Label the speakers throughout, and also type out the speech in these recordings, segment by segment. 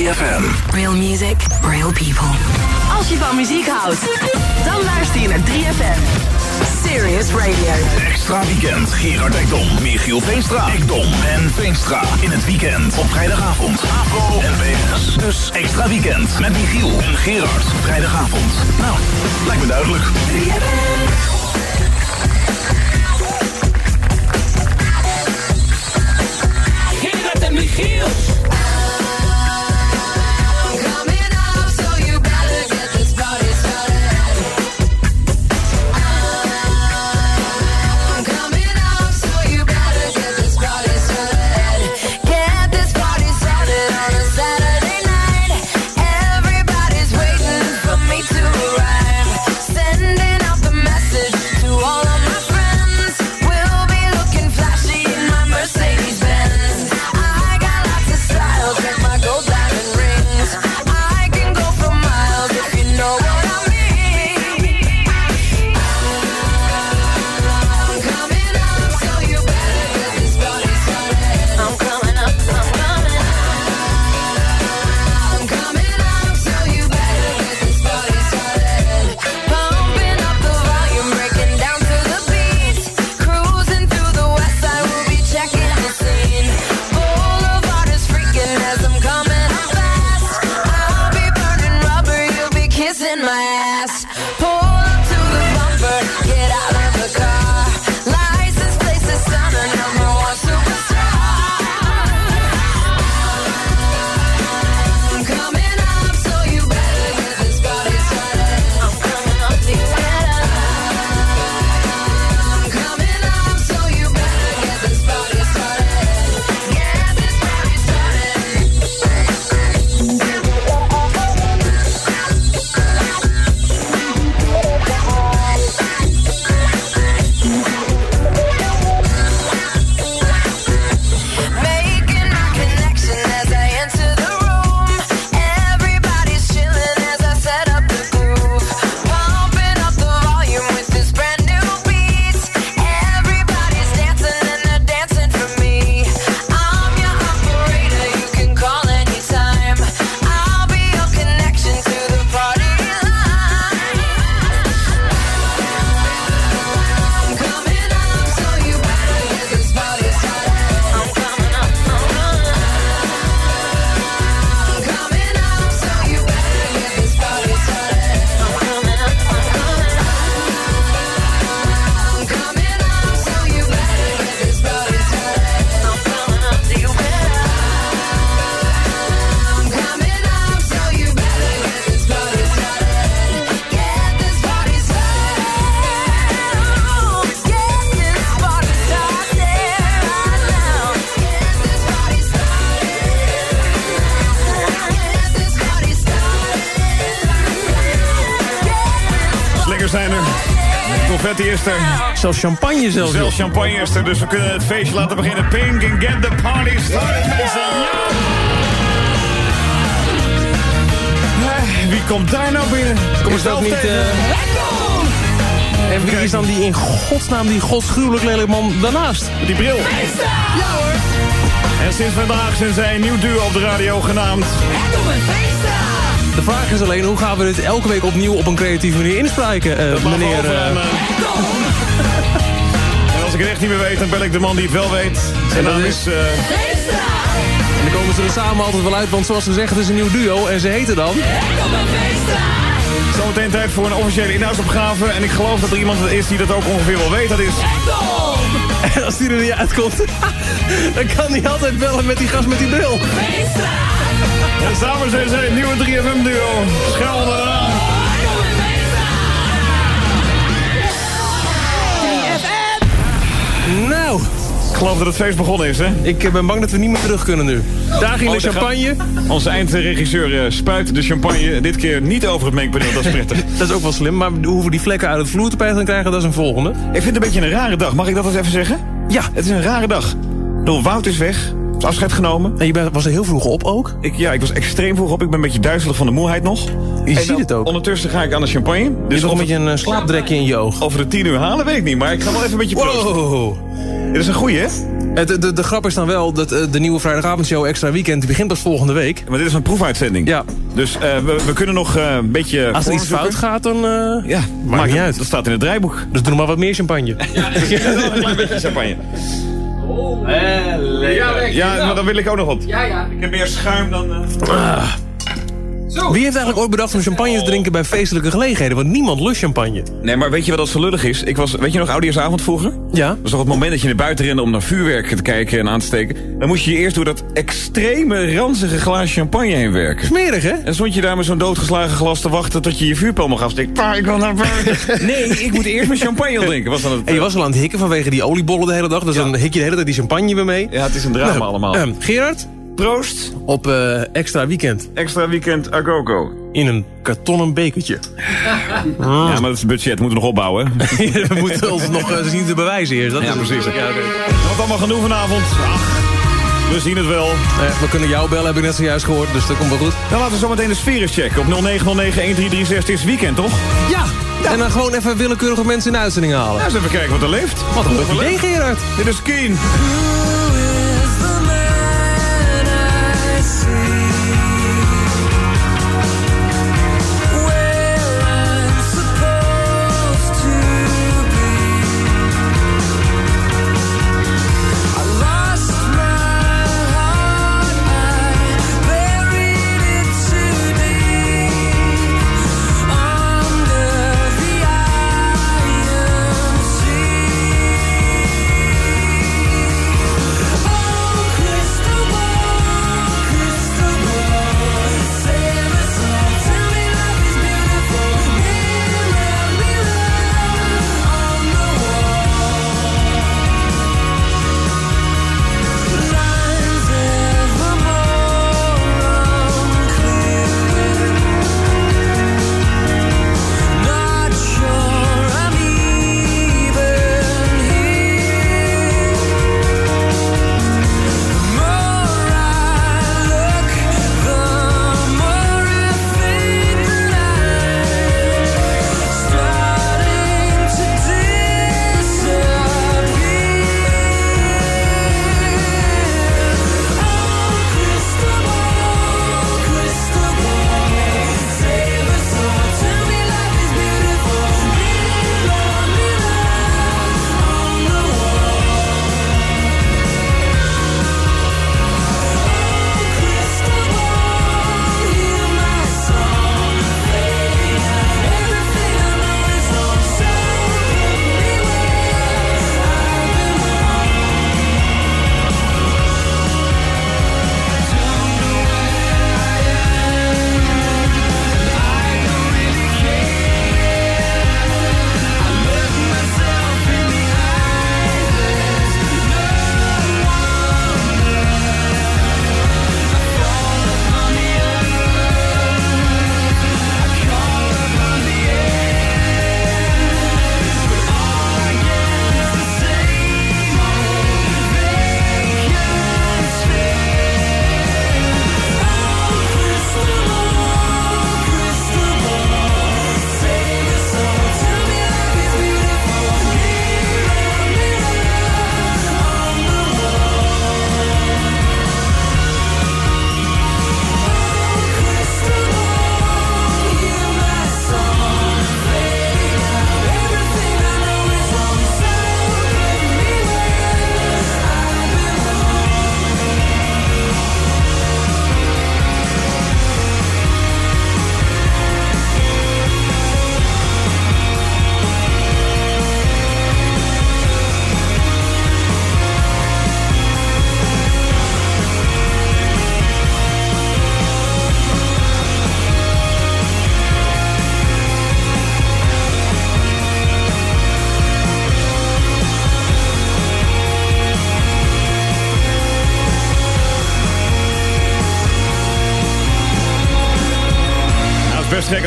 Speaker 1: 3FM.
Speaker 2: Real music, real people. Als je van muziek houdt, dan luister je naar 3FM. Serious Radio.
Speaker 1: Extra weekend. Gerard Ekdom, Michiel Veenstra, Ekdom en Veenstra. In het weekend op vrijdagavond. Afro en BNS. Dus extra weekend met Michiel en Gerard. Vrijdagavond. Nou, lijkt me duidelijk. 3FM.
Speaker 3: Gerard Michiel.
Speaker 4: Zelfs champagne zelfs.
Speaker 5: Zelfs champagne is er, dus we kunnen het feestje laten beginnen. Pink and get the party started. Ja! Wie komt daar nou binnen? Kom
Speaker 4: is dat niet... En wie is dan die in godsnaam, die godsgruwelijk lelijk man daarnaast?
Speaker 5: Die bril.
Speaker 4: Ja hoor.
Speaker 5: En sinds vandaag zijn zij een nieuw duo op de radio genaamd...
Speaker 4: De vraag is alleen, hoe gaan we dit elke week opnieuw op een creatieve manier inspreken, uh, meneer... Uh...
Speaker 5: en als ik het echt niet meer weet, dan bel ik de man die het wel weet. Zijn naam is... Uh...
Speaker 4: En dan komen ze er samen altijd wel uit, want zoals ze zeggen, het is een nieuw duo. En ze heten dan...
Speaker 5: Zometeen tijd voor een officiële inhoudsopgave. En ik geloof dat er iemand is die dat ook ongeveer wel weet. Dat is...
Speaker 4: En als die er niet uitkomt, dan kan hij altijd bellen met die gast met die bril.
Speaker 5: En samen zijn ze een nieuwe 3FM-duo. Schelden aan.
Speaker 4: Nou.
Speaker 5: Ik geloof dat het feest begonnen is, hè?
Speaker 4: Ik eh, ben bang dat we niet meer terug kunnen nu. Daar ging de champagne.
Speaker 5: Onze eindregisseur uh, spuit de champagne dit keer niet over het mengpaneel. Dat is prettig.
Speaker 4: dat is ook wel slim, maar hoe we die vlekken uit het vloertapijt gaan krijgen, dat is een volgende.
Speaker 5: Ik vind het een beetje een rare dag. Mag ik dat eens even zeggen?
Speaker 4: Ja.
Speaker 5: Het is een rare dag. Door Wout is weg afscheid genomen.
Speaker 4: En je was er heel vroeg op ook?
Speaker 5: Ik, ja, ik was extreem vroeg op. Ik ben een beetje duizelig van de moeheid nog.
Speaker 4: Je ziet het ook.
Speaker 5: Ondertussen ga ik aan de champagne.
Speaker 4: Dus nog een beetje een uh, slaapdrekje in je oog.
Speaker 5: Over de tien uur halen weet ik niet, maar ik ga wel even een beetje proosten.
Speaker 4: Wow.
Speaker 5: Dit is een goeie, hè?
Speaker 4: Het- De, de, de grap is dan wel dat eh, de nieuwe vrijdagavondshow Extra Weekend... begint pas volgende week.
Speaker 5: Maar dit is een proefuitzending.
Speaker 4: Ja.
Speaker 5: Dus eh, we, we kunnen nog eh, een beetje...
Speaker 4: Als er iets fout gaat, dan... eh,
Speaker 5: Ja,
Speaker 4: Maakt niet uit.
Speaker 5: Dat staat in het draaiboek.
Speaker 4: Dus doe maar wat meer champagne.
Speaker 5: een klein beetje champagne. Ja, maar dan wil ik ook nog wat.
Speaker 6: Ja, ja.
Speaker 5: Ik heb meer schuim dan... eh,
Speaker 4: Wie heeft eigenlijk ooit bedacht om champagne te drinken bij feestelijke gelegenheden? Want niemand lust champagne.
Speaker 5: Nee, maar weet je wat dat zo lullig is? Ik was, weet je nog, oudejaarsavond vroeger?
Speaker 4: Ja.
Speaker 5: Dat was toch het moment dat je naar buiten rende om naar vuurwerk te kijken en aan te steken. Dan moest je je eerst door dat extreme ranzige glaas champagne heen werken.
Speaker 4: Smerig, hè?
Speaker 5: En stond je daar met zo'n doodgeslagen glas te wachten tot je je vuurpijl mag afsteken. Pa, ik wil naar buiten. nee, ik moet eerst mijn champagne drinken. Was dan het,
Speaker 4: En je was al aan het hikken vanwege die oliebollen de hele dag. Dus
Speaker 5: Ja.
Speaker 4: dan hik je de hele tijd die champagne weer mee.
Speaker 5: Ja, het is een drama
Speaker 4: Nou,
Speaker 5: allemaal.
Speaker 4: ehm, Gerard,
Speaker 5: Proost.
Speaker 4: op eh, Extra Weekend
Speaker 5: Extra weekend Agogo.
Speaker 4: in een kartonnen bekertje.
Speaker 5: Ja, maar dat is het budget. Moeten we nog opbouwen.
Speaker 4: We moeten ons nog eh, zien te bewijzen eerst. Dat
Speaker 5: Ja,
Speaker 4: is
Speaker 5: precies.
Speaker 4: Ja, oké.
Speaker 5: Wat allemaal gaan doen vanavond? Ach, we zien het wel.
Speaker 4: Eh, we kunnen jou bellen, heb ik net zojuist gehoord. Dus dat komt wel goed.
Speaker 5: Dan laten we zo meteen de sfeer eens checken. Op 0909-1336. Het is weekend, toch?
Speaker 4: Ja! En dan gewoon even willekeurige mensen in de uitzending halen.
Speaker 5: Ja, eens even kijken wat er leeft.
Speaker 4: Wat een idee, Gerard.
Speaker 5: Dit is Keen.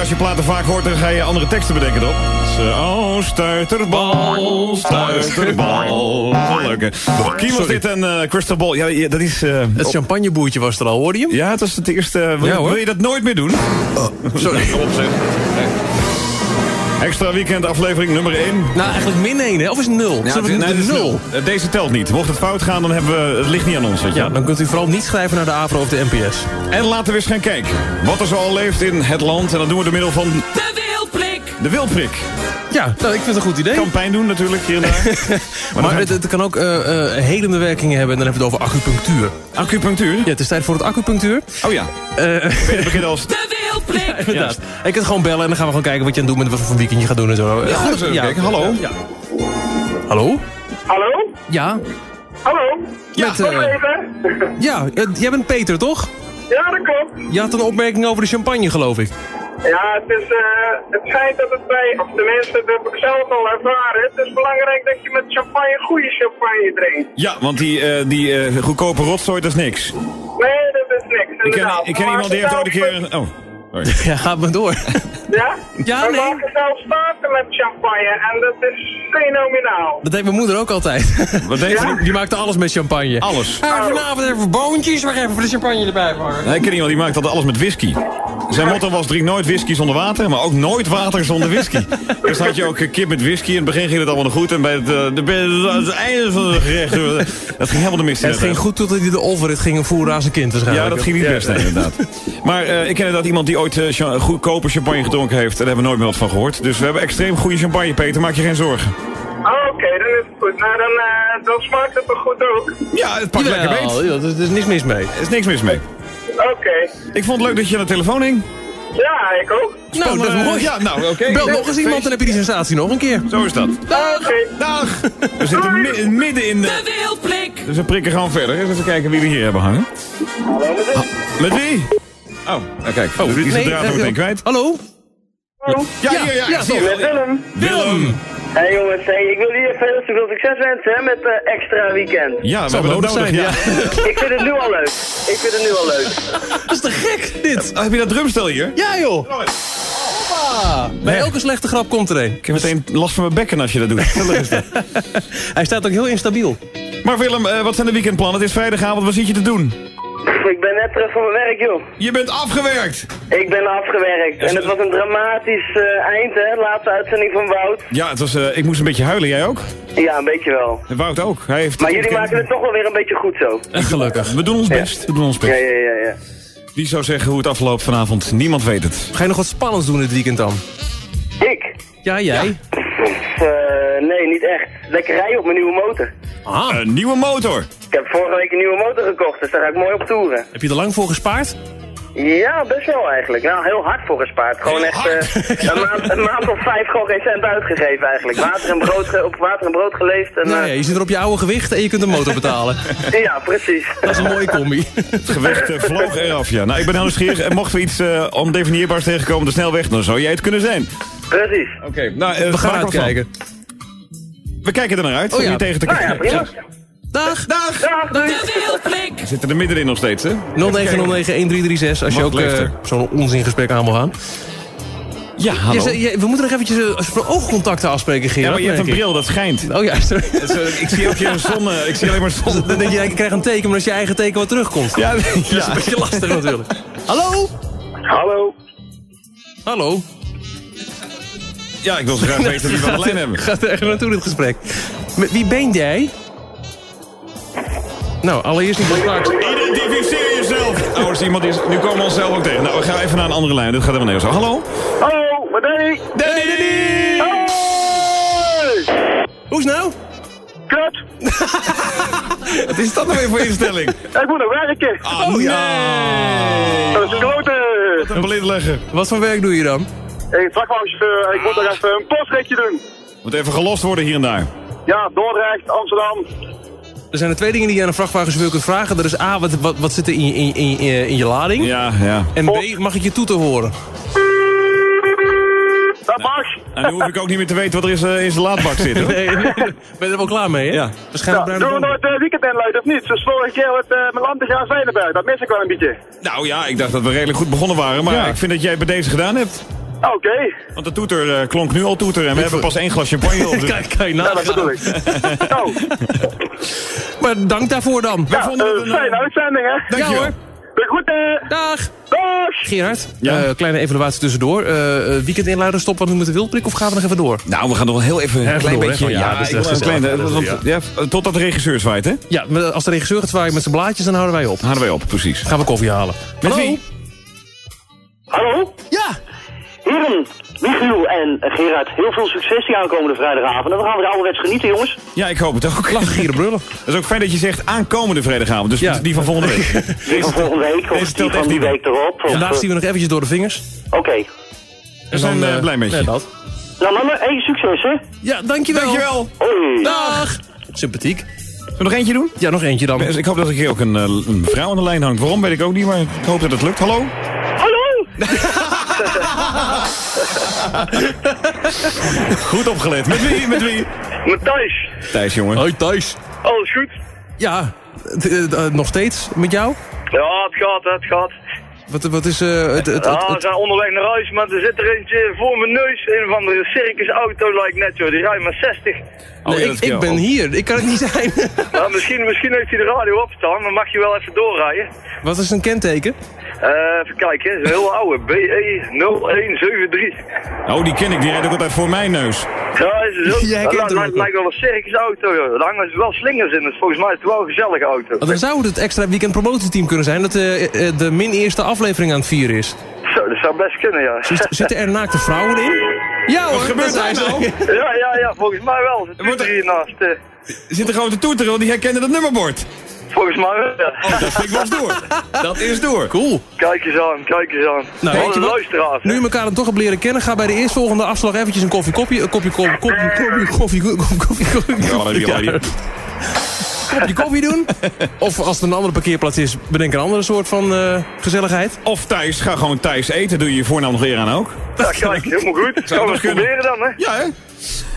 Speaker 5: Als je platen vaak hoort, dan ga je andere teksten bedenken erop. Dus, eh, oh, stuiterbal, stuiterbal. Wel leuk, hè? Kiem was
Speaker 4: Sorry.
Speaker 5: dit en eh Crystal Ball. Ja, dat is... eh,
Speaker 4: Het champagneboertje was er al, hoorde je hem?
Speaker 5: ja, het was het eerste.
Speaker 4: Ja, hoor.
Speaker 5: wil je dat nooit meer doen?
Speaker 4: Sorry.
Speaker 5: Lekker opzet. Nee. Extra weekend aflevering nummer 1.
Speaker 4: Nou, eigenlijk min 1, hè? Of is het 0?
Speaker 5: Ja, nee,
Speaker 4: de
Speaker 5: dit is
Speaker 4: 0?
Speaker 5: Eh, Deze telt niet. Mocht het fout gaan, dan hebben we... Het ligt niet aan ons, weet je.
Speaker 4: Ja, dan kunt u vooral niet schrijven naar de AVRO of de NPS.
Speaker 5: En laten we eens gaan kijken. Wat er zo al leeft in het land. En dat doen we door middel van
Speaker 7: De wildprik.
Speaker 5: de wildprik.
Speaker 4: Ja, nou, ik vind het een goed idee.
Speaker 5: Kan pijn doen natuurlijk, hier en daar.
Speaker 4: maar het, het kan ook eh eh, helende werkingen hebben. En dan hebben we het over acupunctuur.
Speaker 5: Acupunctuur?
Speaker 4: Ja, het is tijd voor het acupunctuur.
Speaker 5: Oh ja.
Speaker 4: Eh
Speaker 5: Ik begin als...
Speaker 7: De
Speaker 4: inderdaad. Ik kan gewoon bellen en dan gaan we gewoon kijken wat je aan het doen bent. Wat voor weekend je gaat doen en zo.
Speaker 5: Ja, even kijken. Hallo?
Speaker 4: Ja. Hallo?
Speaker 6: Hallo?
Speaker 4: Ja?
Speaker 6: Hallo?
Speaker 4: Ja. Met, eh,
Speaker 6: Wacht even.
Speaker 4: ja, eh, jij bent Peter, toch?
Speaker 6: Ja, dat klopt.
Speaker 4: Je had een opmerking over de champagne, geloof ik.
Speaker 6: Ja, het is eh, het schijnt dat het bij, of tenminste, dat heb ik zelf al ervaren. Het is belangrijk dat je met champagne goede champagne drinkt.
Speaker 5: Ja, want die, eh, die eh, goedkope rotzooi, dat is niks.
Speaker 6: Nee, dat is niks.
Speaker 5: Ik ken, ik ken iemand die heeft
Speaker 6: zelf-
Speaker 5: ooit een keer... een- Oh.
Speaker 4: Ja, gaat maar door.
Speaker 6: Ja?
Speaker 4: Ja,
Speaker 6: We
Speaker 4: nee.
Speaker 6: mogen zelf starten met champagne en dat is fenomenaal.
Speaker 4: Dat deed mijn moeder ook altijd.
Speaker 5: Wat deed ze?
Speaker 4: Die maakte alles met champagne.
Speaker 5: Alles.
Speaker 4: Ah, vanavond even boontjes, maar even voor de champagne erbij vangen.
Speaker 5: Nee, ik ken iemand die maakt altijd alles met whisky. Zijn motto was drink nooit whisky zonder water, maar ook nooit water zonder whisky. Dus had je ook kip met whisky. In het begin ging het allemaal nog goed. En bij het, eh, de, bij het einde van het gerecht, eh, dat ging helemaal de mist in.
Speaker 4: Het ging goed totdat hij de overrit ging voeren aan zijn kind
Speaker 5: Ja, dat ging niet best, nee, inderdaad. Maar eh, ik ken inderdaad iemand die ooit goedkope champagne gedronken heeft. Daar hebben we nooit meer wat van gehoord. Dus we hebben extreem goede champagne, Peter. Maak je geen zorgen.
Speaker 6: Oké, dan is het goed. Nou, dan, eh, dan smaakt het toch goed ook.
Speaker 5: Ja, het pakt lekker beet.
Speaker 4: ja, er is niks mis mee.
Speaker 5: Er is niks mis mee.
Speaker 6: Oké.
Speaker 5: Ik vond het leuk dat je aan de telefoon hing.
Speaker 6: Ja, ik ook.
Speaker 4: Nou, dat is
Speaker 5: Eh,
Speaker 4: mooi.
Speaker 5: Ja, nou, oké.
Speaker 4: Bel nog eens iemand, dan heb je die sensatie nog een keer.
Speaker 5: Zo is dat.
Speaker 6: Oké.
Speaker 5: Dag! We zitten mi- midden in de...
Speaker 7: De.
Speaker 5: Dus we prikken gewoon verder. Eens even kijken wie we hier hebben hangen.
Speaker 6: Hallo, met
Speaker 5: met wie? Oh, nou kijk. Oh, die is de draad
Speaker 4: eh,
Speaker 5: meteen kwijt.
Speaker 4: Hallo?
Speaker 5: Ja, ja, ja.
Speaker 4: ja, toch.
Speaker 5: je.
Speaker 6: Met Willem.
Speaker 5: Willem!
Speaker 6: Hé jongens, hey, ik wil jullie veel veel succes wensen hè, met uh, extra weekend.
Speaker 5: Ja, we hebben
Speaker 4: nodig zijn,
Speaker 5: ja.
Speaker 6: Ik vind het nu al leuk. Ik vind het nu al leuk.
Speaker 4: Dat is te gek, dit.
Speaker 5: Heb je dat drumstel hier?
Speaker 4: Ja, joh. Hoppa. Bij elke slechte grap komt er een.
Speaker 5: Ik heb meteen last van mijn bekken als je dat doet.
Speaker 4: Hij staat ook heel instabiel.
Speaker 5: Maar Willem, eh, wat zijn de weekendplannen? Het is vrijdagavond, wat zit je te doen?
Speaker 6: Ik ben net terug van mijn werk joh.
Speaker 5: Je bent afgewerkt!
Speaker 6: Ik ben afgewerkt. En het was een dramatisch eh, eind hè, laatste uitzending van Wout.
Speaker 5: Ja, het was, eh, ik moest een beetje huilen. Jij ook?
Speaker 6: Ja, een beetje wel.
Speaker 5: En Wout ook. Hij heeft
Speaker 6: Maar jullie maken het toch wel weer een beetje goed zo.
Speaker 4: En gelukkig.
Speaker 5: We doen ons best. We doen ons
Speaker 6: Ja,
Speaker 5: best.
Speaker 6: ja, ja, ja.
Speaker 5: Wie zou zeggen hoe het afloopt vanavond? Niemand weet het.
Speaker 4: Ga je nog wat spannends doen dit weekend dan?
Speaker 6: Ik?
Speaker 4: Ja, jij?
Speaker 6: Pff, eh, nee, niet echt. Lekker rijden op mijn nieuwe motor.
Speaker 4: Ah,
Speaker 5: Een nieuwe motor.
Speaker 6: Ik heb vorige week een nieuwe motor gekocht, dus daar ga ik mooi op toeren.
Speaker 4: heb je er lang voor gespaard?
Speaker 6: Ja, best wel eigenlijk. Nou, heel hard voor gespaard. Gewoon echt eh, een, maand, een maand of vijf gewoon geen cent uitgegeven eigenlijk. Water en brood, ge- op water en brood geleefd. En,
Speaker 4: Nou
Speaker 6: eh,
Speaker 4: je zit er op je oude gewicht en je kunt een motor betalen.
Speaker 6: ja, precies.
Speaker 4: Dat is een mooie combi.
Speaker 5: Het gewicht eh, vloog eraf, ja. Nou, ik ben heel nieuwsgierig. En mochten we iets eh ondefinieerbaars tegenkomen de snelweg, dan zou jij het kunnen zijn.
Speaker 6: Precies.
Speaker 5: Oké, nou,
Speaker 4: We gaan uitkijken.
Speaker 5: We kijken er naar uit
Speaker 4: Oh
Speaker 5: om
Speaker 4: ja.
Speaker 5: je tegen te
Speaker 6: Nou ja,
Speaker 5: kijken.
Speaker 6: prima.
Speaker 4: Dag!
Speaker 5: Dag!
Speaker 6: Dag, doei.
Speaker 7: De
Speaker 5: zitten er middenin nog steeds, hè?
Speaker 4: 0909-1336 als je ook eh,
Speaker 5: leeftijd.
Speaker 4: zo'n onzingesprek aan wil gaan.
Speaker 5: Ja, hallo.
Speaker 4: je- we moeten nog eventjes uh, voor oogcontacten afspreken,
Speaker 5: Ja,
Speaker 4: Gerard.
Speaker 5: maar je hebt een bril, dat schijnt.
Speaker 4: Oh ja, sorry.
Speaker 5: Dus, eh, ik zie ook je zon, eh, ik zie alleen maar zon.
Speaker 4: Dan denk je, ik krijg een teken, maar als je eigen teken wat terugkomt.
Speaker 5: Ja,
Speaker 4: Dat is
Speaker 5: ja.
Speaker 4: een beetje lastig natuurlijk. Hallo?
Speaker 6: Hallo.
Speaker 4: Hallo?
Speaker 5: ja, ik wil zo graag weten wie we aan de lijn hebben.
Speaker 4: Gaat er echt naartoe dit gesprek. Met wie ben jij? Nou, allereerst niet bespraakt.
Speaker 5: Identificeer jezelf! Ouders, iemand is... Nu komen we onszelf ook tegen. Nou, we gaan even naar een andere lijn. Dit gaat helemaal nergens. Hallo?
Speaker 6: Hallo, wat deed je?
Speaker 5: Danny, Danny!
Speaker 4: Hoe is het nou?
Speaker 6: Kut.
Speaker 5: Wat is dat nou weer voor instelling?
Speaker 6: Ik moet nog werken.
Speaker 5: Oh, nee!
Speaker 6: Dat is een grote.
Speaker 5: Een blind leggen.
Speaker 4: Wat voor werk doe je dan?
Speaker 6: Hey, vrachtwagenchauffeur, ik moet nog even een postritje doen.
Speaker 5: Moet even gelost worden hier en daar.
Speaker 6: Ja, Dordrecht, Amsterdam.
Speaker 4: Er zijn er twee dingen die je aan een vrachtwagenchauffeur kunt vragen. Dat is A, wat, wat, wat zit er in, je- in, in, in, je lading?
Speaker 5: Ja, ja.
Speaker 4: En B, mag ik je toeter horen?
Speaker 6: Dat mag.
Speaker 5: En nu hoef ik ook niet meer te weten wat er in zijn- in zijn laadbak zit, hoor.
Speaker 4: Nee, nee, ben je er wel klaar mee, hè?
Speaker 5: Ja.
Speaker 4: Waarschijnlijk
Speaker 6: Ja,
Speaker 4: bruine
Speaker 6: doen we nooit uh, weekend inluiden of niet? Zoals vorige keer met uh, mijn landbegraaf Veenenberg. Dat mis ik wel een beetje.
Speaker 5: Nou ja, ik dacht dat we redelijk goed begonnen waren. Maar
Speaker 4: Ja.
Speaker 5: ik vind dat jij het bij deze gedaan hebt.
Speaker 6: Oké,
Speaker 5: Want de toeter eh, klonk nu al toeter. En we hebben pas één glas champagne op.
Speaker 4: Kijk, kijk,
Speaker 6: ja, dat
Speaker 4: nou.
Speaker 6: bedoel ik. nou,
Speaker 4: Maar dank daarvoor dan.
Speaker 6: Ja,
Speaker 5: vonden het
Speaker 6: uh,
Speaker 5: een, eh,
Speaker 6: fijne uitzending hè.
Speaker 5: Dankjewel.
Speaker 4: Ja, hoor.
Speaker 6: De groeten.
Speaker 4: Dag!
Speaker 6: Dag.
Speaker 4: Gerard,
Speaker 5: Ja?
Speaker 4: eh, kleine evaluatie tussendoor. Eh eh, weekend inluiden, stop wat nu met de wildprik of gaan we nog even door?
Speaker 5: Nou, we gaan nog wel heel even een
Speaker 4: Even
Speaker 5: klein
Speaker 4: door,
Speaker 5: beetje...
Speaker 4: Ja, dat is
Speaker 5: een klein,
Speaker 4: gezellig.
Speaker 5: want, ja, totdat de regisseur zwaait, hè?
Speaker 4: Ja, maar als de regisseur gaat zwaaien met zijn blaadjes, dan houden wij op.
Speaker 5: Houden wij op, precies.
Speaker 4: Gaan we koffie halen.
Speaker 5: Met
Speaker 4: Hallo?
Speaker 5: wie?
Speaker 8: Hallo?
Speaker 4: Ja!
Speaker 8: Heren, Michiel en Gerard, heel veel succes die aankomende vrijdagavond. En we gaan weer ouderwets genieten, jongens.
Speaker 5: Ja, ik hoop het ook.
Speaker 4: Lachen, gieren, brullen.
Speaker 5: Dat is ook fijn dat je zegt aankomende vrijdagavond. Dus
Speaker 4: Ja.
Speaker 5: die van volgende week.
Speaker 8: Die van volgende week, of die van die week erop. of,
Speaker 4: Vandaag
Speaker 8: eh,
Speaker 4: zien we nog eventjes door de vingers.
Speaker 8: Oké.
Speaker 5: We zijn eh, blij met je.
Speaker 4: Ja, dat.
Speaker 8: Nou mannen, hey, succes hè.
Speaker 4: Ja, dankjewel.
Speaker 5: Dankjewel.
Speaker 8: Hoi.
Speaker 4: Dag! Sympathiek.
Speaker 5: Zullen we nog eentje doen?
Speaker 4: Ja, nog eentje dan.
Speaker 5: Ik hoop dat er hier ook een, eh, een vrouw aan de lijn hangt. Waarom, weet ik ook niet, maar ik hoop dat het lukt. Hallo?
Speaker 8: Hallo!
Speaker 5: Goed opgelet. Met wie? Met wie?
Speaker 6: Matthijs.
Speaker 5: Thijs, jongen.
Speaker 4: Hoi Thijs.
Speaker 6: Alles goed?
Speaker 4: Ja, eh, eh, nog steeds met jou?
Speaker 6: Ja, het gaat, het gaat.
Speaker 4: Wat, wat is... eh het, het,
Speaker 6: Ja,
Speaker 4: het-
Speaker 6: we zijn onderweg naar huis, maar er zit er eentje voor mijn neus. Een van de circusauto lijkt net, joh. Die rijdt maar 60.
Speaker 5: Oh,
Speaker 4: nee, ik, ik ben
Speaker 5: oh.
Speaker 4: hier. Ik kan het niet zijn.
Speaker 6: Nou, misschien, misschien heeft hij de radio opstaan, maar mag je wel even doorrijden.
Speaker 4: wat is een kenteken?
Speaker 6: Eh, even kijken, een heel oude. BE0173.
Speaker 5: Oh, die ken ik. Die rijdt ook altijd voor mijn neus.
Speaker 6: Ja, is het ook.
Speaker 4: Jij
Speaker 6: Dat
Speaker 4: kent
Speaker 6: lijkt- wel een circusauto, joh. Er hangen wel slingers in, dus volgens mij is het wel een gezellige auto.
Speaker 4: Dan zou het het extra weekend promotieteam kunnen zijn... dat eh, eh, de min eerste aflevering aan het vieren is.
Speaker 6: Zo, dat zou best kunnen, ja.
Speaker 4: Zit- Zitten er naakte vrouwen in? Ja hoor,
Speaker 5: gebeurt
Speaker 4: dat
Speaker 5: daar
Speaker 4: zijn
Speaker 5: nou?
Speaker 4: ze.
Speaker 6: Ja, ja, ja, volgens mij wel.
Speaker 5: Er-
Speaker 6: er hiernaast. eh.
Speaker 5: Er zit een grote toeter, want die herkende dat nummerbord.
Speaker 6: volgens mij wel, ja.
Speaker 5: Oh, dat vind ik wel eens door. Dat is door.
Speaker 4: Cool.
Speaker 6: Kijk eens aan, kijk eens aan.
Speaker 4: Nou,
Speaker 6: Wat
Speaker 4: weet je
Speaker 6: een
Speaker 4: wat?
Speaker 6: luisteraar.
Speaker 4: Nu je elkaar dan toch hebt leren kennen... ga bij de eerstvolgende afslag eventjes een koffie, koffie, een kopje, koffie, koffie, koffie, koffie, koffie, koffie, koffie,
Speaker 5: Ja, dat heb je al
Speaker 4: Ja. kopje koffie doen. Of als het een andere parkeerplaats is, bedenk een andere soort van eh, gezelligheid.
Speaker 5: Of Thijs, ga gewoon Thijs eten. Doe je je voornaam nog weer aan ook.
Speaker 6: Ja, kijk, helemaal goed. Gaan we proberen dan, hè?
Speaker 5: Ja, hè?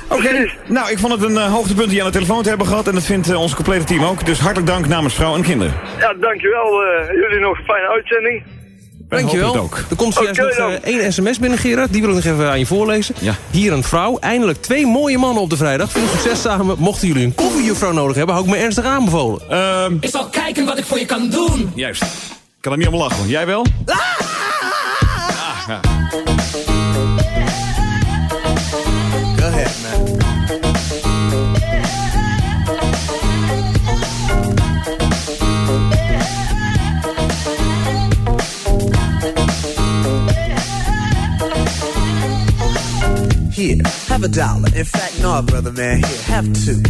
Speaker 5: Oké, nou, ik vond het een eh, hoogtepunt die aan de telefoon te hebben gehad. En dat vindt eh, ons complete team ook. Dus hartelijk dank namens vrouw en kinderen.
Speaker 6: Ja, dankjewel. eh jullie nog een fijne uitzending.
Speaker 4: Dankjewel.
Speaker 5: hopen het ook.
Speaker 4: Er komt zojuist
Speaker 6: Oké
Speaker 4: nog
Speaker 6: dan.
Speaker 4: eh, één sms binnen, Gerard. Die wil ik nog even aan je voorlezen.
Speaker 5: Ja.
Speaker 4: Hier een vrouw. Eindelijk twee mooie mannen op de vrijdag. Veel succes samen. Mochten jullie een koffiejuffrouw nodig hebben, hou ik me ernstig aanbevolen.
Speaker 5: Ehm,
Speaker 7: Ik zal kijken wat ik voor je kan doen.
Speaker 5: juist. Ik kan er niet allemaal lachen. Jij wel? Ah, ja.
Speaker 9: Here, have a dollar. In fact, no, brother man, here, have two.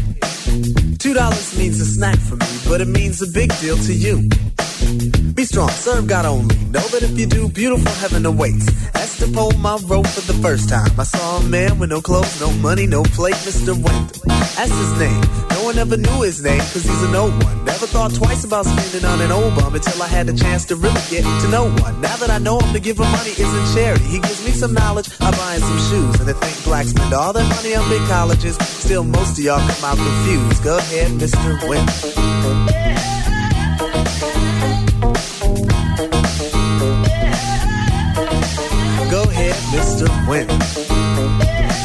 Speaker 9: Two dollars means a snack for me, but it means a big deal to you. Be strong, serve God only. Know that if you do, beautiful heaven awaits. As to pull my rope for the first time, I saw a man with no clothes, no money, no plate, Mr. Wendell. That's his name. No one ever knew his name, cause he's an old one. Never thought twice about spending on an old bum until I had the chance to really get to know one. Now that I know him, to give him money isn't charity. He gives me some knowledge, I buy him some shoes. And to think blacks spend all their money on big colleges, still most of y'all come out confused. Go ahead, Mr. Wendell. Mr. Win.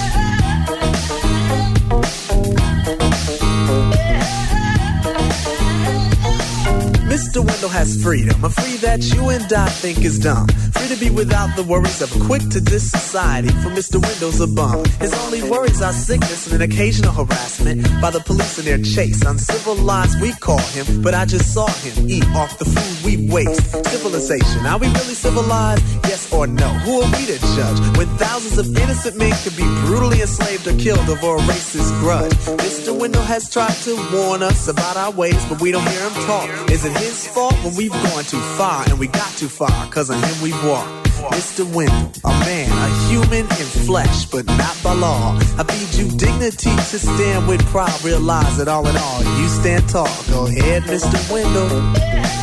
Speaker 9: Mr. Wendell has freedom, a free that you and I think is dumb. Free to be without the worries of a quick to this society, for Mr. Wendell's a bum. His only worries are sickness and an occasional harassment by the police in their chase. Uncivilized, we call him, but I just saw him eat off the food we waste. Civilization, are we really civilized? Yes or no? Who are we to judge when thousands of innocent men could be brutally enslaved or killed over a racist grudge? Mr. Wendell has tried to warn us about our ways, but we don't hear him talk. Is it his fault when we've gone too far and we got too far? Cause on him we've walked. Mr. Wendell, a man, a human in flesh, but not by law. I feed you dignity to stand with pride. Realize that all in all, you stand tall. Go ahead, Mr. Wendell.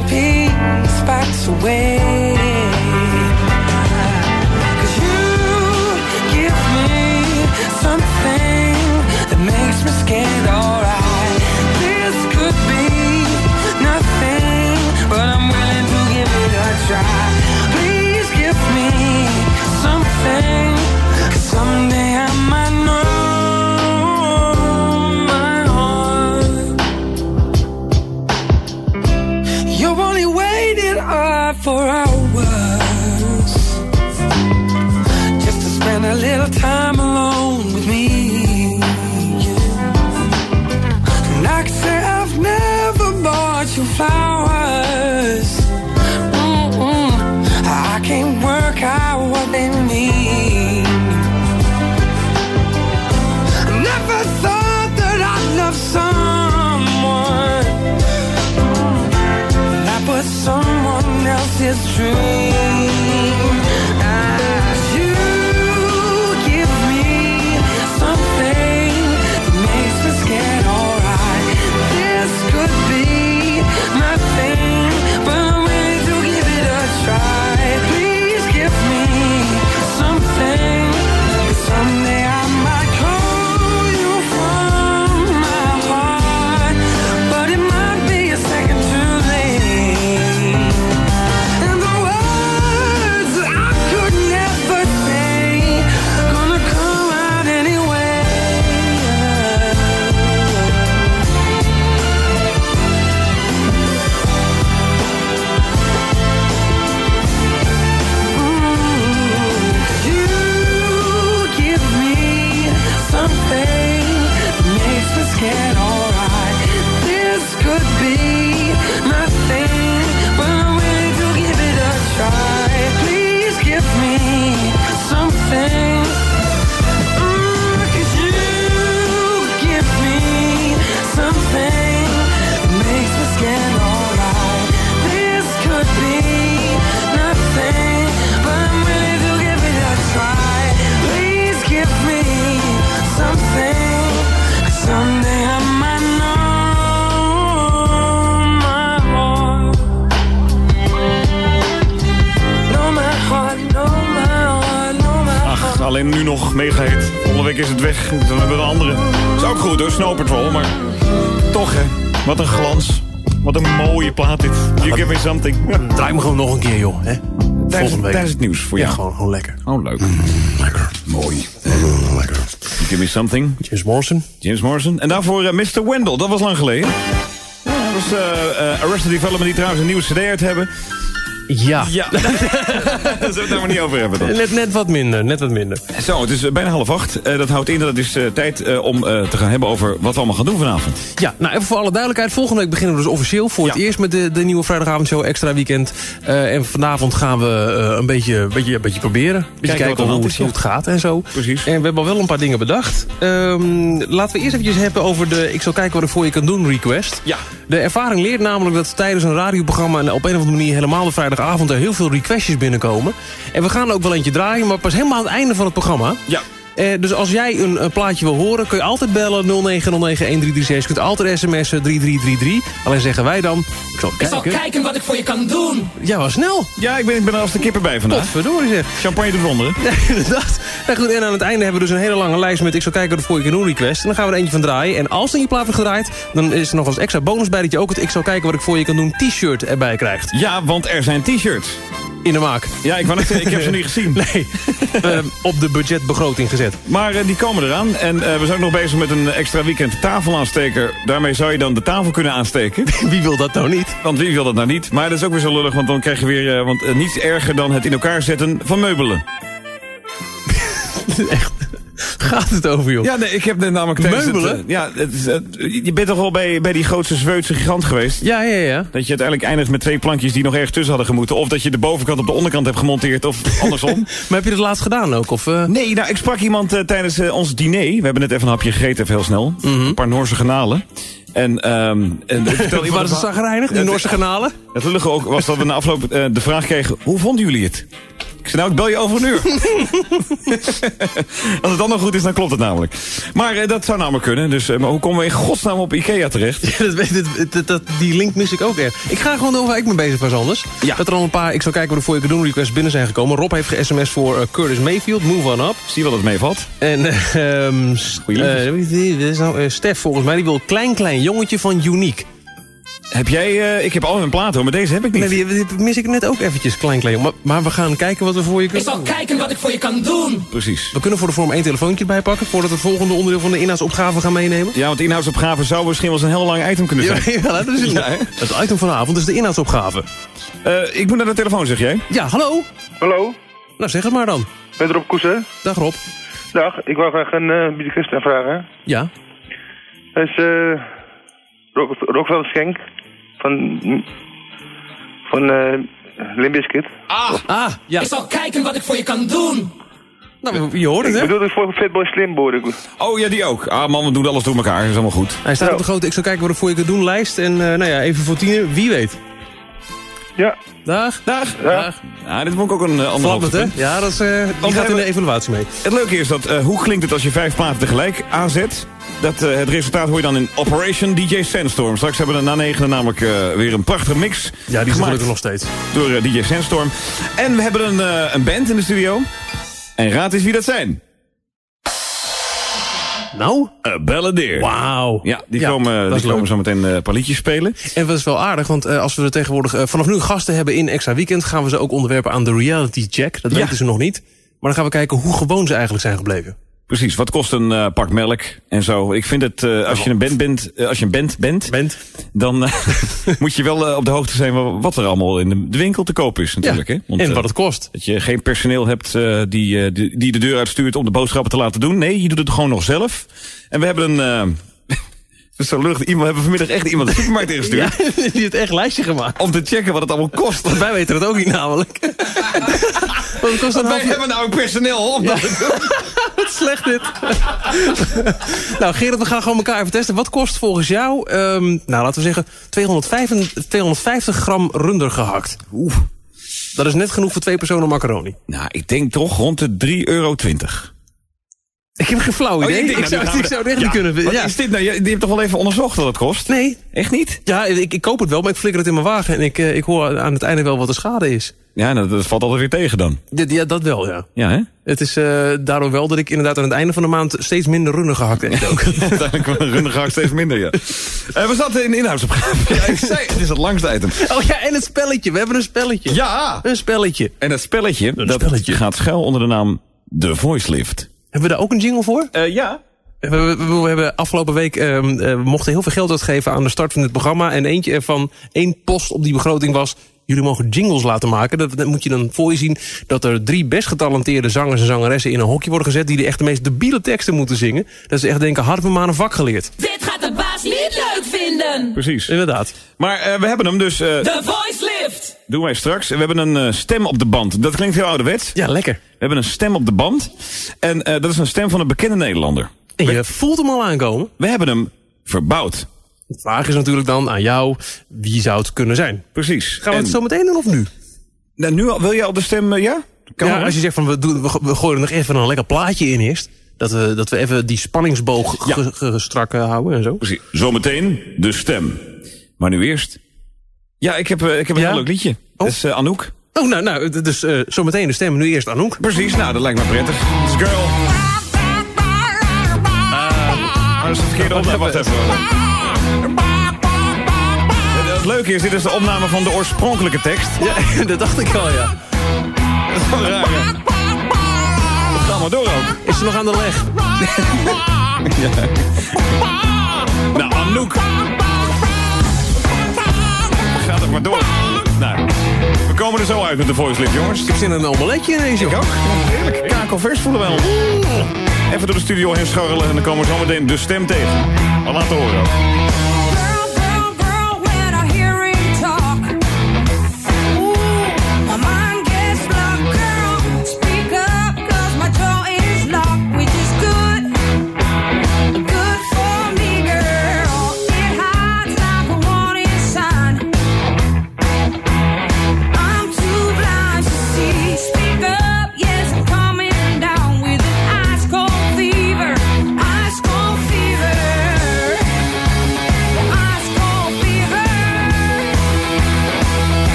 Speaker 10: the peace backs away. his
Speaker 11: dreams. Alleen nu nog mega hit. Volgende week is het weg. Dan hebben we de andere. Is ook goed hoor, Snow Patrol. Maar toch hè. Wat een glans. Wat een mooie plaat dit. You give me something.
Speaker 4: Draai me gewoon nog een keer, joh. Hè? Volgende week.
Speaker 11: tijdens het nieuws voor
Speaker 4: Ja,
Speaker 11: jou.
Speaker 4: gewoon, gewoon lekker.
Speaker 11: Oh, leuk.
Speaker 4: Lekker.
Speaker 11: Mooi.
Speaker 4: lekker.
Speaker 11: You give me something.
Speaker 4: James Morrison.
Speaker 11: James Morrison. En daarvoor eh, Mr. Wendell. Dat was lang geleden. Ja, dat was eh, eh, Arrested Development die trouwens een nieuwe cd uit hebben.
Speaker 4: Ja.
Speaker 11: Ja. Daar zullen we het daar maar niet over hebben dan.
Speaker 4: Net, net wat minder, net wat minder.
Speaker 11: Zo, het is eh, bijna half acht. Eh, dat houdt in dat het is eh, tijd eh, om te gaan hebben over wat we allemaal gaan doen vanavond.
Speaker 4: Ja, nou even voor alle duidelijkheid. Volgende week beginnen we dus officieel voor het eerst met de, de nieuwe vrijdagavondshow Extra Weekend. En vanavond gaan we een, beetje, beetje, een beetje proberen. Beetje
Speaker 11: Kijken
Speaker 4: kijken, hoe, het,
Speaker 11: hand
Speaker 4: hoe het gaat en zo.
Speaker 11: Precies.
Speaker 4: En we hebben al wel een paar dingen bedacht. Ehm, laten we eerst eventjes hebben over de Ik zal kijken wat ik voor je kan doen request.
Speaker 11: Ja.
Speaker 4: De ervaring leert namelijk dat tijdens een radioprogramma... en op een of andere manier helemaal de vrijdagavond... er heel veel requestjes binnenkomen. En we gaan ook wel eentje draaien, maar pas helemaal aan het einde van het programma.
Speaker 11: Ja.
Speaker 4: Eh, dus als jij een, een plaatje wil horen, kun je altijd bellen 0909-1336. Je kunt altijd sms'en 3333. Alleen zeggen wij dan, ik zal
Speaker 12: Ik zal
Speaker 4: kijken.
Speaker 12: kijken wat ik voor je kan doen.
Speaker 4: Ja, was snel.
Speaker 11: Ja, ik ben, ik ben er als de kippen bij vandaag.
Speaker 4: Potverdorie zeg.
Speaker 11: Champagne doet wonderen.
Speaker 4: Ja, inderdaad. Nou goed, en aan het einde hebben we dus een hele lange lijst met ik zal kijken wat ik voor je kan doen request. En dan gaan we er eentje van draaien. En als dan je plaat wordt gedraaid, dan is er nog als extra bonus bij dat je ook het ik zal kijken wat ik voor je kan doen t-shirt erbij krijgt.
Speaker 11: Ja, want er zijn t-shirts.
Speaker 4: In de maak.
Speaker 5: Ja, ik, wou net zeggen, ik heb ze niet gezien.
Speaker 4: Nee, Ehm, op de budgetbegroting gezet.
Speaker 5: Maar eh, die komen eraan. En eh, we zijn ook nog bezig met een extra weekend tafelaansteker. Daarmee zou je dan de tafel kunnen aansteken.
Speaker 4: Wie wil dat nou niet?
Speaker 5: Want wie wil dat nou niet? Maar dat is ook weer zo lullig, want dan krijg je weer... eh, want eh, niets erger dan het in elkaar zetten van meubelen.
Speaker 4: Echt, gaat het over, joh?
Speaker 5: Ja, nee, ik heb net namelijk... tijdens
Speaker 4: Meubelen?
Speaker 5: eh, ja, het je bent toch wel bij, bij die grootste Zweedse gigant geweest?
Speaker 4: Ja, ja, ja.
Speaker 5: Dat je uiteindelijk eindigt met twee plankjes die nog ergens tussen hadden gemoeten. Of dat je de bovenkant op de onderkant hebt gemonteerd, of andersom.
Speaker 4: Maar heb je dat laatst gedaan ook? Of, eh?
Speaker 5: Nee, nou, ik sprak iemand eh, tijdens ons diner. We hebben net even een hapje gegeten, even heel snel. Een paar Noorse granalen. En, ehm en iemand
Speaker 4: Waren ze zagrijnig, die Noorse kanalen?
Speaker 5: Het lullige ook was dat we na afloop de vraag kregen... hoe vonden jullie het? Ik zei, nou, ik bel je over een uur. Als het dan nog goed is, dan klopt het namelijk. Maar eh, dat zou namelijk kunnen. Dus eh, maar hoe komen we in godsnaam op Ikea terecht?
Speaker 4: Ja, dat, weet- dat, dat, dat- die link mis ik ook echt. Ik ga gewoon door waar ik mee bezig was anders.
Speaker 5: Ja.
Speaker 4: Dat er al een paar, ik zal kijken wat er voor je doen requests binnen zijn gekomen. Rob heeft ge-sms voor eh, Curtis Mayfield, Move On Up.
Speaker 5: Zie je wel dat het meevalt?
Speaker 4: En eh, ehm, s-
Speaker 5: Goeie liedjes.
Speaker 4: eh, wie- wie- dit is nou, eh, Stef volgens mij, die wil klein klein jongetje van Unique.
Speaker 5: Heb jij... eh, ik heb al mijn platen, hoor, maar deze heb ik niet.
Speaker 4: Nee, die, die mis ik net ook eventjes, klein klein. Maar, maar we gaan kijken wat we voor je
Speaker 7: Ik
Speaker 4: kunnen
Speaker 7: zal kijken wat ik voor je kan doen.
Speaker 5: Precies.
Speaker 4: We kunnen voor de vorm één telefoontje erbij pakken... voordat we het volgende onderdeel van de inhoudsopgave gaan meenemen.
Speaker 5: Ja, want de inhoudsopgave zou misschien wel eens een heel lang item kunnen zijn.
Speaker 4: ja, dat is
Speaker 5: Ja, hè?
Speaker 4: het item van de avond is de inhoudsopgave.
Speaker 5: Eh, ik moet naar de telefoon, zeg jij?
Speaker 4: Ja, hallo?
Speaker 6: Hallo,
Speaker 4: Nou, zeg het maar dan.
Speaker 6: ben Rob Koesen.
Speaker 4: Dag Rob.
Speaker 6: Dag, ik wou graag een uh, muziekist aanvragen.
Speaker 4: Ja.
Speaker 6: Dat is eh Rockwell Schenk van, van eh Limbiskit.
Speaker 4: Ah, ja.
Speaker 7: Ik zal kijken wat ik voor je kan doen.
Speaker 4: Nou, je hoort het,
Speaker 6: Ik
Speaker 4: hè?
Speaker 6: bedoel ik voor Fatboy Slim ik.
Speaker 5: Oh ja, die ook. Ah man, we doen alles door elkaar. Dat is allemaal goed.
Speaker 4: Hij staat op de grote Ik zal kijken wat ik voor je kan doen lijst. En eh, nou ja, even voor tienen, wie weet.
Speaker 6: Ja,
Speaker 4: Dag.
Speaker 5: Dag.
Speaker 6: Ja.
Speaker 5: Ja, dit moet ik ook een uh, ander
Speaker 4: hè? Ja, dat is, eh, die gaat in de evaluatie mee.
Speaker 5: Het leuke is dat, eh, hoe klinkt het als je vijf platen tegelijk aanzet? Dat, eh, het resultaat hoor je dan in Operation DJ Sandstorm. Straks hebben we na negende namelijk eh, weer een prachtige mix.
Speaker 4: Ja, die is er gelukkig nog steeds.
Speaker 5: Door DJ Sandstorm. En we hebben een, eh, een band in de studio. En raad eens wie dat zijn.
Speaker 4: Nou?
Speaker 5: A Balladeer.
Speaker 4: Wauw.
Speaker 5: Ja, die
Speaker 4: Ja,
Speaker 5: komen,
Speaker 4: dat
Speaker 5: die komen zo meteen eh, een paar liedjes spelen.
Speaker 4: En dat is wel aardig, want eh, als we er tegenwoordig eh, vanaf nu gasten hebben in Extra Weekend... gaan we ze ook onderwerpen aan de reality check. Dat
Speaker 5: Ja.
Speaker 4: weten ze nog niet. Maar dan gaan we kijken hoe gewoon ze eigenlijk zijn gebleven.
Speaker 5: Precies, wat kost een eh, pak melk en zo. Ik vind het, eh, als je een band bent, eh, als je een band bent,
Speaker 4: Bent?
Speaker 5: dan moet je wel op de hoogte zijn wa- wat er allemaal in de, winkel te koop is natuurlijk. Hè? Want,
Speaker 4: en wat het kost.
Speaker 5: Dat je geen personeel hebt die, die, die de deur uitstuurt om de boodschappen te laten doen. Nee, je doet het gewoon nog zelf. En we hebben een... het zo lucht. Iemand, we hebben vanmiddag echt iemand de supermarkt ingestuurd.
Speaker 4: Ja, die heeft echt lijstje gemaakt.
Speaker 5: Om te checken wat het allemaal kost.
Speaker 4: Want wij weten het ook niet namelijk. Wat kost dat
Speaker 5: Wij
Speaker 4: half
Speaker 5: hebben nou ook personeel om dat te doen.
Speaker 4: Wat slecht dit. nou, Gerard, we gaan gewoon elkaar even testen. Wat kost volgens jou, ehm, nou laten we zeggen, 255, 250 gram runder gehakt? Oeh. Dat is net genoeg voor twee personen macaroni.
Speaker 5: Nou, ik denk toch rond de 3,20 euro.
Speaker 4: Ik heb geen flauw idee. ik, zou, ik zou het echt niet kunnen
Speaker 5: Wat
Speaker 4: ja.
Speaker 5: is dit nou? Je, hebt toch wel even onderzocht wat het kost?
Speaker 4: Nee.
Speaker 5: Echt niet?
Speaker 4: Ja, ik, ik koop het wel, maar ik flikker het in mijn wagen. En ik, eh, ik hoor aan het einde wel wat de schade is.
Speaker 5: Ja, nou, dat valt altijd weer tegen dan.
Speaker 4: Dit- Ja, dat wel, ja.
Speaker 5: Ja, hè?
Speaker 4: Het is eh, daardoor wel dat ik inderdaad aan het einde van de maand steeds minder runnen gehakt eet ook.
Speaker 5: Uiteindelijk runde gehakt steeds minder, ja. Eh, we zaten in de inhoudsopgave. Ja, ik zei, het is het langste item.
Speaker 4: Oh ja, en het spelletje. We hebben een spelletje.
Speaker 5: Ja!
Speaker 4: Een spelletje.
Speaker 5: En dat spelletje,
Speaker 4: Een
Speaker 5: dat
Speaker 4: spelletje.
Speaker 5: gaat schuil onder de naam The Voice Lift.
Speaker 4: Hebben we daar ook een jingle voor?
Speaker 5: Eh, ja.
Speaker 4: We, we- we hebben afgelopen week ehm, eh, we mochten heel veel geld uitgeven aan de start van dit programma. En eentje ervan, één post op die begroting was. Jullie mogen jingles laten maken. Dat, dat moet je dan voor je zien dat er drie best getalenteerde zangers en zangeressen in een hokje worden gezet. die de echt de meest debiele teksten moeten zingen. Dat ze echt denken, hadden we maar een vak geleerd.
Speaker 7: Dit gaat de baas niet leuk vinden.
Speaker 5: Precies.
Speaker 4: Inderdaad.
Speaker 5: Maar eh, we hebben hem dus, eh
Speaker 7: De voice lift.
Speaker 5: doen wij straks. We hebben een eh, stem op de band. Dat klinkt heel ouderwets.
Speaker 4: Ja, lekker.
Speaker 5: We hebben een stem op de band. En eh, dat is een stem van een bekende Nederlander.
Speaker 4: En je voelt hem al aankomen.
Speaker 5: We hebben hem verbouwd.
Speaker 4: De vraag is natuurlijk dan aan jou, wie zou het kunnen zijn?
Speaker 5: Precies.
Speaker 4: Gaan we
Speaker 5: En-
Speaker 4: het zo meteen doen of nu?
Speaker 5: Nou, nu al, wil je al de stem, eh, ja? Kan
Speaker 4: ja, als je zegt van we, doen, we, go- we gooien er nog even een lekker plaatje in eerst. Dat we, dat we even die spanningsboog
Speaker 5: Ja.
Speaker 4: ge- ge- strak eh, houden en zo.
Speaker 5: Precies. Zometeen de stem. Maar nu eerst. Ja, ik heb, eh, ik heb een
Speaker 4: Ja?
Speaker 5: heel leuk liedje. Dat is Anouk.
Speaker 4: Oh, nou, nou dus eh, zometeen de stem. Nu eerst Anouk.
Speaker 5: Precies, nou, dat lijkt me prettig. This girl. Ah, dat is het verkeerde opname. Wacht even. Het leuke is, dit is de opname van de oorspronkelijke tekst.
Speaker 4: Ja, dat dacht ik al, ja.
Speaker 5: Dat is wel raar, hè? Ga maar door ook.
Speaker 4: Is ze nog aan de leg?
Speaker 5: Nou, Anouk. Gaat het maar door. Nou, we komen er zo uit met de voice lift, jongens.
Speaker 4: Ik in een omeletje ineens, joh.
Speaker 5: Ik ook. Heerlijk. Kakelvers voelen wij ons. Even door de studio heen scharrelen en dan komen we zo meteen de stem tegen. Al laten horen. ook.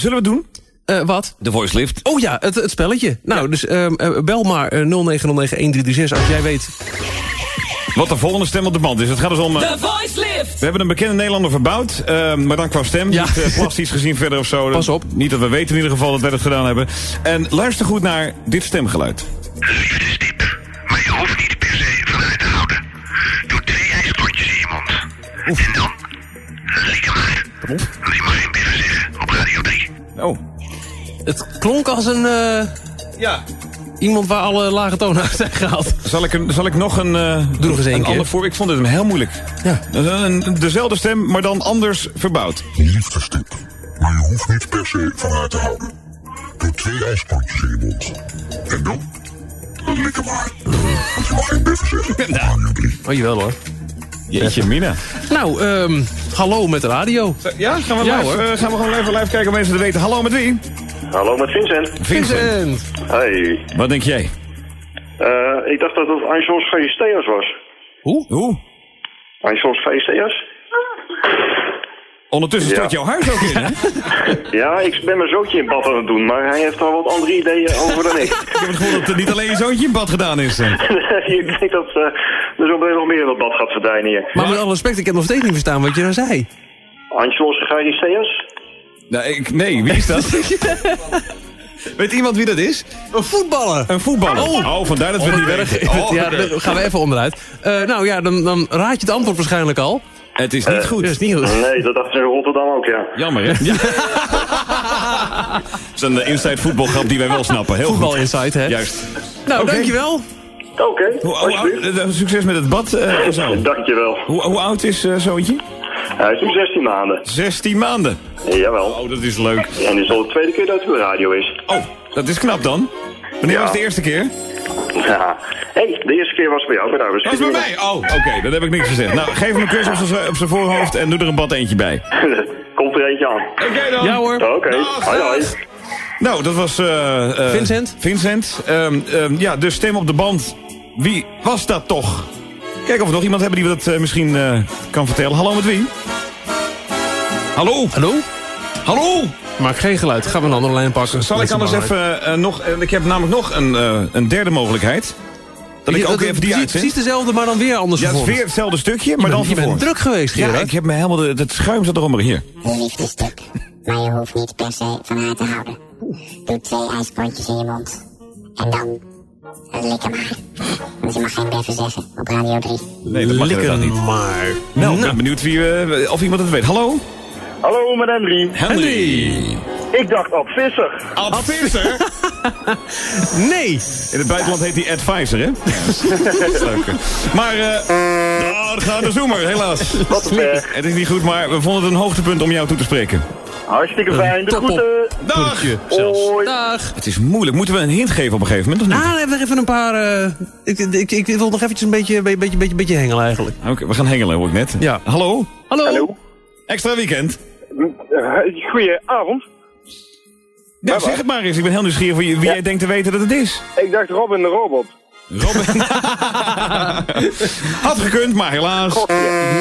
Speaker 5: Zullen we het doen?
Speaker 4: Eh, wat?
Speaker 5: De voice lift.
Speaker 4: Oh ja, het, het spelletje. Nou, dus ehm, eh, bel maar eh, 0909-1336 als jij weet.
Speaker 5: Wat de volgende stem op de band is. Het gaat dus om... eh,
Speaker 7: The Voice Lift.
Speaker 5: we hebben een bekende Nederlander verbouwd. eh, maar dan qua stem.
Speaker 4: Ja.
Speaker 5: Niet eh, plastisch gezien verder of zo.
Speaker 4: Pas op.
Speaker 5: Niet dat we weten in ieder geval dat wij het gedaan hebben. En luister goed naar dit stemgeluid.
Speaker 13: liefdesdiep. Maar je hoeft niet per se vanuit te houden. Doe twee ijsklontjes in je mond. En dan, lik hem maar.
Speaker 5: Oh.
Speaker 4: Het klonk als een... eh,
Speaker 5: Ja.
Speaker 4: iemand waar alle lage tonen uit zijn gehaald.
Speaker 5: Zal ik, een, zal ik nog een, eh
Speaker 4: Doe nog eens één
Speaker 5: een
Speaker 4: keer.
Speaker 5: ander voor? Ik vond het hem heel moeilijk.
Speaker 4: Ja.
Speaker 5: Een- een- dezelfde stem, maar dan anders verbouwd.
Speaker 13: Liefdesdiep. Maar je hoeft niet per se vanuit te houden. Doe twee ijsklontjes in je mond. En dan, lik hem maar. Want je mag geen zeggen 3.
Speaker 4: Oh, jawel hoor.
Speaker 5: Jeetje, Mina.
Speaker 4: Nou, ehm, hallo met de radio.
Speaker 5: Ja, gaan we,
Speaker 4: Ja,
Speaker 5: live,
Speaker 4: hoor.
Speaker 5: eh, gaan we gewoon even live kijken om mensen te weten. Hallo, met wie?
Speaker 6: Hallo, met Vincent.
Speaker 4: Vincent.
Speaker 6: Hey.
Speaker 5: Wat denk jij?
Speaker 6: Eh, ik dacht dat het Anjos Feesteas was.
Speaker 4: Hoe?
Speaker 5: Hoe?
Speaker 6: Anjos Feesteas?
Speaker 5: Ondertussen
Speaker 14: Ja.
Speaker 5: stort jouw huis ook in, hè?
Speaker 14: Ja, ik ben mijn zoontje in bad aan het doen, maar hij heeft al wat andere ideeën over dan ik.
Speaker 5: Ik heb het gevoel dat er niet alleen je zoontje in bad gedaan is. eh.
Speaker 14: ik denk dat eh er zo meteen nog meer in dat bad gaat verdwijnen hier.
Speaker 4: Maar met alle respect, ik heb nog steeds niet verstaan wat je nou zei.
Speaker 14: Angelos Garisteus?
Speaker 5: Nou, ik, nee, wie is dat? Weet iemand wie dat is?
Speaker 4: Een voetballer.
Speaker 5: Een voetballer. Oh, vandaar dat we het niet weten. Oh,
Speaker 4: ja, dan gaan we even onderuit. Eh, nou ja, dan, dan raad je het antwoord waarschijnlijk al.
Speaker 5: Het is niet goed.
Speaker 4: Dat is niet goed.
Speaker 14: Nee, dat dachten ze in Rotterdam ook, ja.
Speaker 5: Jammer, hè? Ja. Dat is een eh, inside voetbalgrap die wij wel snappen. Heel
Speaker 4: Voetbal
Speaker 5: goed.
Speaker 4: Insight, hè?
Speaker 5: Juist.
Speaker 4: Nou, dankjewel.
Speaker 14: Oké,
Speaker 5: eh, succes met het bad eh, en zo.
Speaker 14: Dankjewel.
Speaker 5: Hoe, hoe oud is eh, zoontje?
Speaker 14: Hij is nu 16 maanden.
Speaker 5: 16 maanden.
Speaker 14: Jawel.
Speaker 5: Oh, dat is leuk.
Speaker 14: En dit is al de tweede keer dat hij op de radio is.
Speaker 5: Oh, dat is knap dan. Wanneer
Speaker 14: Ja.
Speaker 5: was de eerste keer?
Speaker 14: Ja. hey, de eerste keer was bij jou, maar nou,
Speaker 5: Dat is bij mij. Oh, oké, dan heb ik niks gezegd. Nou, geef hem een kus op zijn- op zijn voorhoofd en doe er een bad eentje bij.
Speaker 14: Komt er eentje aan.
Speaker 5: Oké dan.
Speaker 4: Ja hoor.
Speaker 14: Oké, hoi hoi.
Speaker 5: dag. Nou, dat was... eh, eh,
Speaker 4: Vincent.
Speaker 5: Vincent. Ehm, ehm, ja, de stem op de band. Wie was dat toch? Kijk of we nog iemand hebben die we dat eh, misschien eh, kan vertellen. Hallo, met wie? Hallo?
Speaker 4: Hallo?
Speaker 5: Hallo?
Speaker 4: Maak geen geluid. Gaan we een andere lijn pakken.
Speaker 5: Zal ik anders even eh, nog... ik heb namelijk nog een, eh, een derde mogelijkheid. Dat ik
Speaker 4: Ja,
Speaker 5: ook even die
Speaker 4: precies, precies dezelfde, maar dan weer anders
Speaker 5: Ja, het is weer hetzelfde stukje, maar
Speaker 4: Je
Speaker 5: dan
Speaker 4: bent- Je bent druk geweest,
Speaker 5: Ja,
Speaker 4: Gerard.
Speaker 5: ik heb me helemaal... De, het schuim zat eronder hier.
Speaker 3: Een liefdestuk, maar je hoeft niet per se van haar te houden. Doe twee ijskontjes in je mond. En dan... Lik hem maar. Want je mag geen beffen zeggen op Radio 3.
Speaker 5: Nee, dat mag inderdaad niet.
Speaker 4: maar.
Speaker 5: Nou, ik ben benieuwd wie, eh, of iemand het weet. Hallo?
Speaker 14: Hallo, met Henry.
Speaker 5: Henry.
Speaker 14: Ik dacht Ad Visser.
Speaker 5: Ad Visser?
Speaker 4: Nee.
Speaker 5: In het buitenland heet hij Advisor, hè? Ja, dat is leuk. Maar, eh... nou, dat gaat de zoemer, helaas.
Speaker 14: Wat een ver.
Speaker 5: Het is niet goed, maar we vonden het een hoogtepunt om jou toe te spreken.
Speaker 14: Hartstikke fijn. De
Speaker 4: op.
Speaker 14: groeten.
Speaker 5: Dag!
Speaker 14: Hoi.
Speaker 4: Dag.
Speaker 5: Het is moeilijk. Moeten we een hint geven op een gegeven moment, of niet?
Speaker 4: Ah, we hebben even een paar... eh, ik, ik, ik wil nog eventjes een beetje, een beetje, beetje, beetje hengelen eigenlijk.
Speaker 5: Oké, we gaan hengelen, hoor ik net.
Speaker 4: Ja.
Speaker 5: Hallo?
Speaker 4: Hallo.
Speaker 14: Hallo.
Speaker 5: Extra weekend?
Speaker 14: Goedenavond.
Speaker 5: Ja, zeg het maar eens. Ik ben heel nieuwsgierig wie, wie jij denkt te weten dat het is.
Speaker 14: Ik dacht Robin de Robot.
Speaker 5: Robin. Had gekund, maar helaas.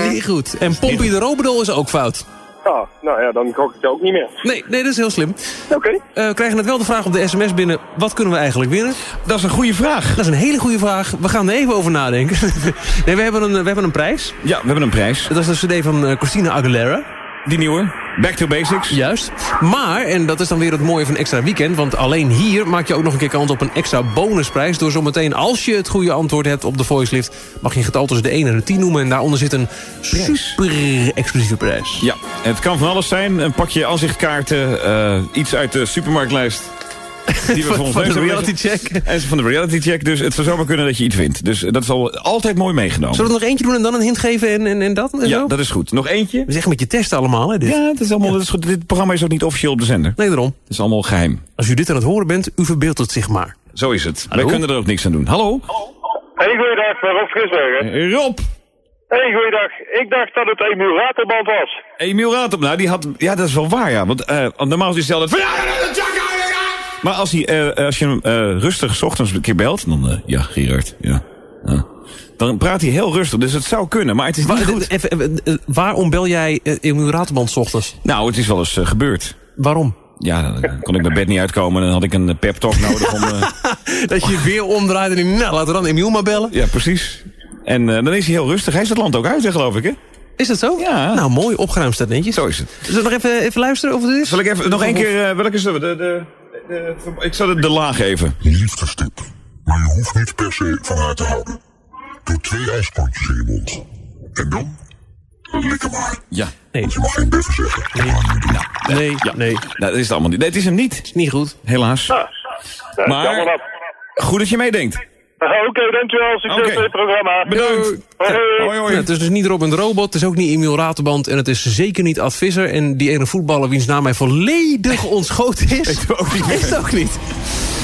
Speaker 4: Niet goed. En Pompey de Robedol is ook fout.
Speaker 14: Ah, nou ja, dan gok ik het ook niet meer.
Speaker 4: Nee, nee, dat is heel slim.
Speaker 14: Oké.
Speaker 4: Eh, we krijgen net wel de vraag op de sms binnen. Wat kunnen we eigenlijk winnen?
Speaker 5: Dat is een goede vraag.
Speaker 4: Dat is een hele goede vraag. We gaan er even over nadenken. nee, we hebben, een, we hebben een prijs.
Speaker 5: Ja, we hebben een prijs.
Speaker 4: Dat is de cd van eh, Christina Aguilera.
Speaker 5: Die nieuwe. Back to Basics.
Speaker 4: Juist. Maar, en dat is dan weer het mooie van extra weekend... want alleen hier maak je ook nog een keer kans op een extra bonusprijs... door zometeen, als je het goede antwoord hebt op de voice lift... mag je een getal tussen de 1 en de 10 noemen... en daaronder zit een super exclusieve prijs.
Speaker 5: Ja, het kan van alles zijn. Een pakje aanzichtkaarten, eh, iets uit de supermarktlijst. Die we
Speaker 4: Van de reality check.
Speaker 5: En van de reality check, dus het zou zomaar kunnen dat je iets wint. Dus dat is al altijd mooi meegenomen.
Speaker 4: Zullen we er nog eentje doen en dan een hint geven en, en, en dat? En
Speaker 5: Ja,
Speaker 4: zo?
Speaker 5: dat is goed. Nog eentje?
Speaker 4: We zeggen met je testen allemaal, hè? Dit.
Speaker 5: Ja, het is allemaal, dat is goed. dit programma is ook niet officieel op de zender.
Speaker 4: Nee, daarom.
Speaker 5: Het is allemaal geheim.
Speaker 4: Als u dit aan het horen bent, u verbeeldt het zich maar.
Speaker 5: Zo is het.
Speaker 4: Hallo?
Speaker 5: Wij kunnen er ook niks aan doen. Hallo?
Speaker 14: Hey, goeiedag, Rob Frisbergen.
Speaker 5: Rob!
Speaker 14: Hey, goeiedag. Ik dacht dat het Emiel Raterband was.
Speaker 5: Emiel Raad Nou, die had... Ja, dat is wel waar, ja. Want eh, normaal is hij zelf... Maar als, hij, eh, als je hem eh, rustig 's ochtends een keer belt... Dan, eh, ja, Gerard, ja. ja. Dan praat hij heel rustig, dus het zou kunnen. Maar het is niet
Speaker 4: Wa-
Speaker 5: goed.
Speaker 4: even, even, eh, waarom bel jij uh, Emiel Raterband 's ochtends?
Speaker 5: Nou, het is wel eens eh, gebeurd.
Speaker 4: Waarom?
Speaker 5: Ja, dan kon ik mijn bed niet uitkomen. Dan had ik een pep talk nodig om... eh,
Speaker 4: Dat je weer omdraait en nou, laten we dan Emiel maar bellen.
Speaker 5: ja, precies. En eh, dan is hij heel rustig. Hij is het land ook uit, hè, geloof ik, hè?
Speaker 4: Is dat zo?
Speaker 5: Ja.
Speaker 4: Nou, mooi, opgeruimd staat netjes.
Speaker 5: Zo is het.
Speaker 4: Zullen we nog even, even luisteren of het is?
Speaker 5: Zal ik even nog één keer... eh, welke is de, de, de- Ik zal de, de laag even.
Speaker 13: Liefdestuk, maar je hoeft niet per se van haar te houden. Doe twee ijskontjes in je mond. En dan? Lik hem maar.
Speaker 5: Ja.
Speaker 4: Nee,
Speaker 13: Je mag geen beffen zeggen.
Speaker 4: nee, nee.
Speaker 5: Nou, dat is het allemaal niet. Nee, het is hem niet.
Speaker 4: Is niet goed.
Speaker 5: Helaas.
Speaker 14: Nou,
Speaker 5: Maar-. Goed dat je meedenkt.
Speaker 14: Oké, dankjewel. Succes
Speaker 5: Oké.
Speaker 14: met het programma.
Speaker 5: Bedankt.
Speaker 14: Hoi, hoi.
Speaker 4: Het is dus niet Robin de Robot, het is ook niet Emiel Raterband... en het is zeker niet Ad Visser. En die ene voetballer wiens naam mij volledig ontschoten is...
Speaker 5: Weet we ook niet
Speaker 4: is het ook niet.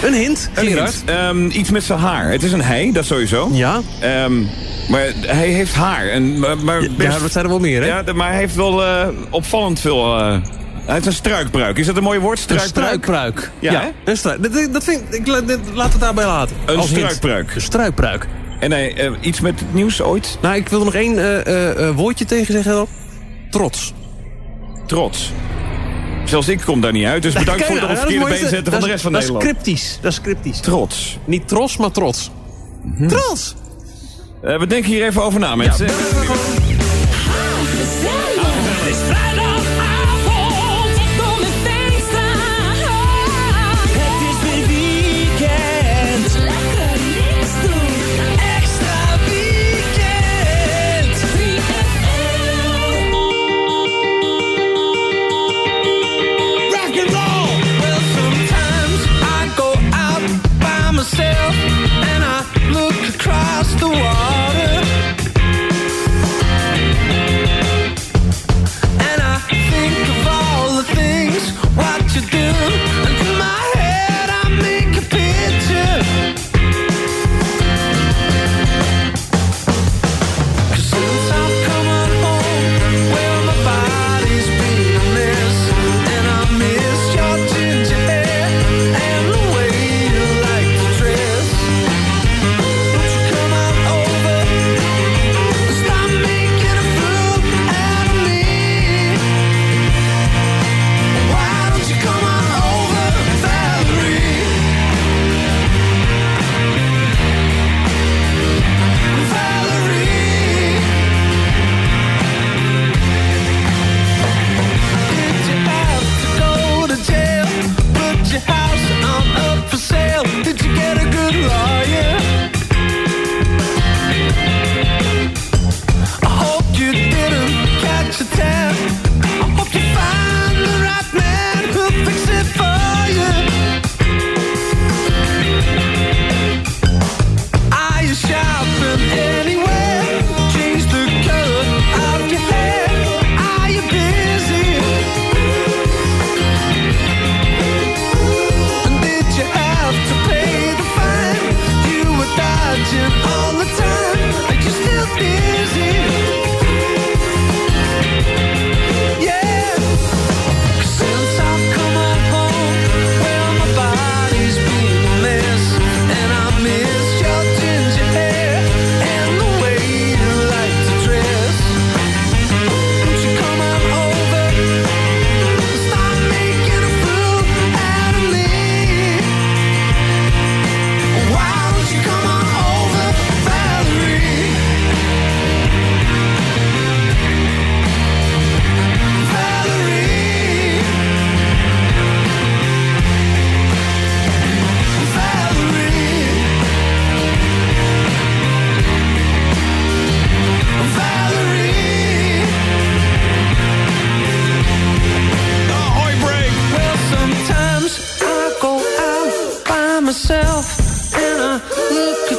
Speaker 4: Een hint,
Speaker 5: Een
Speaker 4: Gerard.
Speaker 5: hint. Ehm, iets met zijn haar. Het is een hij, dat sowieso.
Speaker 4: Ja?
Speaker 5: Ehm, maar hij heeft haar. En, maar, maar
Speaker 4: Ja,
Speaker 5: best-
Speaker 4: dat zijn er wel meer, hè?
Speaker 5: Ja, maar hij heeft wel eh, opvallend veel... eh, hij heeft een struikbruik. Is dat een mooi woord?
Speaker 4: Een
Speaker 5: Struikbruik?
Speaker 4: struikpruik.
Speaker 5: Ja,
Speaker 4: een struik. Dat, dat vind ik, laat het daarbij laten.
Speaker 5: Een
Speaker 4: Als hint.
Speaker 5: struikpruik.
Speaker 4: Een struikpruik.
Speaker 5: En hij, eh, iets met het nieuws ooit?
Speaker 4: Nou, ik wil er nog één eh, eh, eh, woordje tegen zeggen dan. Trots.
Speaker 5: Trots. Zelfs ik kom daar niet uit, dus bedankt voor het
Speaker 4: nou,
Speaker 5: het
Speaker 4: dat is
Speaker 5: verkeerde
Speaker 4: mooi,
Speaker 5: been zetten van de
Speaker 4: dat
Speaker 5: rest van
Speaker 4: dat
Speaker 5: Nederland.
Speaker 4: is cryptisch. Dat is cryptisch.
Speaker 5: Trots.
Speaker 4: Niet tros, maar trots. Trots!
Speaker 5: Eh, we denken hier even over na, mensen.
Speaker 15: Het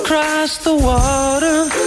Speaker 16: across the water.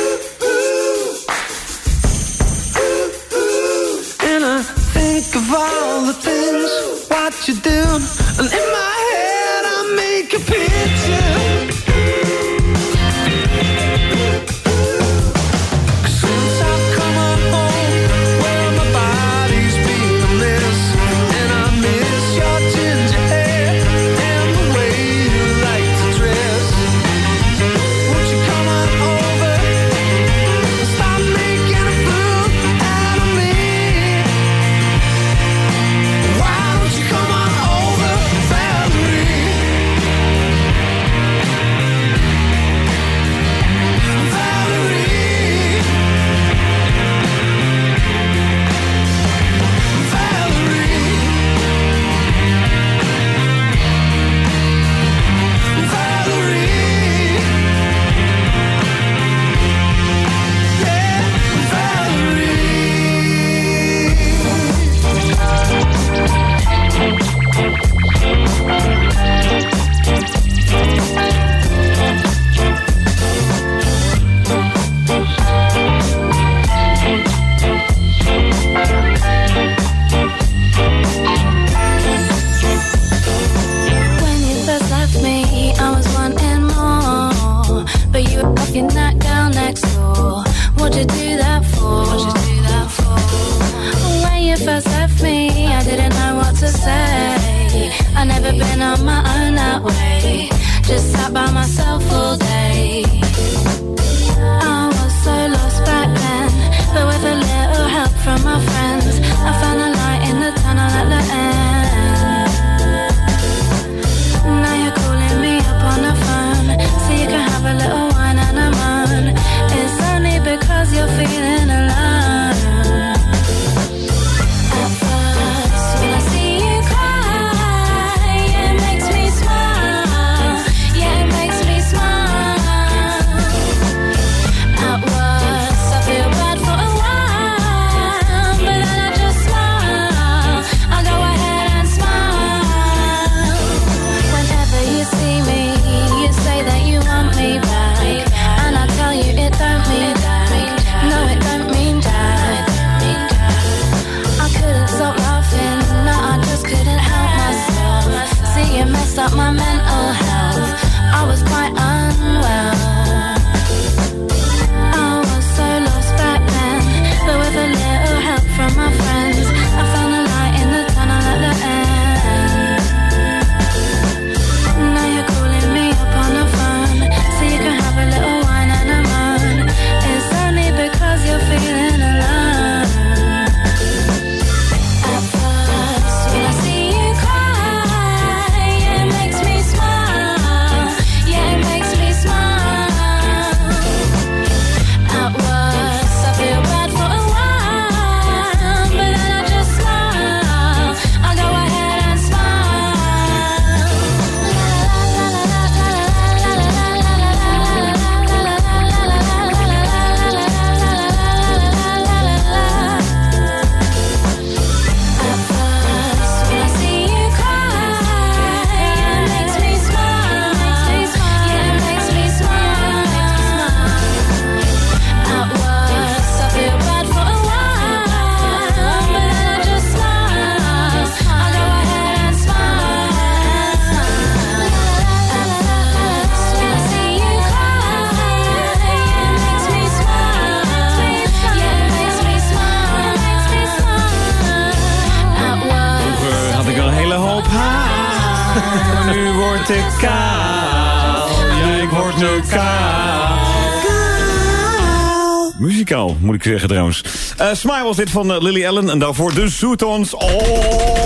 Speaker 5: Zeggen trouwens. Eh Smile was dit van eh, Lily Allen. En daarvoor de Zoetons. Oh!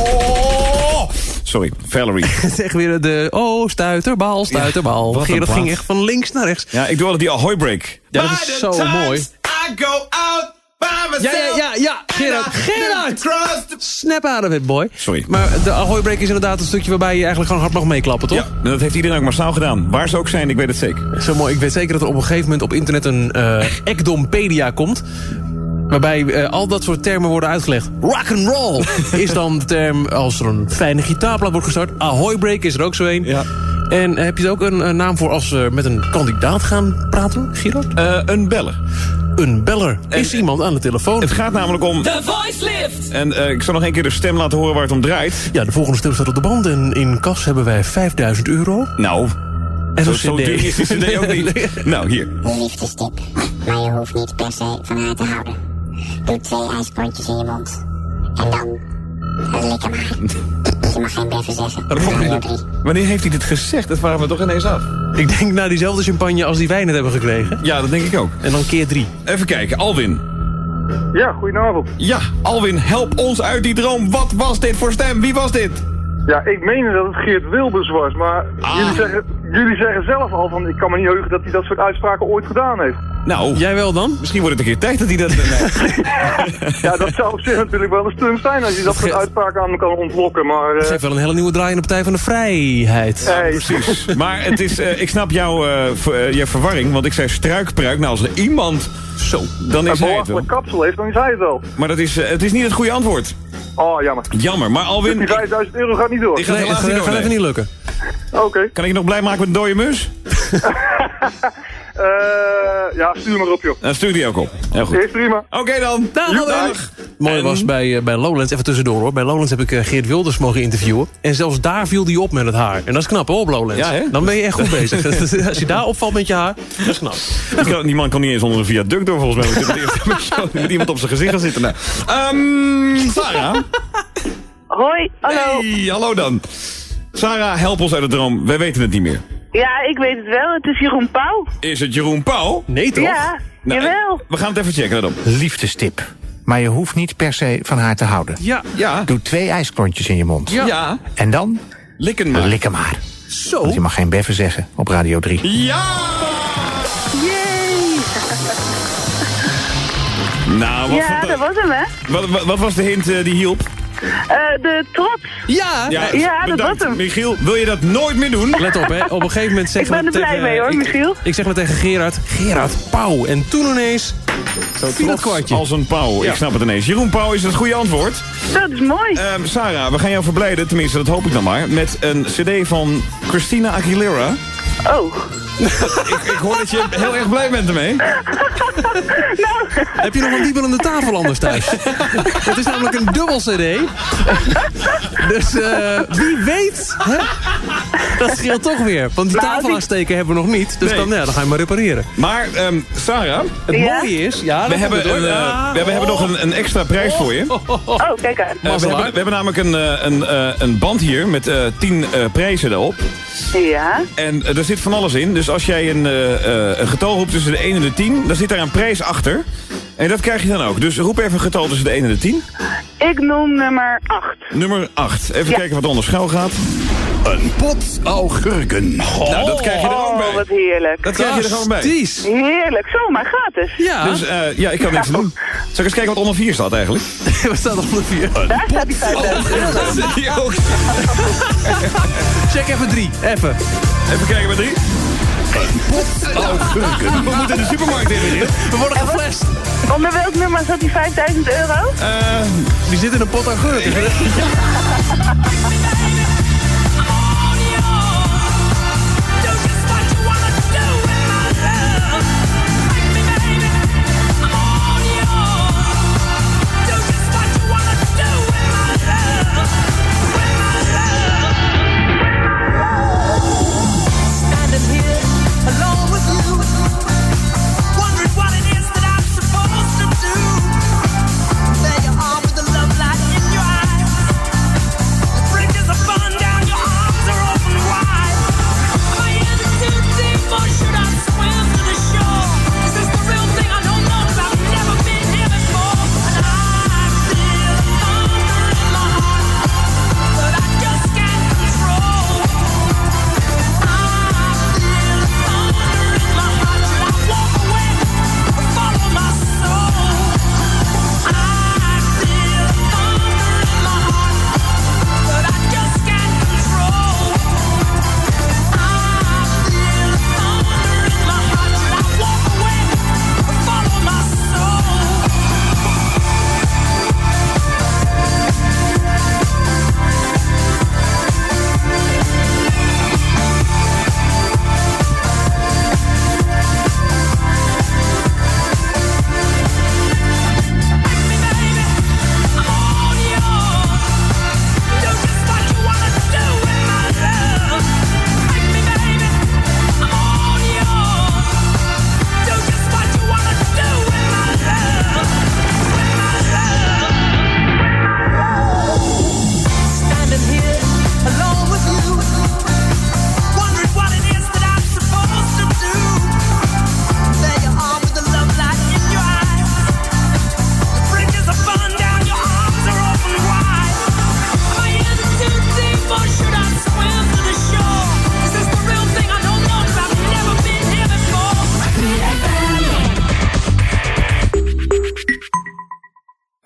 Speaker 5: Sorry, Valerie.
Speaker 4: zeg weer de, oh, stuiterbal, stuiterbal.
Speaker 5: een
Speaker 4: Gerard ging echt van links naar rechts.
Speaker 5: Ja, ik doe altijd die Ahoy Break.
Speaker 4: Ja, dat is zo mooi.
Speaker 5: I go out by
Speaker 4: Ja, ja, ja, ja, Gerard, Gerard! Snap out of it, boy.
Speaker 5: Sorry.
Speaker 4: Maar de Ahoy Break is inderdaad een stukje waarbij je eigenlijk gewoon hard mag meeklappen, toch?
Speaker 5: Ja, dat heeft iedereen ook massaal gedaan. Waar ze ook zijn, ik weet het zeker.
Speaker 4: Zo mooi. Ik weet zeker dat er op een gegeven moment op internet een eh Ekdompedia komt. Waarbij eh, al dat soort termen worden uitgelegd. Rock and roll is dan de term als er een fijne gitaarplaat wordt gestart. Ahoy break is er ook zo een.
Speaker 5: Ja.
Speaker 4: En eh, heb je er ook een, eh, naam voor als we met een kandidaat gaan praten, Gerard?
Speaker 5: Eh, een beller.
Speaker 4: Een beller is iemand aan de telefoon.
Speaker 5: Het gaat namelijk om...
Speaker 7: The Voice Lift.
Speaker 5: En eh, ik zal nog één keer de stem laten horen waar het om draait.
Speaker 4: Ja, de volgende stil staat op de band. En in kas hebben wij 5000 euro.
Speaker 5: Nou,
Speaker 4: En
Speaker 5: zo,
Speaker 4: een
Speaker 5: zo
Speaker 4: CD.
Speaker 5: duur is die cd ook niet. nou, hier.
Speaker 3: Liefdestip, maar je hoeft niet per se van haar te houden. Doe twee ijsklontjes in je mond. En dan, lik hem maar. Je mag geen beffen zeggen.
Speaker 5: Dat mocht
Speaker 3: Radio
Speaker 5: niet.
Speaker 3: 3.
Speaker 5: Wanneer heeft hij dit gezegd? Dat waren we toch ineens af.
Speaker 4: Ik denk naar diezelfde champagne als die wij net hebben gekregen.
Speaker 5: Ja, dat denk ik ook.
Speaker 4: En dan keer drie.
Speaker 5: Even kijken, Alwin.
Speaker 6: Ja, goedenavond.
Speaker 5: Ja, Alwin, help ons uit die droom. Wat was dit voor stem? Wie was dit?
Speaker 6: Ja, ik meende dat het Geert Wilbers was, maar
Speaker 5: Ah.
Speaker 6: jullie, zeggen, jullie zeggen zelf al van, ik kan me niet heugen dat hij dat soort uitspraken ooit gedaan heeft.
Speaker 5: Nou,
Speaker 4: Jij wel dan?
Speaker 5: misschien wordt het een keer tijd dat hij dat... nee.
Speaker 6: Ja, dat zou op zich natuurlijk wel een stunt zijn als je dat soort uitspraken aan me kan ontlokken, maar... eh,
Speaker 4: Geeft wel een hele nieuwe draai in de Partij van de Vrijheid.
Speaker 6: hey,
Speaker 5: Precies. Maar het is, eh, ik snap jouw eh, eh, je verwarring, want ik zei struikpruik. Nou, als er iemand... Zo, dan
Speaker 6: een
Speaker 5: is hij het wel.
Speaker 6: belachelijk kapsel heeft, dan is hij het wel.
Speaker 5: Maar dat is, eh, het is niet het goede antwoord.
Speaker 6: Oh, jammer.
Speaker 5: Jammer, maar Alwin...
Speaker 6: Die 5000 euro gaat niet door.
Speaker 5: Ik ga
Speaker 4: Nee,
Speaker 5: helaas niet
Speaker 4: gaat
Speaker 5: door,
Speaker 4: even
Speaker 5: nee.
Speaker 4: niet lukken.
Speaker 6: Oké.
Speaker 5: Kan ik je nog blij maken met een dode mus?
Speaker 6: Eh, ja, stuur maar op, joh.
Speaker 5: Dan stuur die ook op. Heel goed.
Speaker 6: Is prima.
Speaker 5: Oké dan.
Speaker 4: Dag, dag. Mooi
Speaker 5: En-
Speaker 4: was bij, eh, bij Lowlands, even tussendoor hoor. Bij Lowlands heb ik eh, Geert Wilders mogen interviewen. En zelfs daar viel die op met het haar. En dat is knap hoor, op Lowlands.
Speaker 5: Ja, hè?
Speaker 4: Dan ben je echt goed bezig. Als je daar opvalt met je haar, dat is knap.
Speaker 5: Die, kan- die man kan niet eens onder een viaduct door volgens mij. want ik heb het eerst met met iemand op zijn gezicht gaan zitten. Nou. Ehm, Sarah.
Speaker 17: Hoi, hallo.
Speaker 5: Hey, hallo dan. Sarah, help ons uit de droom. Wij weten het niet meer.
Speaker 17: Ja, ik weet het wel. Het is Jeroen Pauw.
Speaker 5: Is het Jeroen Pauw?
Speaker 4: Nee toch?
Speaker 17: Ja,
Speaker 5: Nou,
Speaker 17: jawel.
Speaker 5: We gaan het even checken. Let op.
Speaker 18: Liefdestip. Maar je hoeft niet per se van haar te houden.
Speaker 4: Ja.
Speaker 5: Ja.
Speaker 18: Doe twee ijsklontjes in je mond.
Speaker 4: Ja.
Speaker 5: Ja.
Speaker 18: En dan,
Speaker 5: Likken maar.
Speaker 18: lik hem maar.
Speaker 4: Zo.
Speaker 18: Want je mag geen beffen zeggen op Radio 3.
Speaker 5: Ja! Nou, wat,
Speaker 17: Ja, dat was hem, hè?
Speaker 5: wat, wat, wat was de hint eh, die hielp?
Speaker 17: Eh, de trots.
Speaker 4: Ja.
Speaker 17: Ja, dat
Speaker 5: bedankt.
Speaker 17: was hem.
Speaker 5: Michiel, wil je dat nooit meer doen?
Speaker 4: Let op, hè. Op een gegeven moment
Speaker 17: Ik
Speaker 4: zeggen
Speaker 17: ben er blij
Speaker 4: tegen...
Speaker 17: mee, hoor,
Speaker 4: ik-
Speaker 17: Michiel.
Speaker 4: Ik zeg maar tegen Gerard, Gerard, pauw. En toen ineens viel dat kwartje.
Speaker 5: Als een pauw.
Speaker 4: Ja.
Speaker 5: Ik snap het ineens. Jeroen Pauw is het goede antwoord.
Speaker 17: Dat is mooi.
Speaker 5: Ehm, Sarah, we gaan jou verblijden, tenminste dat hoop ik dan maar, met een cd van Christina Aguilera.
Speaker 17: Oh.
Speaker 5: Ik, ik hoor dat je heel erg blij bent ermee.
Speaker 4: Heb je nog een wiebelende tafel anders thuis? Het is namelijk een dubbel cd. Dus eh, wie weet, hè? Dat scheelt toch weer. Want die
Speaker 17: Nou,
Speaker 4: tafel aansteken hebben we nog niet. Dus
Speaker 5: Nee.
Speaker 4: dan, ja, dan ga je maar repareren.
Speaker 5: Maar, ehm, Sarah,
Speaker 4: Het
Speaker 17: Ja?
Speaker 4: mooie is... Ja,
Speaker 5: we hebben, een, eh,
Speaker 4: Ja.
Speaker 5: we, hebben nog een, een extra prijs voor je.
Speaker 17: Oh, kijk aan.
Speaker 5: Eh, we, hebben, we hebben namelijk een, eh, een, eh, een band hier met eh 10 eh, prijzen erop.
Speaker 17: Ja.
Speaker 5: En eh, er zit van alles in. Dus als jij een, eh, eh, een getal roept tussen de 1 en de 10, dan zit daar een prijs achter. En dat krijg je dan ook. Dus roep even een getal tussen de 1 en de 10.
Speaker 17: Ik noem nummer 8.
Speaker 5: Nummer 8. Even
Speaker 17: Ja.
Speaker 5: kijken wat er onder schuil gaat.
Speaker 1: Een pot augurken.
Speaker 5: Nou, dat krijg je er ook
Speaker 17: Oh,
Speaker 5: bij.
Speaker 17: wat heerlijk.
Speaker 5: Dat krijg je er gewoon bij.
Speaker 17: Heerlijk, zomaar gratis.
Speaker 4: Ja,
Speaker 5: Dus eh, ja, ik kan niks doen. Zal ik eens kijken wat onder 4 staat eigenlijk?
Speaker 4: we staan op de vier.
Speaker 17: Daar staat die 5000 euro.
Speaker 5: Dat zit hier ook.
Speaker 4: Check even drie. Even.
Speaker 5: Even kijken bij 3.
Speaker 1: Augurken.
Speaker 5: We moeten de supermarkt in.
Speaker 4: We worden geflasht.
Speaker 17: Onder welk nummer zat die 5000 euro?
Speaker 5: Eh,
Speaker 4: Die zit in een pot augurken.
Speaker 7: Standing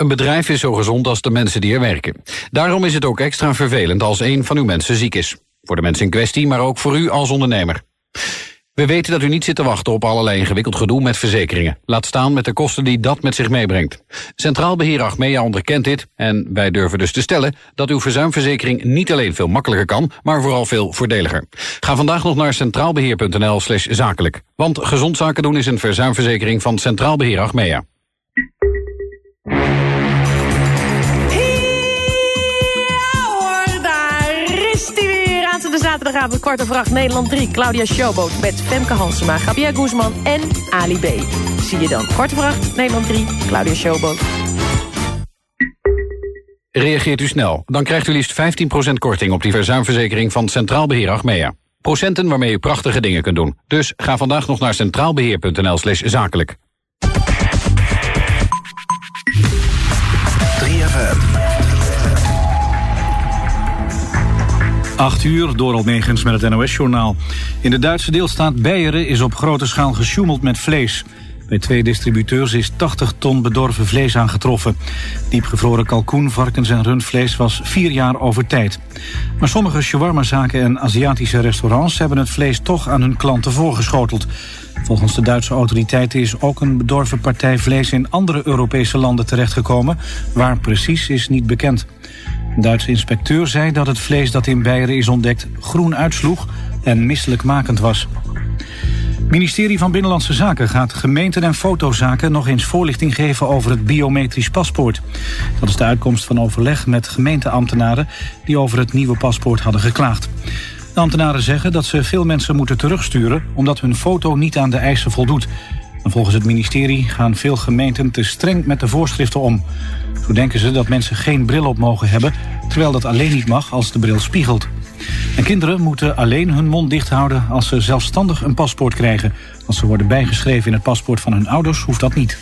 Speaker 19: Een bedrijf is zo gezond als de mensen die er werken. Daarom is het ook extra vervelend als een van uw mensen ziek is. Voor de mensen in kwestie, maar ook voor u als ondernemer. We weten dat u niet zit te wachten op allerlei ingewikkeld gedoe met verzekeringen. Laat staan met de kosten die dat met zich meebrengt. Centraal Beheer Achmea onderkent dit en wij durven dus te stellen dat uw verzuimverzekering niet alleen veel makkelijker kan, maar vooral veel voordeliger. Ga vandaag nog naar centraalbeheer.nl slash zakelijk. Want gezond zaken doen is een verzuimverzekering van Centraal Beheer Achmea.
Speaker 20: Aanstaande zaterdagavond, kwart over acht, Nederland 3. Claudia Showboat met Femke Halsema, Gabriel Guzman en Ali B. Zie je dan. Kwart over acht, Nederland 3, Claudia Showboat.
Speaker 19: Reageert u snel, dan krijgt u liefst 15% korting op die verzuimverzekering van Centraal Beheer Achmea. Procenten waarmee u prachtige dingen kunt doen. Dus ga vandaag nog naar centraalbeheer.nl slash zakelijk.
Speaker 1: 3FM.
Speaker 21: 8 uur, Doral Megens met het NOS-journaal. In de Duitse deelstaat Beieren is op grote schaal gesjoemeld met vlees. Bij twee distributeurs is 80 ton bedorven vlees aangetroffen. Diepgevroren kalkoen, varkens- en rundvlees was vier jaar over tijd. Maar sommige shawarmazaken en Aziatische restaurants... hebben het vlees toch aan hun klanten voorgeschoteld. Volgens de Duitse autoriteiten is ook een bedorven partij vlees... in andere Europese landen terechtgekomen. Waar precies is niet bekend. Een Duitse inspecteur zei dat het vlees dat in Beieren is ontdekt... groen uitsloeg en misselijkmakend was. Het ministerie van Binnenlandse Zaken gaat gemeenten en fotozaken nog eens voorlichting geven over het biometrisch paspoort. Dat is de uitkomst van overleg met gemeenteambtenaren die over het nieuwe paspoort hadden geklaagd. De ambtenaren zeggen dat ze veel mensen moeten terugsturen... omdat hun foto niet aan de eisen voldoet. En volgens het ministerie gaan veel gemeenten te streng met de voorschriften om. Zo denken ze dat mensen geen bril op mogen hebben... terwijl dat alleen niet mag als de bril spiegelt. En kinderen moeten alleen hun mond dicht houden als ze zelfstandig een paspoort krijgen. Als ze worden bijgeschreven in het paspoort van hun ouders hoeft dat niet.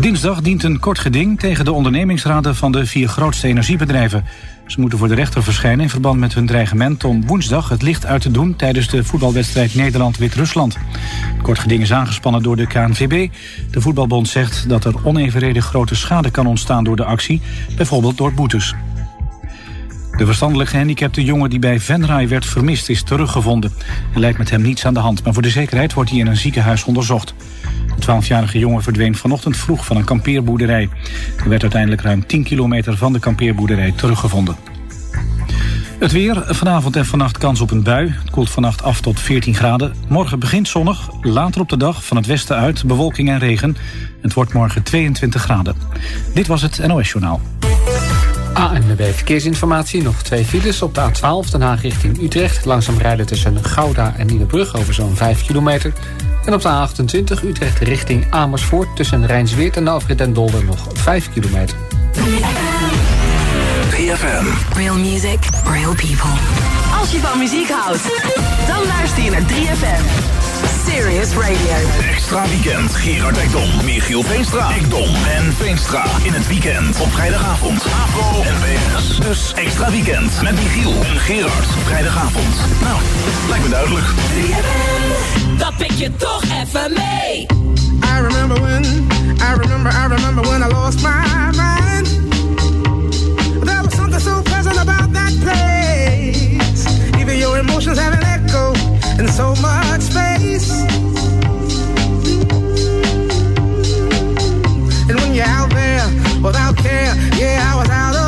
Speaker 21: Dinsdag dient een kort geding tegen de ondernemingsraden van de vier grootste energiebedrijven. Ze moeten voor de rechter verschijnen in verband met hun dreigement om woensdag het licht uit te doen tijdens de voetbalwedstrijd Nederland-Wit-Rusland. Kort geding is aangespannen door de KNVB. De voetbalbond zegt dat er onevenredig grote schade kan ontstaan door de actie, bijvoorbeeld door boetes. De verstandelijk gehandicapte jongen die bij Venray werd vermist is teruggevonden. Er lijkt met hem niets aan de hand, maar voor de zekerheid wordt hij in een ziekenhuis onderzocht. De 12-jarige jongen verdween vanochtend vroeg van een kampeerboerderij. Er werd uiteindelijk ruim 10 kilometer van de kampeerboerderij teruggevonden. Het weer, vanavond en vannacht kans op een bui. Het koelt vannacht af tot 14 graden. Morgen begint zonnig, later op de dag van het westen uit bewolking en regen. Het wordt morgen 22 graden. Dit was het NOS Journaal.
Speaker 22: ANWB Verkeersinformatie. Nog twee files op de A12 Den Haag richting Utrecht. Langzaam rijden tussen Gouda en Nieuwebrug over zo'n 5 kilometer. En op de A28 Utrecht richting Amersfoort... tussen Rijnsweert en Alfred en Dolder nog 5 kilometer.
Speaker 2: 3FM. Real music, real people. Als je van muziek houdt, dan luister je naar 3FM. Serious Radio.
Speaker 1: Extra weekend. Gerard Ekdom, Michiel Veenstra, Ekdom en Veenstra. In het weekend op vrijdagavond. AVO en BS. Dus extra weekend met Michiel en Gerard. Vrijdagavond. Nou, lijkt me duidelijk.
Speaker 7: Dat pik je toch even mee.
Speaker 15: I remember when, I remember, I remember when I lost my mind. There was something so pleasant about that place. Even your emotions have an echo in so much space. And when you're out there without care, yeah, I was out of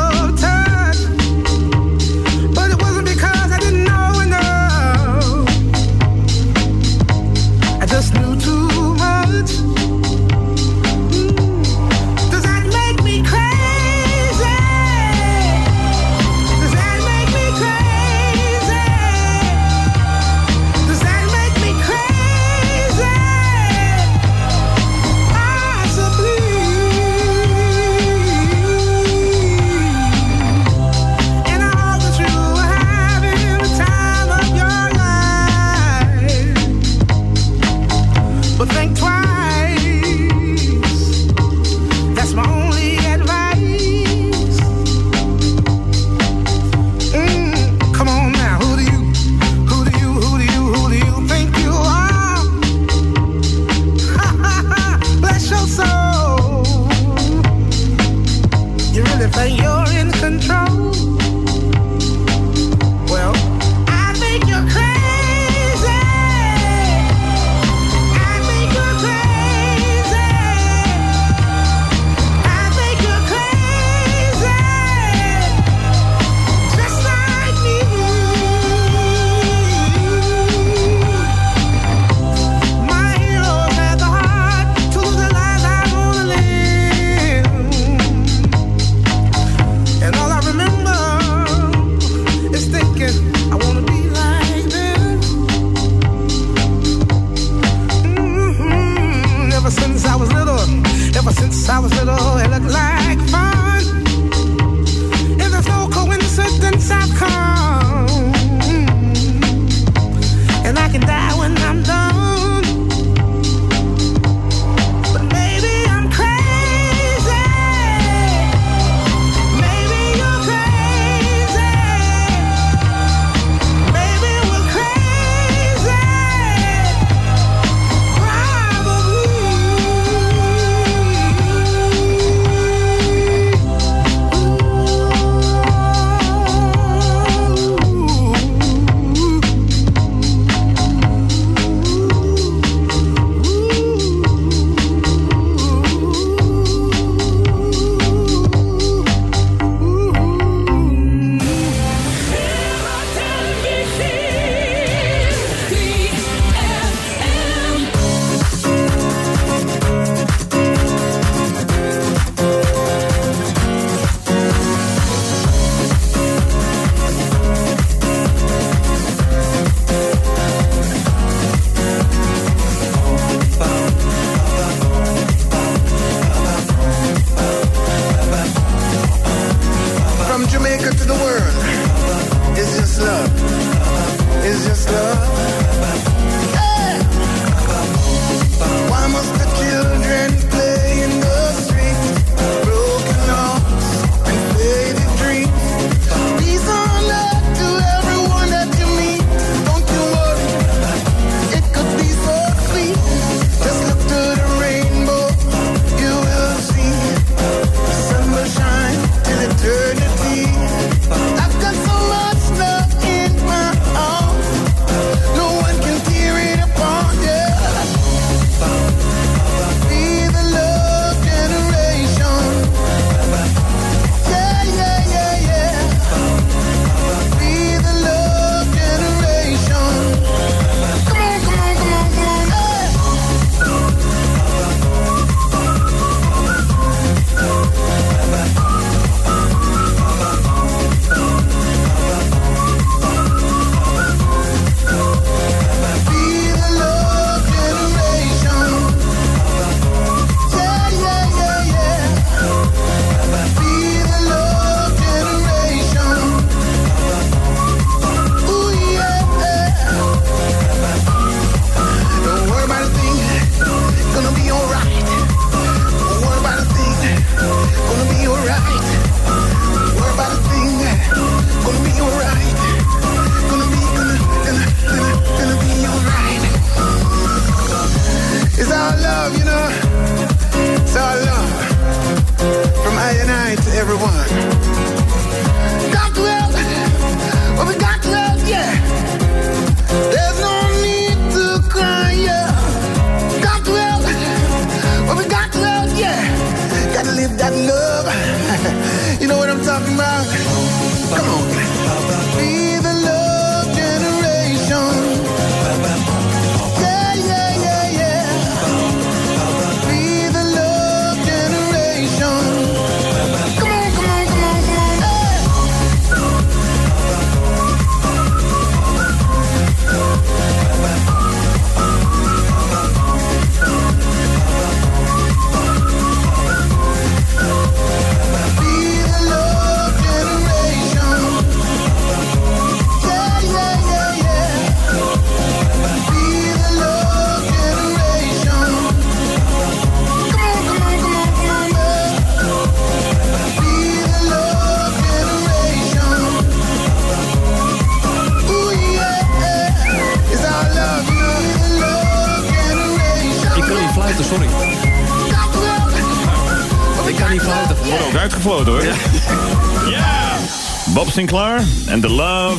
Speaker 5: Sinclair en The Love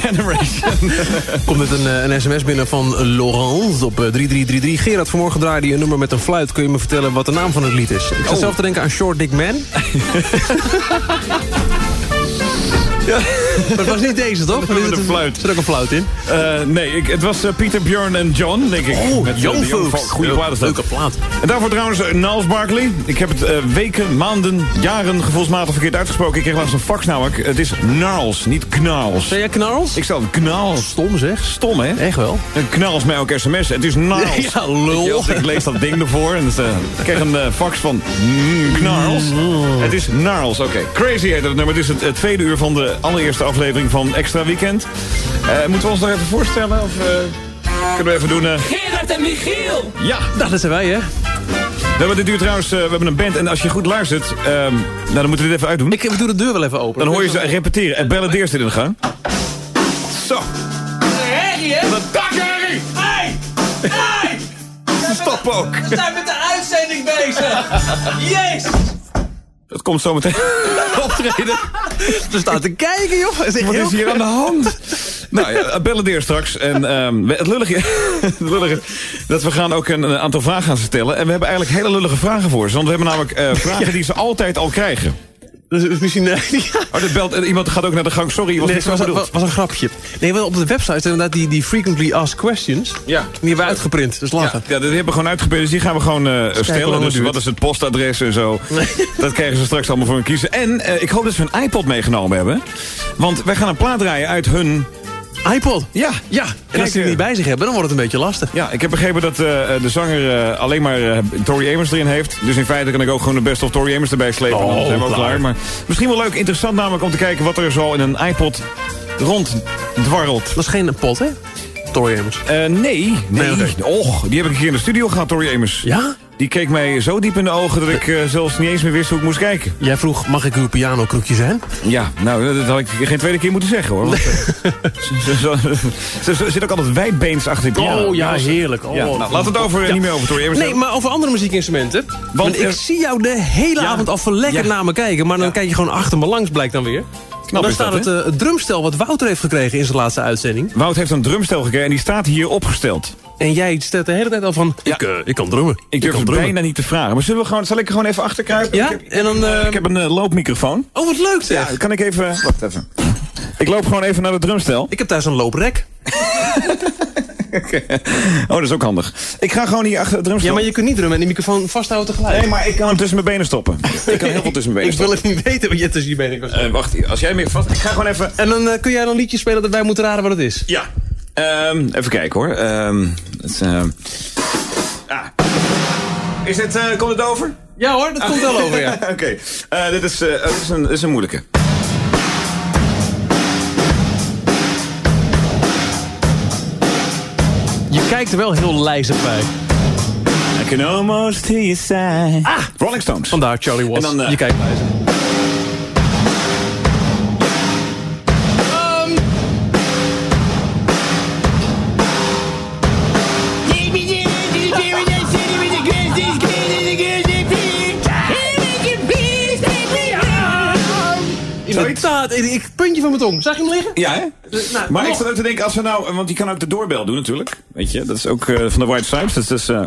Speaker 5: Generation.
Speaker 4: Komt met een, eh, een sms binnen van Laurence op eh, 3333. Gerard, vanmorgen draaide je een nummer met een fluit. Kun je me vertellen wat de naam van het lied is? Ik zat
Speaker 5: Oh.
Speaker 4: zelf te denken aan Short Dick Man. Maar het was niet deze, toch?
Speaker 5: Met een fluit.
Speaker 4: Zit ook een fluit in?
Speaker 5: Eh, nee, ik, het was eh, Pieter, Bjorn en John, denk ik.
Speaker 4: Oh,
Speaker 5: Met, eh,
Speaker 4: Young
Speaker 5: de Young
Speaker 4: Folks.
Speaker 5: Folk. Goeie
Speaker 4: Leuk-
Speaker 5: plaat is dat.
Speaker 4: leuke plaat.
Speaker 5: En daarvoor trouwens uh, Niles Barkley. Ik heb het eh, weken, maanden, jaren gevoelsmatig verkeerd uitgesproken. Ik kreeg laatst een fax namelijk. Het is Gnarls, niet Knarls.
Speaker 4: Zei jij knarls?
Speaker 5: Ik stel Knarls.
Speaker 4: Stom zeg.
Speaker 5: Stom, hè?
Speaker 4: Echt wel.
Speaker 5: En knals mij ook sms. Het is Gnarls.
Speaker 4: Ja, lul.
Speaker 5: Ik lees dat ding ervoor en dus, eh, ik kreeg een eh, fax van Knarls. Het is Gnarls, oké. Crazy heet het nummer. Het is het, het tweede uur van de allereerste aflevering van Extra Weekend. Eh, moeten we ons nog even voorstellen? Of eh, kunnen we even doen... eh,
Speaker 15: Gerard en Michiel.
Speaker 5: ja,
Speaker 4: Nou, dat zijn wij, hè?
Speaker 5: we hebben dit uur trouwens, eh, we hebben een band. En als je goed luistert, ehm, nou, dan moeten we dit even uitdoen.
Speaker 4: Ik doe de deur wel even open.
Speaker 5: Dan hoor je ze repeteren. En bellen eerst in de gang. Zo.
Speaker 15: Herrie, hè?
Speaker 5: Wat dak, Harry!
Speaker 15: Hey! Hey!
Speaker 5: Stop ook.
Speaker 15: We zijn met de Jezus.
Speaker 5: Dat komt zo meteen optreden.
Speaker 4: Ze staan te kijken, joh.
Speaker 5: Wat
Speaker 4: heel
Speaker 5: is hier aan de hand? nou ja, bellen deer straks. En ehm, we- het, lullige, het lullige dat we gaan ook een, een aantal vragen gaan stellen. En we hebben eigenlijk hele lullige vragen voor ze. Want we hebben namelijk eh, vragen die ze altijd al krijgen.
Speaker 4: Dus het is misschien... eh,
Speaker 5: Oh, dit belt, eh, iemand gaat ook naar de gang. Sorry, was
Speaker 4: Nee, was, was, was een grapje. Nee, wel op de website zijn inderdaad die, die frequently asked questions.
Speaker 5: Ja.
Speaker 4: Die hebben we uitgeprint, dus
Speaker 5: Ja,
Speaker 4: later.
Speaker 5: ja, dat hebben we gewoon uitgebeeld. Dus die gaan we gewoon eh, stellen.
Speaker 4: lang het
Speaker 5: Dus wat is het postadres en zo. Dat krijgen ze straks allemaal voor hun kiezen. En eh, ik hoop dat ze een iPod meegenomen hebben. Want wij gaan een plaat draaien uit hun...
Speaker 4: iPod?
Speaker 5: Ja.
Speaker 4: Ja, en
Speaker 5: Kijk,
Speaker 4: als die er
Speaker 5: eh,
Speaker 4: niet bij zich hebben, dan wordt het een beetje lastig.
Speaker 5: Ja, ik heb begrepen dat eh, de zanger eh, alleen maar Tori Amos erin heeft. Dus in feite kan ik ook gewoon de best of Tori Amos erbij slepen.
Speaker 4: Oh,
Speaker 5: dan zijn we ook
Speaker 4: klaar.
Speaker 5: klaar. Maar misschien wel leuk, interessant namelijk om te kijken wat er zo in een iPod ronddwarrelt.
Speaker 4: Dat is geen pot, hè? Tori Amos.
Speaker 5: Nee, nee.
Speaker 4: Nee.
Speaker 5: Och, die heb ik een keer in de studio gehad, Tori Amos.
Speaker 4: Ja?
Speaker 5: Die keek mij zo diep in de ogen dat ik eh, zelfs niet eens meer wist hoe ik moest kijken.
Speaker 4: Jij vroeg, mag ik uw pianokroekje zijn?
Speaker 5: Ja, nou, dat had ik geen tweede keer moeten zeggen, hoor. Want, eh, ze zit ook altijd wijdbeens achter die piano.
Speaker 4: Oh, ja, heerlijk. Oh,
Speaker 5: ja, nou, we het over,
Speaker 4: Ja.
Speaker 5: niet meer over Tori
Speaker 4: Nee, maar over andere muziekinstrumenten. Want
Speaker 5: Want,
Speaker 4: ik
Speaker 5: eh,
Speaker 4: zie jou de hele
Speaker 5: ja.
Speaker 4: avond al verlekkerd naar me kijken. Maar dan kijk je gewoon achter me langs, blijkt dan weer.
Speaker 5: Knap
Speaker 4: dan staat
Speaker 5: dat,
Speaker 4: het, eh, het drumstel wat Wouter heeft gekregen in zijn laatste uitzending.
Speaker 5: Wout heeft een drumstel gekregen en die staat hier opgesteld.
Speaker 4: En jij stelt de hele tijd al van, ik, eh, ik kan drummen.
Speaker 5: Ik durf het
Speaker 4: drummen.
Speaker 5: bijna niet te vragen. Maar zullen we gewoon, zal ik er gewoon even achter kruipen?
Speaker 4: Ja,
Speaker 5: Ik heb,
Speaker 4: en dan... eh,
Speaker 5: ik heb een eh, loopmicrofoon.
Speaker 4: Oh, wat leuk zeg.
Speaker 5: Ja, kan ik even... Wacht even. Ik loop gewoon even naar het drumstel.
Speaker 4: Ik heb thuis een looprek.
Speaker 5: Oh, dat is ook handig. Ik ga gewoon hier achter het drumstel.
Speaker 4: Ja, maar je kunt niet drummen en die microfoon vasthouden tegelijk.
Speaker 5: Nee, maar ik kan hem tussen mijn benen stoppen. ik kan heel veel tussen mijn benen
Speaker 4: Ik wil
Speaker 5: stoppen.
Speaker 4: het niet weten wat je tussen je benen kan
Speaker 5: Eh, wacht, hier, als jij me vast... Ik ga gewoon even...
Speaker 4: En dan kun jij dan liedjes spelen dat wij moeten raden wat het is.
Speaker 5: Ja. Ehm, even kijken hoor. Ehm, het ah. Is dit, eh, komt het over?
Speaker 4: Ja hoor, dat komt wel over, ja.
Speaker 5: Oké. Eh, dit, is, dit, is een, dit is een moeilijke.
Speaker 4: Je kijkt er wel heel lijzig bij.
Speaker 5: I can almost hear you sigh. Ah! Rolling Stones.
Speaker 4: Vandaar Charlie Watts.
Speaker 5: En dan,
Speaker 4: je kijkt lijzig. Ik, ik- puntje van mijn tong. Zag je hem liggen?
Speaker 5: Ja, hè?
Speaker 4: nou,
Speaker 5: maar ik zat ook te denken, als we nou... Want die kan ook de doorbel doen natuurlijk. Weet je, dat is ook eh, van de White Stripes. Dat is dus... eh,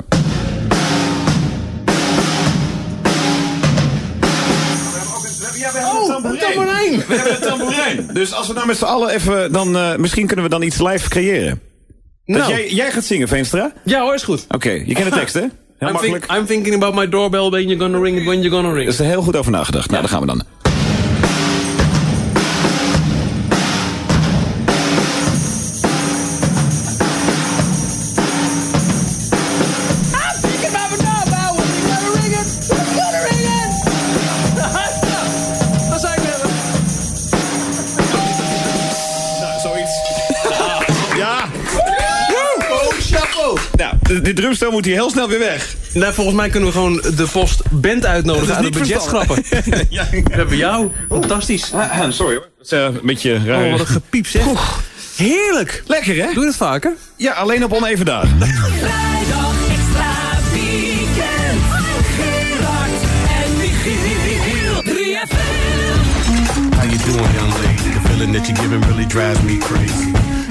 Speaker 4: een tamboerijn.
Speaker 5: We hebben een tamboerijn. Dus als we nou met z'n allen even... Dan, eh, misschien kunnen we dan iets live creëren. Dat
Speaker 4: Nou.
Speaker 5: jij, jij gaat zingen, Veenstra?
Speaker 4: Ja hoor, is goed.
Speaker 5: Oké, je kent de tekst, hè? Heel
Speaker 4: I'm,
Speaker 5: makkelijk.
Speaker 4: think- I'm thinking about my doorbell when you're gonna ring it when you're gonna ring
Speaker 5: Er is er heel goed over nagedacht. Nou, daar gaan we dan. De- dit drumstel moet hier heel snel weer weg.
Speaker 4: Nou, volgens mij kunnen we gewoon de post band uitnodigen
Speaker 5: Dat
Speaker 4: uit
Speaker 5: is
Speaker 4: het
Speaker 5: niet
Speaker 4: budget schrappen.
Speaker 5: verstandig. ja,
Speaker 4: We hebben jou. Fantastisch.
Speaker 5: Ah, Sorry hoor. Dat is eh, een beetje raar.
Speaker 4: Oh, wat een gepiep zeg. Heerlijk.
Speaker 5: Lekker hè?
Speaker 4: Doe je dat vaker?
Speaker 5: Ja, alleen op oneven dagen.
Speaker 12: Vrijdag extra weekend. Gerard en Michiel. 3FM.
Speaker 23: How you doing, young lady? The feeling that you're giving really drives me crazy.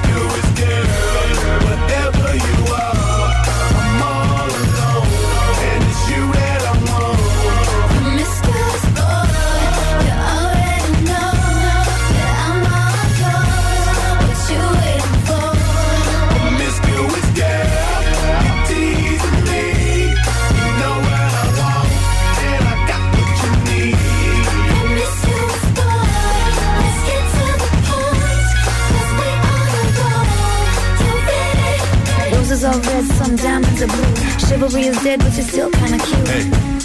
Speaker 23: Promiscuous girl, whatever are
Speaker 24: red, some diamonds are blue. Chivalry is dead, but you're still kinda cute.
Speaker 23: Hey,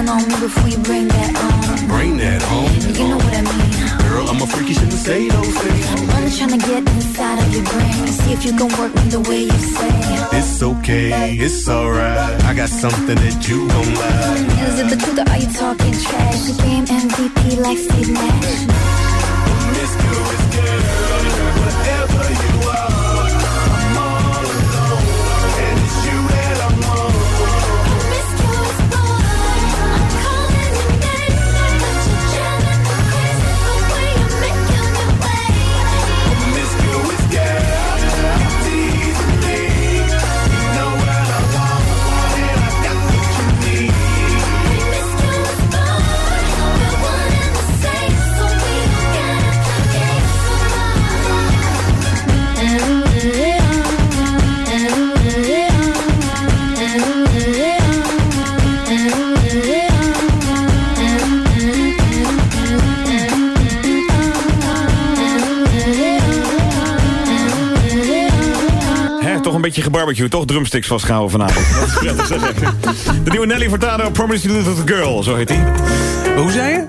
Speaker 3: Feeling on me before you bring that on.
Speaker 23: Bring that home.
Speaker 3: You know what I mean.
Speaker 23: Girl, I'm a freak, you shouldn't say those things.
Speaker 3: I'm trying to get inside of your brain. See if you can work me the way you say.
Speaker 23: It's okay, it's alright. I got something that you gon' like.
Speaker 3: Is it the truth or are you talking trash? The game MVP like Steve Nash.
Speaker 5: Beetje gebarbecue, toch drumsticks vastgehouden vanavond. Dat is prettig zeg. De nieuwe Nelly Furtado, Promise It the Girl, zo heet hij.
Speaker 4: Hoe zei je?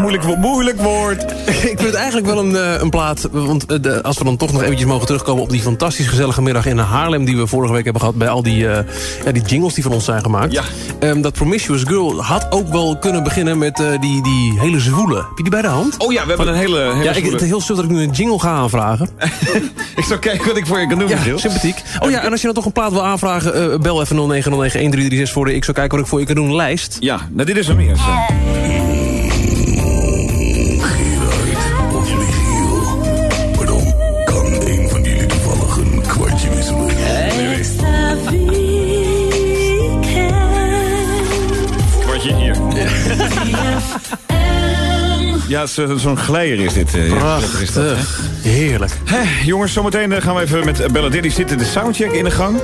Speaker 5: Moeilijk, wo- moeilijk woord.
Speaker 4: Ik vind het eigenlijk wel een, eh, een plaat. Want eh, de- als we dan toch nog eventjes mogen terugkomen op die fantastisch gezellige middag in Haarlem. die we vorige week hebben gehad bij al die, eh, ja, die jingles die van ons zijn gemaakt.
Speaker 5: Ja.
Speaker 4: Ehm, dat Promiscuous Girl had ook wel kunnen beginnen met die, die hele zwoele. Heb je die bij de hand?
Speaker 5: Oh ja, we hebben een hele... hele
Speaker 4: ja, ik, het is heel stuk dat ik nu een jingle ga aanvragen.
Speaker 5: ik zal kijken wat ik voor je kan doen,
Speaker 4: Ja,
Speaker 5: Michiel.
Speaker 4: sympathiek. Oh ja, en als je dan toch een plaat wil aanvragen, bel even 0909-1336 voor de Ik zou kijken wat ik voor je kan doen lijst.
Speaker 5: Ja, nou dit is hem eerst.
Speaker 23: Of Michiel. Waarom kan een van jullie toevallig een kwartje wisselen?
Speaker 5: Kwartje hier. Ja, zo- zo'n glijder is dit. eh, ja, prettig is dat, hè?
Speaker 4: Prachtig. Heerlijk.
Speaker 5: Hè, jongens, zometeen eh, gaan we even met Bella Diddy zitten. De soundcheck in de gang.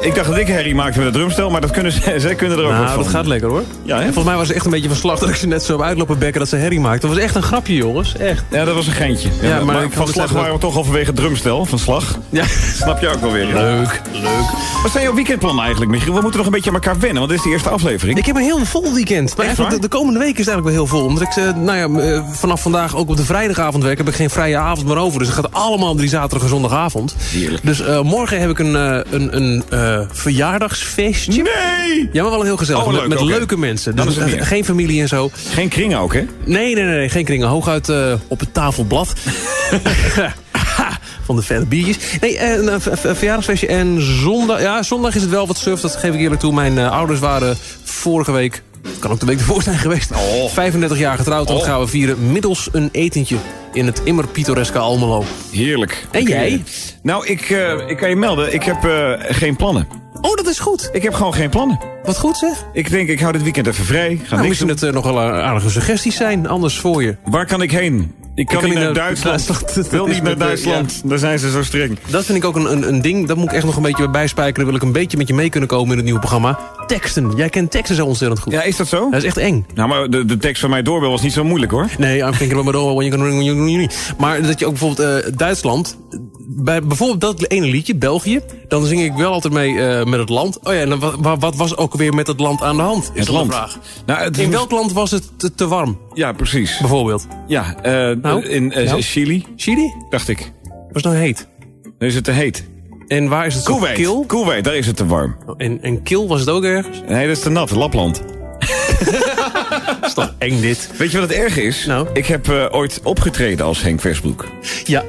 Speaker 5: Ik dacht dat ik herrie maakte met het drumstel, maar dat kunnen ze, zij kunnen er ook
Speaker 4: Nou, dat gaat lekker hoor.
Speaker 5: Ja, hè?
Speaker 4: En volgens mij was het echt een beetje van slag dat ik ze net zo heb uitlopen bekken dat ze herrie maakte. Dat was echt een grapje, jongens. Echt.
Speaker 5: Ja, dat was een geintje. Ja,
Speaker 4: Ja,
Speaker 5: maar van slag waren we toch al vanwege het drumstel. Van slag.
Speaker 4: Ja.
Speaker 5: Snap je ook wel weer. ja.
Speaker 4: Leuk, leuk.
Speaker 5: Wat zijn jouw weekendplannen eigenlijk, Michiel? We moeten nog een beetje aan elkaar wennen, want dit is de eerste aflevering.
Speaker 4: Ik heb een heel vol weekend. Maar
Speaker 5: Echt
Speaker 4: de, de komende week is het eigenlijk wel heel vol. Omdat ik nou ja, eh, vanaf vandaag ook op de vrijdagavond werk, heb ik geen vrije avond meer over. Dus het gaat allemaal drie zaterdag en zondagavond.
Speaker 5: Heerlijk.
Speaker 4: Dus eh, morgen heb ik een, eh, een, een eh, verjaardagsfeestje.
Speaker 5: Nee!
Speaker 4: Ja, maar wel heel gezellig.
Speaker 5: Oh, leuk,
Speaker 4: met leuke mensen. Dus eh, geen familie en zo.
Speaker 5: Geen kring ook, hè?
Speaker 4: Nee, nee, nee, nee, geen kringen. Hooguit eh, op het tafelblad. Van de verre biertjes. Nee, een, een, een verjaardagsfeestje. En zondag, ja, zondag is het wel wat surf. Dat geef ik eerlijk toe. Mijn ouders waren vorige week... Het kan ook de week ervoor zijn geweest. 35 jaar getrouwd. En dat
Speaker 5: Oh.
Speaker 4: gaan we vieren middels een etentje. In het immer pittoreske Almelo.
Speaker 5: Heerlijk.
Speaker 4: En jij?
Speaker 5: Nou, ik, eh, ik kan je melden, ik heb eh, geen plannen.
Speaker 4: Oh, dat is goed.
Speaker 5: Ik heb gewoon geen plannen.
Speaker 4: Wat goed zeg.
Speaker 5: Ik denk, ik hou dit weekend even vrij. Ga
Speaker 4: Nou,
Speaker 5: niks
Speaker 4: misschien het eh, nog wel eh, aardige suggesties zijn. Anders voor je.
Speaker 5: Waar kan ik heen? Ik kan
Speaker 4: kan
Speaker 5: niet naar
Speaker 4: naar
Speaker 5: Duitsland.
Speaker 4: Duitsland.
Speaker 5: Ik wil niet naar
Speaker 4: eh,
Speaker 5: Duitsland. Daar zijn ze zo streng.
Speaker 4: Dat vind ik ook een, een, een ding. Dat moet ik echt nog een beetje bij bijspijkeren. Wil ik een beetje met je mee kunnen komen in het nieuwe programma. Teksten. Jij kent teksten zo ontzettend goed.
Speaker 5: Ja, is dat zo?
Speaker 4: Dat is echt eng.
Speaker 5: Nou, maar de, de tekst van mijn doorbel was niet zo moeilijk, hoor.
Speaker 4: Nee, I'm thinking about my door when you can ring when you Maar dat je ook bijvoorbeeld eh, Duitsland... Bij bijvoorbeeld dat ene liedje, België... dan zing ik wel altijd mee eh, met het land. Oh ja, en dan, wat, wat- was ook weer met het land aan de hand? Is
Speaker 5: Het land.
Speaker 4: de vraag.
Speaker 5: Nou, het
Speaker 4: In welk land was het te, te warm,
Speaker 5: Ja, precies.
Speaker 4: bijvoorbeeld?
Speaker 5: Ja, eh,
Speaker 4: Nou?
Speaker 5: in eh,
Speaker 4: Nou?
Speaker 5: Chili,
Speaker 4: Chili?
Speaker 5: dacht ik.
Speaker 4: Was nou heet?
Speaker 5: Dan is het te heet.
Speaker 4: En waar is het zo
Speaker 5: Kuwait.
Speaker 4: kil?
Speaker 5: Kuwait, daar is het te warm.
Speaker 4: En, en kil was het ook ergens?
Speaker 5: Nee, dat is te nat. Lapland.
Speaker 4: Dat is toch eng dit?
Speaker 5: Weet je wat het erge is?
Speaker 4: Nou?
Speaker 5: Ik heb ooit opgetreden als Henk Versbroek.
Speaker 4: Ja,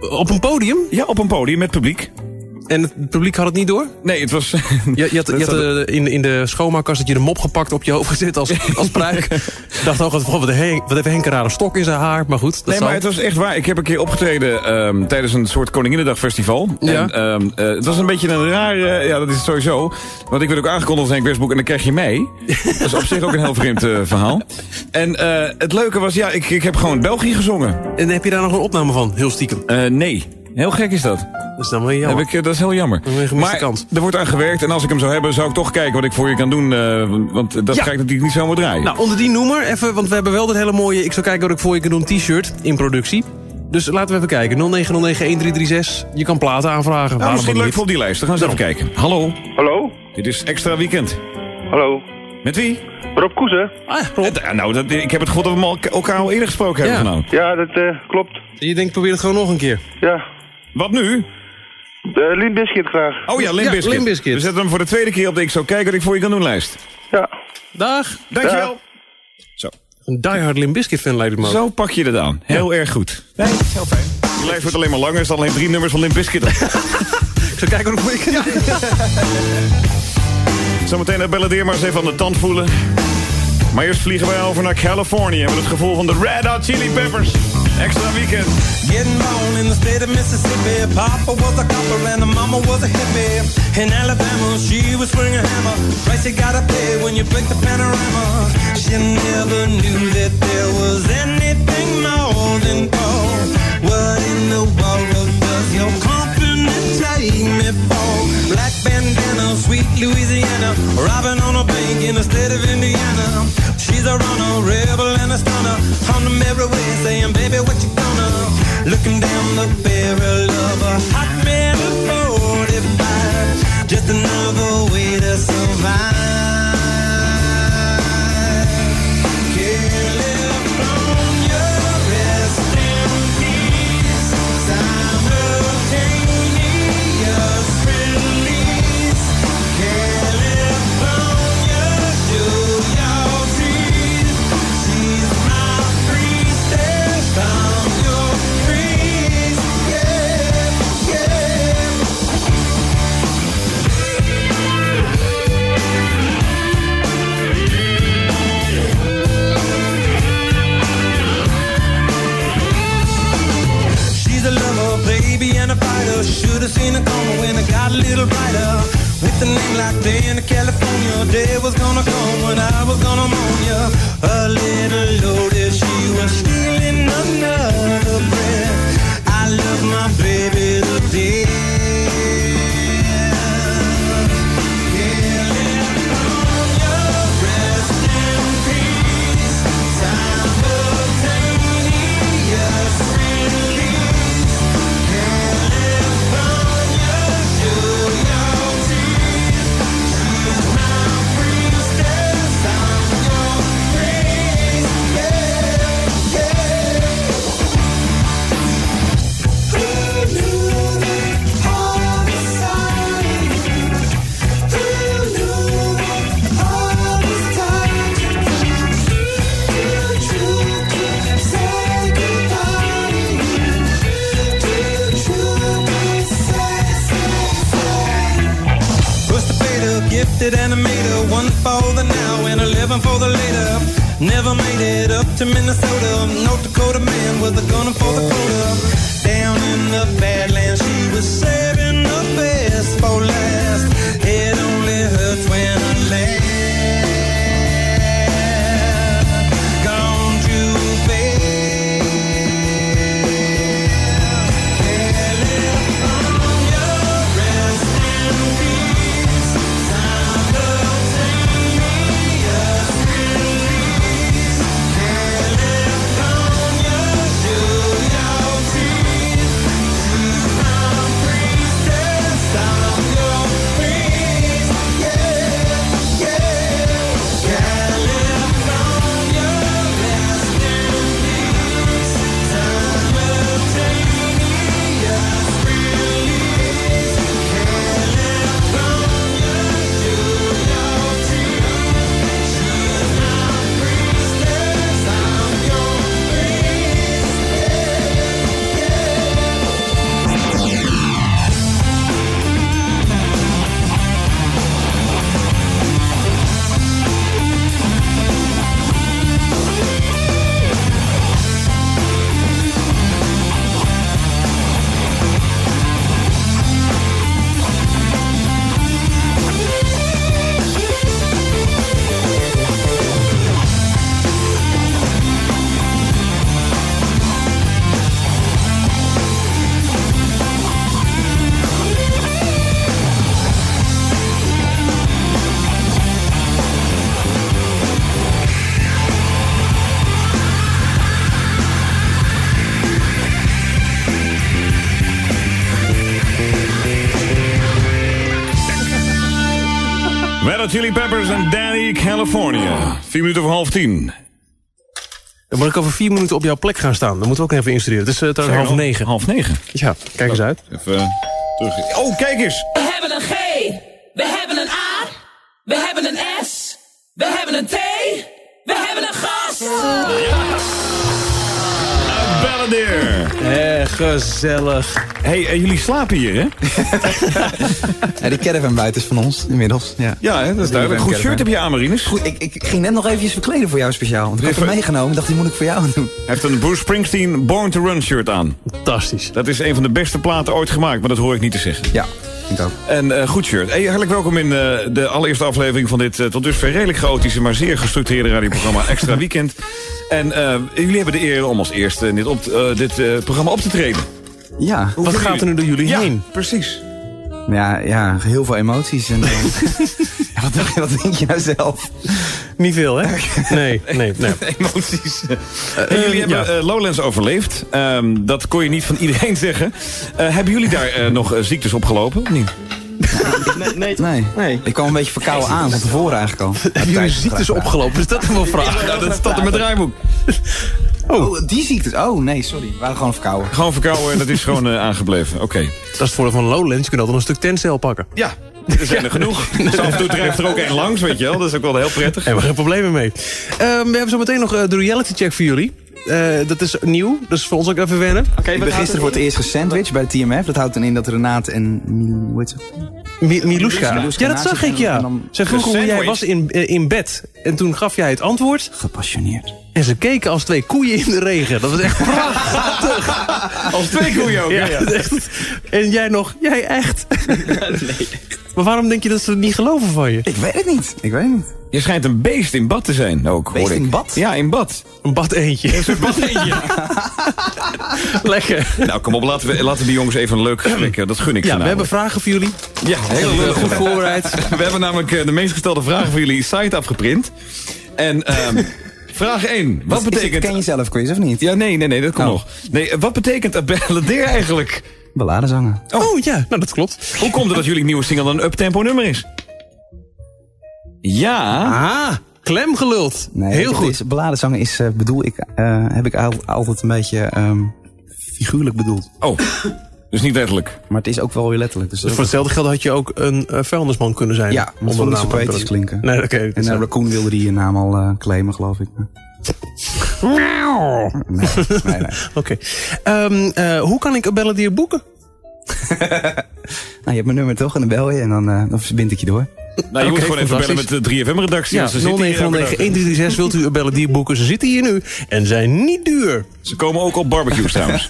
Speaker 4: op een podium?
Speaker 5: Ja, op een podium met publiek.
Speaker 4: En het publiek had het niet door?
Speaker 5: Nee, het was...
Speaker 4: Je, je had, je had eh, in, in de schoonmaakkast dat je de mop gepakt op je hoofd gezet als, als pruik. Ik dacht ook, wat, wat, wat heeft Henk een rare stok in zijn haar. Maar goed, dat
Speaker 5: Nee,
Speaker 4: zal.
Speaker 5: maar het was echt waar. Ik heb een keer opgetreden ehm, tijdens een soort Koninginnedagfestival.
Speaker 4: Ja.
Speaker 5: En ehm, eh, het was een beetje een rare... ja, dat is het sowieso. Want ik werd ook aangekondigd als Henk Westbroek en dan krijg je mee. dat is op zich ook een heel vreemd eh, verhaal. En eh, het leuke was, ja, ik, ik heb gewoon België gezongen.
Speaker 4: En heb je daar nog een opname van, heel stiekem?
Speaker 5: Eh, nee. Heel gek is dat.
Speaker 4: Dat is dan wel jammer.
Speaker 5: Heb ik, eh, dat is heel jammer. Maar er wordt aan gewerkt en als ik hem zou hebben, zou ik toch kijken wat ik voor je kan doen. eh, want dat
Speaker 4: Ja.
Speaker 5: ga ik natuurlijk niet zomaar draaien.
Speaker 4: Nou, onder die noemer, even, want we hebben wel dat hele mooie... Ik zal kijken wat ik voor je kan doen t-shirt in productie. Dus laten we even kijken. 0909-1336. Je kan platen aanvragen.
Speaker 5: nou, misschien leuk voor op die lijst. Dan gaan we eens even kijken. Hallo.
Speaker 14: Hallo.
Speaker 5: Dit is Extra Weekend.
Speaker 14: Hallo.
Speaker 5: Met wie?
Speaker 14: Rob Koesen.
Speaker 4: Ah, Rob.
Speaker 5: Eh, nou, dat, ik heb het gevoel dat we al- elkaar al eerder gesproken hebben
Speaker 4: Ja.
Speaker 5: vanavond.
Speaker 14: Ja, dat eh, klopt.
Speaker 4: Je denkt, probeer het gewoon nog een keer.
Speaker 14: Ja.
Speaker 5: Wat nu?
Speaker 14: De Limp Bizkit graag.
Speaker 5: Oh ja. Limp Bizkit. We zetten hem voor de tweede keer op de Ik zou kijken wat ik voor je kan doen lijst.
Speaker 14: Ja.
Speaker 4: Dag.
Speaker 5: Dankjewel. Zo.
Speaker 4: Een diehard Limp Bizkit fan lijkt het me.
Speaker 5: Zo pak je het aan. Heel erg goed. Nee, heel fijn. Die lijst wordt alleen maar langer. Er staan alleen drie nummers van op.
Speaker 4: Ik zal kijken wat ik voor je kan doen.
Speaker 5: Zometeen naar Belladeer maar eens even aan de tand voelen. Maar eerst vliegen wij over naar Californië met het gevoel van de Red Hot Chili Peppers. Extra weekend.
Speaker 7: Getting born in the state of Mississippi. Papa was a copper and the mama was a hippie. In Alabama, she was swinging a hammer. Price you gotta pay when you break the panorama. She never knew that there was anything more than gold. What in the world does your company take me for? Bandana, sweet Louisiana. Robbing on a bank in the state of Indiana. She's a runner, rebel and a stunner. On the merry way saying, baby, what you gonna? Looking down the barrel of a hot metal 45. Just another way to survive. And. Should've seen her coming when it got a little brighter. With a name like Dan, California, day was gonna come when I was gonna moan ya. A little loaded, she was stealing another breath. I love my baby to fader, gifted animator, one for the now and eleven for the later. Never made it up to Minnesota. North Dakota man with a gun for the quota. Down in the Badlands, she was saving the best for last.
Speaker 5: Red Chili Peppers en Danny California. Vier minuten voor half tien.
Speaker 4: Dan moet ik over vier minuten op jouw plek gaan staan. Dan moeten we ook even instrueren. Het is uh,
Speaker 5: Zeg
Speaker 4: half
Speaker 5: al,
Speaker 4: negen.
Speaker 5: Half negen?
Speaker 4: Ja, kijk eens uit.
Speaker 5: Even eh, terug. Oh, kijk eens.
Speaker 15: We hebben een G, we hebben een A, we hebben een S, we hebben een T, we hebben een gas.
Speaker 5: Balladeer.
Speaker 4: Eh, gezellig.
Speaker 5: hey, eh, jullie slapen hier, hè?
Speaker 25: Ja, die caravan buiten is van ons, inmiddels. Ja,
Speaker 5: Ja, hè, dat is duidelijk. Goed shirt heb je aan, Marines.
Speaker 25: Goed, ik, ik ging net nog eventjes verkleden voor jou speciaal. Want ik had hem meegenomen. Ik dacht, die moet ik voor jou doen.
Speaker 5: Hij heeft een Bruce Springsteen Born to Run shirt aan.
Speaker 4: Fantastisch.
Speaker 5: Dat is een van de beste platen ooit gemaakt, maar dat hoor ik niet te zeggen.
Speaker 25: Ja, ik ook.
Speaker 5: En eh, goed shirt. Hey, hartelijk welkom in eh, de allereerste aflevering van dit eh, tot dusver redelijk chaotische, maar zeer gestructureerde radioprogramma Extra Weekend. En eh, jullie hebben de eer om als eerste in dit, op, eh, dit eh, programma op te treden.
Speaker 25: Ja.
Speaker 4: Wat gaat er nu door jullie
Speaker 5: Ja,
Speaker 4: heen?
Speaker 5: precies.
Speaker 25: Ja, ja, heel veel emoties. En, eh, ja, wat, dacht je- wat denk je nou zelf?
Speaker 4: Niet veel, hè? Nee, nee, nee.
Speaker 5: Emoties. Hey, jullie hebben
Speaker 4: ja.
Speaker 5: eh, Lowlands overleefd. Ehm, dat kon je niet van iedereen zeggen. Eh, hebben jullie daar eh, nog eh, ziektes opgelopen? Of niet?
Speaker 25: Nee, nee. Ik kwam een beetje verkouden aan van tevoren eigenlijk al.
Speaker 4: Hebben jullie ziektes opgelopen? Is dat een vraag?
Speaker 5: Ja, dat staat in mijn draaiboek.
Speaker 25: Oh, die ziektes. Oh, nee, sorry. We waren gewoon verkouden.
Speaker 5: Gewoon verkouden en dat is gewoon eh, aangebleven. Oké.
Speaker 4: Dat is het voordeel van Lowlands. Je kunt altijd een stuk tentcel pakken.
Speaker 5: Ja, er zijn er genoeg. Dus af en toe drijft er ook één langs, weet je wel. Dat is ook wel heel prettig.
Speaker 4: Hebben we geen problemen mee. Ehm, we hebben zo meteen nog eh, de reality check voor jullie. Eh, dat is nieuw, dus voor ons ook even wennen.
Speaker 25: ik ben gisteren voor het eerst gesandwiched bij de TMF. Dat houdt dan in dat Renate en... Mil-?
Speaker 4: Mi-. Miluska Ja, dat zag ik, ja. Ze vroeg hoe jij was in, in bed. En toen gaf jij het antwoord.
Speaker 25: Gepassioneerd.
Speaker 4: En ze keken als twee koeien in de regen. Dat was echt prachtig.
Speaker 5: Als twee koeien ook,
Speaker 4: ja. En jij nog, jij echt. Maar waarom denk je dat ze het niet geloven van je?
Speaker 25: Ik weet het niet. Ik weet het niet.
Speaker 5: Je schijnt een beest in bad te zijn ook,
Speaker 25: Beest
Speaker 5: hoor ik.
Speaker 25: in bad?
Speaker 5: Ja, in bad.
Speaker 4: Een bad eentje.
Speaker 5: Een soort bad eentje.
Speaker 4: Lekker.
Speaker 5: nou, kom op, laten we, laten die jongens even een leuk gesprek. eh, Dat gun ik ze
Speaker 4: Ja, we
Speaker 5: namelijk.
Speaker 4: hebben vragen voor jullie.
Speaker 5: Ja, heel leuk.
Speaker 4: goed voorbereid.
Speaker 5: We hebben namelijk eh, de meest gestelde vragen voor jullie site afgeprint. En ehm, vraag 1. Wat
Speaker 25: Is het
Speaker 5: betekent...
Speaker 25: ken je zelf quiz of niet?
Speaker 5: Ja, nee, nee, nee, dat komt
Speaker 25: Oh.
Speaker 5: nog. Nee, wat betekent balladeer eigenlijk?
Speaker 25: Balladenzanger.
Speaker 4: Oh. ja, nou dat klopt.
Speaker 5: Hoe komt het dat jullie nieuwe single een uptempo nummer is? Ja.
Speaker 4: Ah, klem geluld.
Speaker 25: Nee,
Speaker 4: Heel goed.
Speaker 25: Is, is, eh, bedoel ik, eh, heb ik al- altijd een beetje ehm, figuurlijk bedoeld.
Speaker 5: Oh, dus niet letterlijk.
Speaker 25: Maar het is ook wel weer letterlijk. Dus,
Speaker 4: Dus voor hetzelfde geld had je ook een eh, vuilnisman kunnen zijn.
Speaker 25: Ja, ik zo
Speaker 4: naam
Speaker 25: poëtisch klinken.
Speaker 4: Nee, oké.
Speaker 25: En uh, Raccoon wilde die naam al eh, claimen, geloof ik. Nee, nee, nee.
Speaker 4: Oké. Ehm, eh, hoe kan ik een belladier boeken?
Speaker 25: Nou, je hebt mijn nummer toch en dan bel je en dan, eh, dan verbind ik je door.
Speaker 5: Nou, je moet gewoon even bellen met de 3FM-redactie.
Speaker 4: Ja, 0909-1336 wilt u een belladier boeken. Ze zitten hier nu en zijn niet duur.
Speaker 5: Ze komen ook op barbecues trouwens.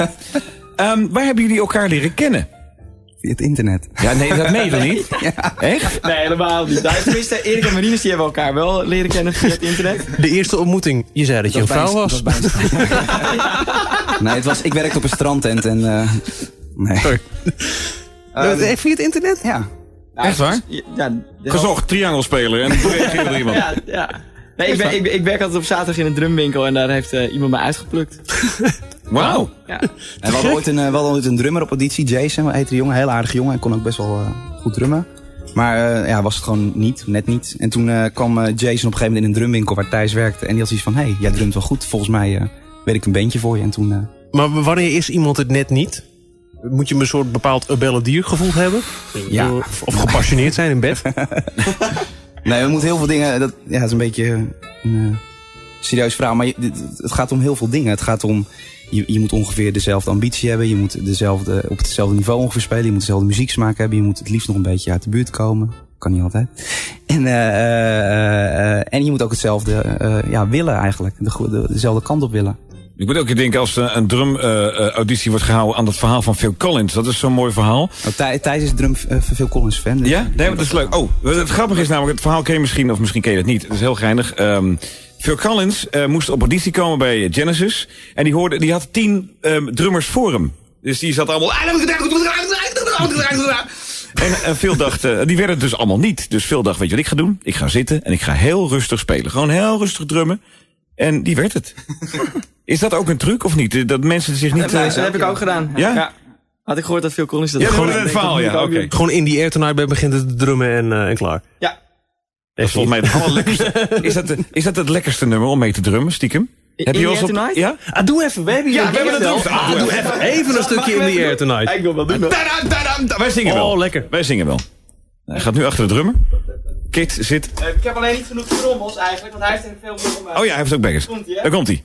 Speaker 5: Ehm, waar hebben jullie elkaar leren kennen?
Speaker 25: Via het internet.
Speaker 5: Ja, nee, dat meen je toch niet? Echt?
Speaker 26: Nee, helemaal niet. Nou, tenminste, Erik en Marines die hebben elkaar wel leren kennen via het internet.
Speaker 4: De eerste ontmoeting. Je zei dat je een vrouw was.
Speaker 25: Nee, het was, ik werkte op een strandtent en... eh, nee.
Speaker 4: Sorry.
Speaker 25: Ehm,
Speaker 4: Eh, via het internet?
Speaker 25: Ja.
Speaker 5: Echt waar?
Speaker 26: Ja,
Speaker 5: Gezocht, triangelspeler en toen reageerde er iemand.
Speaker 26: Ja, ja. Nee, ik, ben, ik, ik werk altijd op zaterdag in een drumwinkel en daar heeft eh, iemand mij uitgeplukt.
Speaker 5: Wauw.
Speaker 26: Ja.
Speaker 25: En we hadden ooit een, eh, we hadden ooit een drummer op auditie, Jason, heette de jongen, een heel aardige jongen. En kon ook best wel eh, goed drummen. Maar eh, ja, was het gewoon niet, net niet. En toen eh, kwam Jason op een gegeven moment in een drumwinkel waar Thijs werkte. En die had zoiets van, hé, hey, jij drumt wel goed. Volgens mij eh, weet ik een bandje voor je. En toen... eh,
Speaker 4: Maar wanneer is iemand het net niet? Moet je een soort bepaald belladier gevoeld hebben?
Speaker 25: Ja.
Speaker 4: Of, of gepassioneerd zijn in bed?
Speaker 25: Nee, we moeten heel veel dingen. Dat ja, is een beetje een eh, serieus verhaal. Maar het gaat om heel veel dingen. Het gaat om. Je, je moet ongeveer dezelfde ambitie hebben. Je moet dezelfde, op hetzelfde niveau ongeveer spelen. Je moet dezelfde muzieksmaak hebben. Je moet het liefst nog een beetje uit de buurt komen. Kan niet altijd. En, eh, eh, en je moet ook hetzelfde ja, willen eigenlijk. De, de- dezelfde kant op willen.
Speaker 5: Ik moet ook denken als eh, een drum-auditie wordt gehouden aan het verhaal van Phil Collins. Dat is zo'n mooi verhaal.
Speaker 25: Thij- Thijs is drum uh, Phil Collins fan. dus-
Speaker 5: Ja? Nee, dat is leuk. Oh, het grappige is namelijk, het verhaal ken je misschien, of misschien ken je het niet. Het is heel geinig. Ehm Phil Collins eh, moest op auditie komen bij Genesis. En die, hoorde, die had tien ehm, drummers voor hem. Dus die zat allemaal... En, en Phil dacht, eh, die werden het dus allemaal niet. Dus Phil dacht, weet je wat ik ga doen? Ik ga zitten en ik ga heel rustig spelen. Gewoon heel rustig drummen. En die werd het. Is dat ook een truc of niet? Dat mensen zich niet...
Speaker 26: Dat, dat heb ik ook gedaan.
Speaker 5: Ja?
Speaker 26: Had ik gehoord dat Phil Collins dat
Speaker 5: Ja,
Speaker 26: Ik denk
Speaker 5: verhaal, ja, oké.
Speaker 4: Gewoon in die air tonight bij begint het te drummen en, eh, en klaar.
Speaker 26: Ja.
Speaker 5: Dat is volgens mij het allerlekkerste. Is dat, is dat het lekkerste nummer om mee te drummen, stiekem? Heb je wel eens op...
Speaker 4: Tonight?
Speaker 5: Ja?
Speaker 4: Ah, doe even. We hebben hier
Speaker 5: Ja,
Speaker 4: een
Speaker 5: we hebben het.
Speaker 4: Ah, doe even. Even een stukje in the air tonight.
Speaker 26: Ik wil wel doen.
Speaker 5: Wij zingen wel.
Speaker 4: Oh, lekker.
Speaker 5: Wij zingen wel. Hij gaat nu achter de drummer. Kit zit...
Speaker 26: Eh, Ik heb alleen niet genoeg trommels eigenlijk, want hij heeft er veel meer.
Speaker 5: Oh ja, hij heeft ook bangers. Daar komt hij.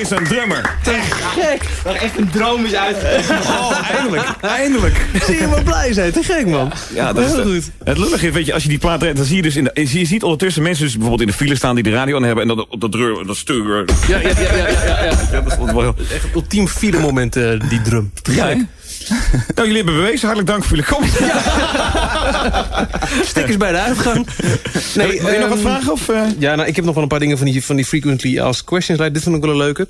Speaker 5: is een drummer.
Speaker 26: Gek! Dat echt een droom is uitgekomen.
Speaker 5: Oh, eindelijk. Eindelijk.
Speaker 4: Zie je maar blij zijn. Te gek, man.
Speaker 5: Ja, dat is
Speaker 4: Heel goed.
Speaker 5: Het lullige is, weet je, als je die plaat rijdt, dan zie je dus in de, je ziet ondertussen mensen dus bijvoorbeeld in de file staan die de radio aan hebben en dat op dat dreur, dat stuur.
Speaker 4: Ja, ja, ja, ja, ja, ja.
Speaker 5: Ja, dat is wel heel...
Speaker 4: Echt een ultiem file moment, eh, die drum. Te
Speaker 5: Ja,
Speaker 4: gek.
Speaker 5: Nou, jullie hebben bewezen. Hartelijk dank voor jullie komst.
Speaker 4: Stickers bij de uitgang.
Speaker 5: Nee, wil je nog wat
Speaker 4: ehm,
Speaker 5: vragen? Of, eh?
Speaker 4: Ja, nou, ik heb nog wel een paar dingen van die, van die frequently asked questions. Dit vind ik wel een leuke.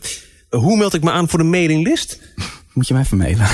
Speaker 4: Hoe meld ik me aan voor de mailinglist?
Speaker 25: Moet je mij even mailen.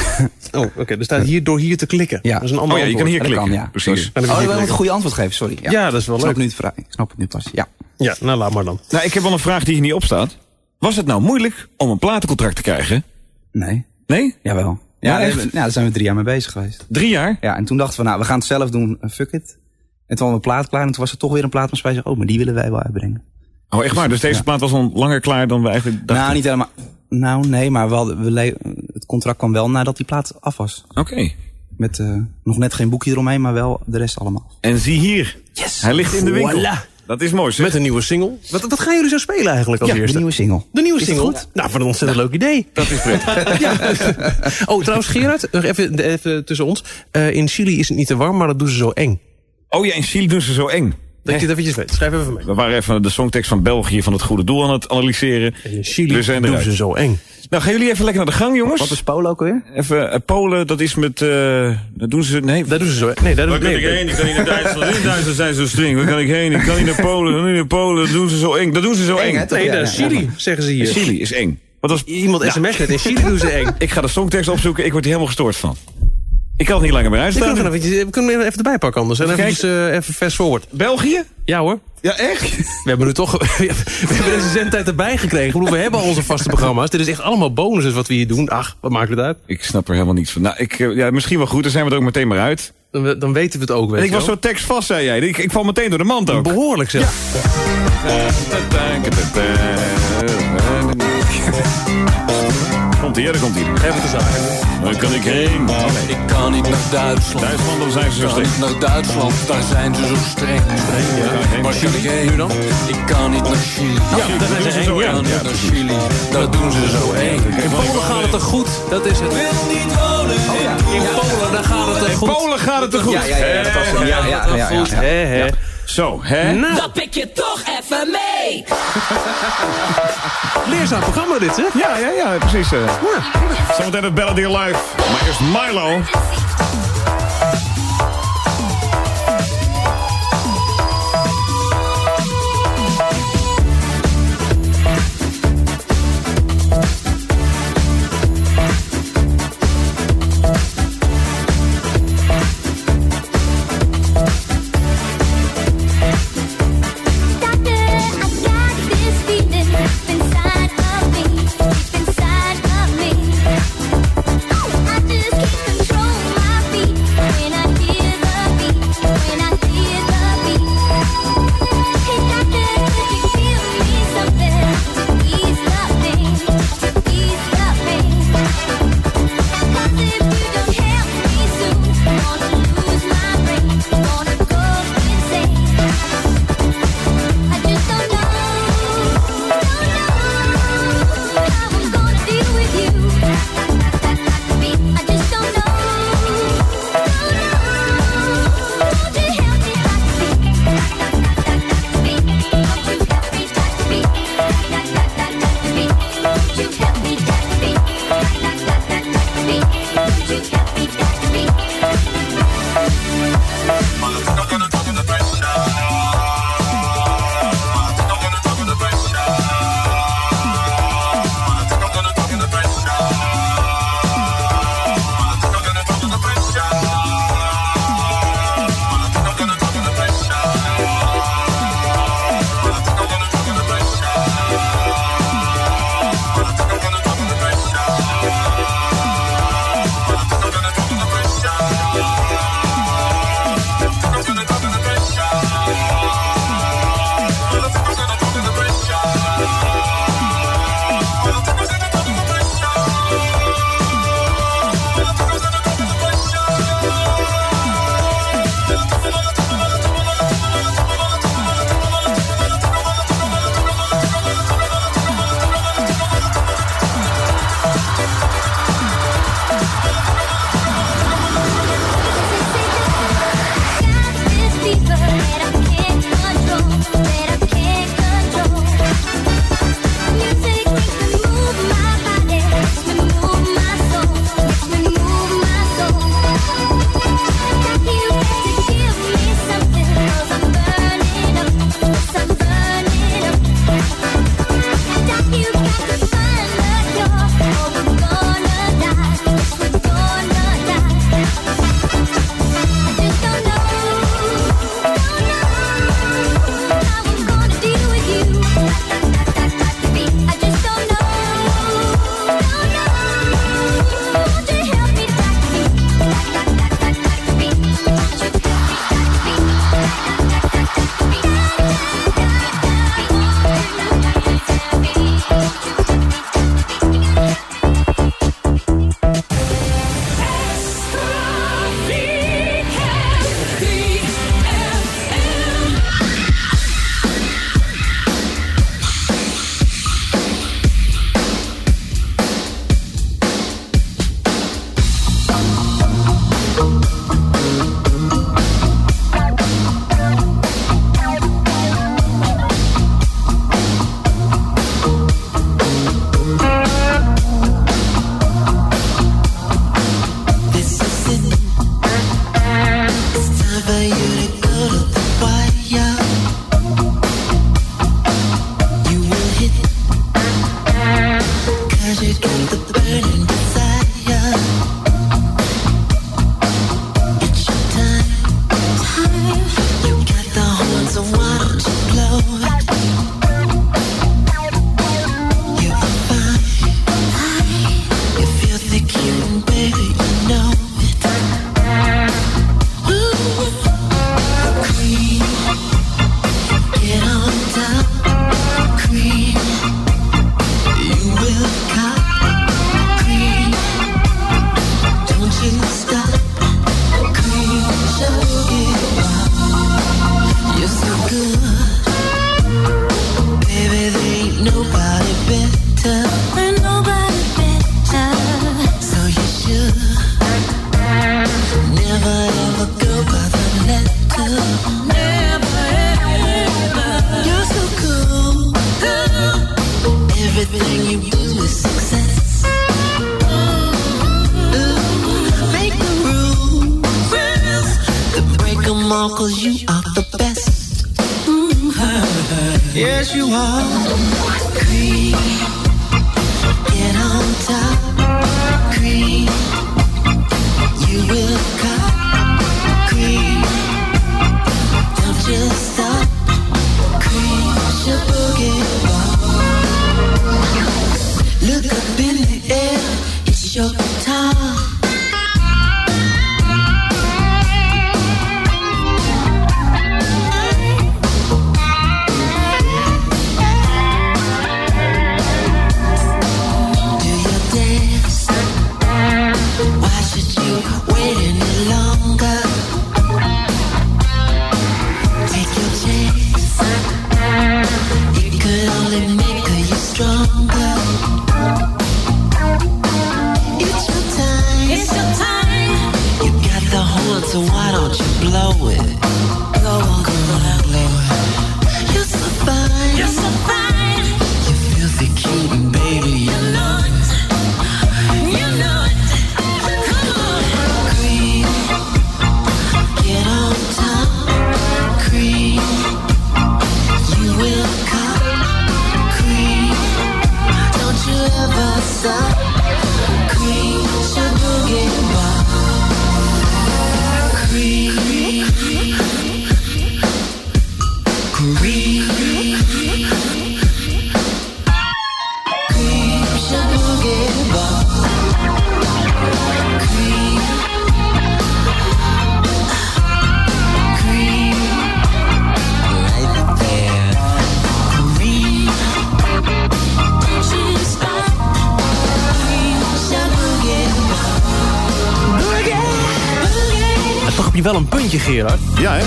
Speaker 4: Oh, oké. Er staat hier door hier te klikken.
Speaker 25: Ja.
Speaker 4: Dat is een ander
Speaker 5: Oh ja, je kan hier
Speaker 25: Dat
Speaker 5: klikken.
Speaker 25: kan, ja.
Speaker 5: Precies.
Speaker 4: Heb
Speaker 25: Oh,
Speaker 4: je
Speaker 25: wil een goede antwoord geven, sorry.
Speaker 4: Ja, dat is wel
Speaker 25: ik snap
Speaker 4: leuk.
Speaker 25: Nu het vrij. Ik snap het nu pas. Ja.
Speaker 4: Ja, nou laat maar dan.
Speaker 5: Nou, ik heb wel een vraag die hier niet op staat. Was het nou moeilijk om een platencontract te krijgen?
Speaker 25: Nee.
Speaker 5: Nee?
Speaker 25: Jawel.
Speaker 5: Ja,
Speaker 25: Ja, ja, daar zijn we drie jaar mee bezig geweest.
Speaker 5: Drie jaar?
Speaker 25: Ja, en toen dachten we, nou, we gaan het zelf doen. eh, fuck it. En toen hadden we een plaat klaar. En toen was er toch weer een plaatmaatschappij. Oh, maar die willen wij wel uitbrengen.
Speaker 5: Oh, echt waar? Dus deze
Speaker 25: Ja.
Speaker 5: plaat was al langer klaar dan we eigenlijk dachten?
Speaker 25: Nou, niet helemaal. Nou, nee, maar we hadden, we het contract kwam wel nadat die plaat af was.
Speaker 5: Oké.
Speaker 25: Met eh, nog net geen boekje eromheen, maar wel de rest allemaal.
Speaker 5: En zie hier.
Speaker 25: Yes.
Speaker 5: Hij ligt in de winkel.
Speaker 25: Voilà.
Speaker 5: Dat is mooi, zeg.
Speaker 4: Met een nieuwe single. Wat, wat gaan jullie zo spelen eigenlijk als
Speaker 25: Ja, de
Speaker 4: eerste?
Speaker 25: nieuwe single.
Speaker 4: De nieuwe
Speaker 25: Is het
Speaker 4: single?
Speaker 25: goed?
Speaker 4: Nou, wat een ontzettend leuk idee.
Speaker 5: Dat is prettig.
Speaker 4: ja. Oh, trouwens, Gerard, nog even, even tussen ons. Eh, in Chili is het niet te warm, maar dat doen ze zo eng.
Speaker 5: Oh ja, in Chili doen ze zo eng.
Speaker 4: Dat je het eventjes weet. Schrijf even mee.
Speaker 5: We waren even de songtekst van België van het goede doel aan het analyseren.
Speaker 4: In Chili doen ze zo eng.
Speaker 5: Nou, gaan jullie even lekker naar de gang, jongens.
Speaker 25: Wat is Polo ook weer?
Speaker 5: Even eh, Polen, dat is met... eh dat doen ze... Nee,
Speaker 4: Dat doen ze zo eng. Nee, dat
Speaker 5: Waar
Speaker 4: doen
Speaker 5: kan
Speaker 4: nee,
Speaker 5: ik heen? Ik kan niet naar Duitsland. In Duitsland zijn ze zo streng. Waar kan ik heen? Ik kan niet naar Polen. Ik kan niet naar Polen. Dat doen ze zo eng. Dat doen ze zo eng.
Speaker 4: Nee, dat is Chili, zeggen ze hier.
Speaker 5: Chili is eng. Wat was...
Speaker 4: Iemand sms net. In Chili doen ze eng.
Speaker 5: Ik ga de songtekst opzoeken. Ik word hier helemaal gestoord van. Ik kan het niet langer meer uitstaan.
Speaker 4: even, we kunnen hem even erbij pakken anders. En
Speaker 5: Even
Speaker 4: even, eh, even fast forward.
Speaker 5: België?
Speaker 4: Ja hoor.
Speaker 5: Ja, echt?
Speaker 4: We hebben nu toch we hebben deze zendtijd erbij gekregen. We hebben al onze vaste programma's. Dit is echt allemaal bonuses wat we hier doen. Ach, wat maakt het uit?
Speaker 5: Ik snap er helemaal niets van. Nou, ik, eh, ja, misschien wel goed. Dan zijn we er ook meteen maar uit.
Speaker 4: Dan, dan weten we het ook. Weet
Speaker 5: En ik was zo tekstvast, zei jij. Ik, ik val meteen door de mand ook.
Speaker 4: Behoorlijk zelf.
Speaker 5: Komt hier, daar komt hij.
Speaker 4: Even te zaken.
Speaker 5: Waar kan ik heen?
Speaker 27: Ik kan niet naar Duitsland.
Speaker 5: Duitsland, dan zijn ze zo
Speaker 27: Ik kan
Speaker 5: streng.
Speaker 27: niet naar Duitsland, daar zijn ze zo streng. Waar kan ik heen?
Speaker 4: Nu dan?
Speaker 27: Ik kan niet naar Chili.
Speaker 4: Ja, daar zijn ze
Speaker 27: Ik
Speaker 4: eng, ja.
Speaker 27: kan niet naar Chili. Dat doen ze zo eng.
Speaker 4: In Polen gaat het er goed. Dat is het. In Polen, daar gaat het er
Speaker 5: In
Speaker 4: goed.
Speaker 5: Polen gaat het te goed.
Speaker 25: Ja, ja, ja, dat was hem. Ja, ja, ja, ja, ja.
Speaker 5: Zo, hè?
Speaker 4: Nou,
Speaker 2: Dat pik je toch even mee.
Speaker 4: Leerzaam programma dit, hè?
Speaker 5: Ja, ja, ja, precies. eh. Zometeen het Bellen Live. Maar eerst Milo.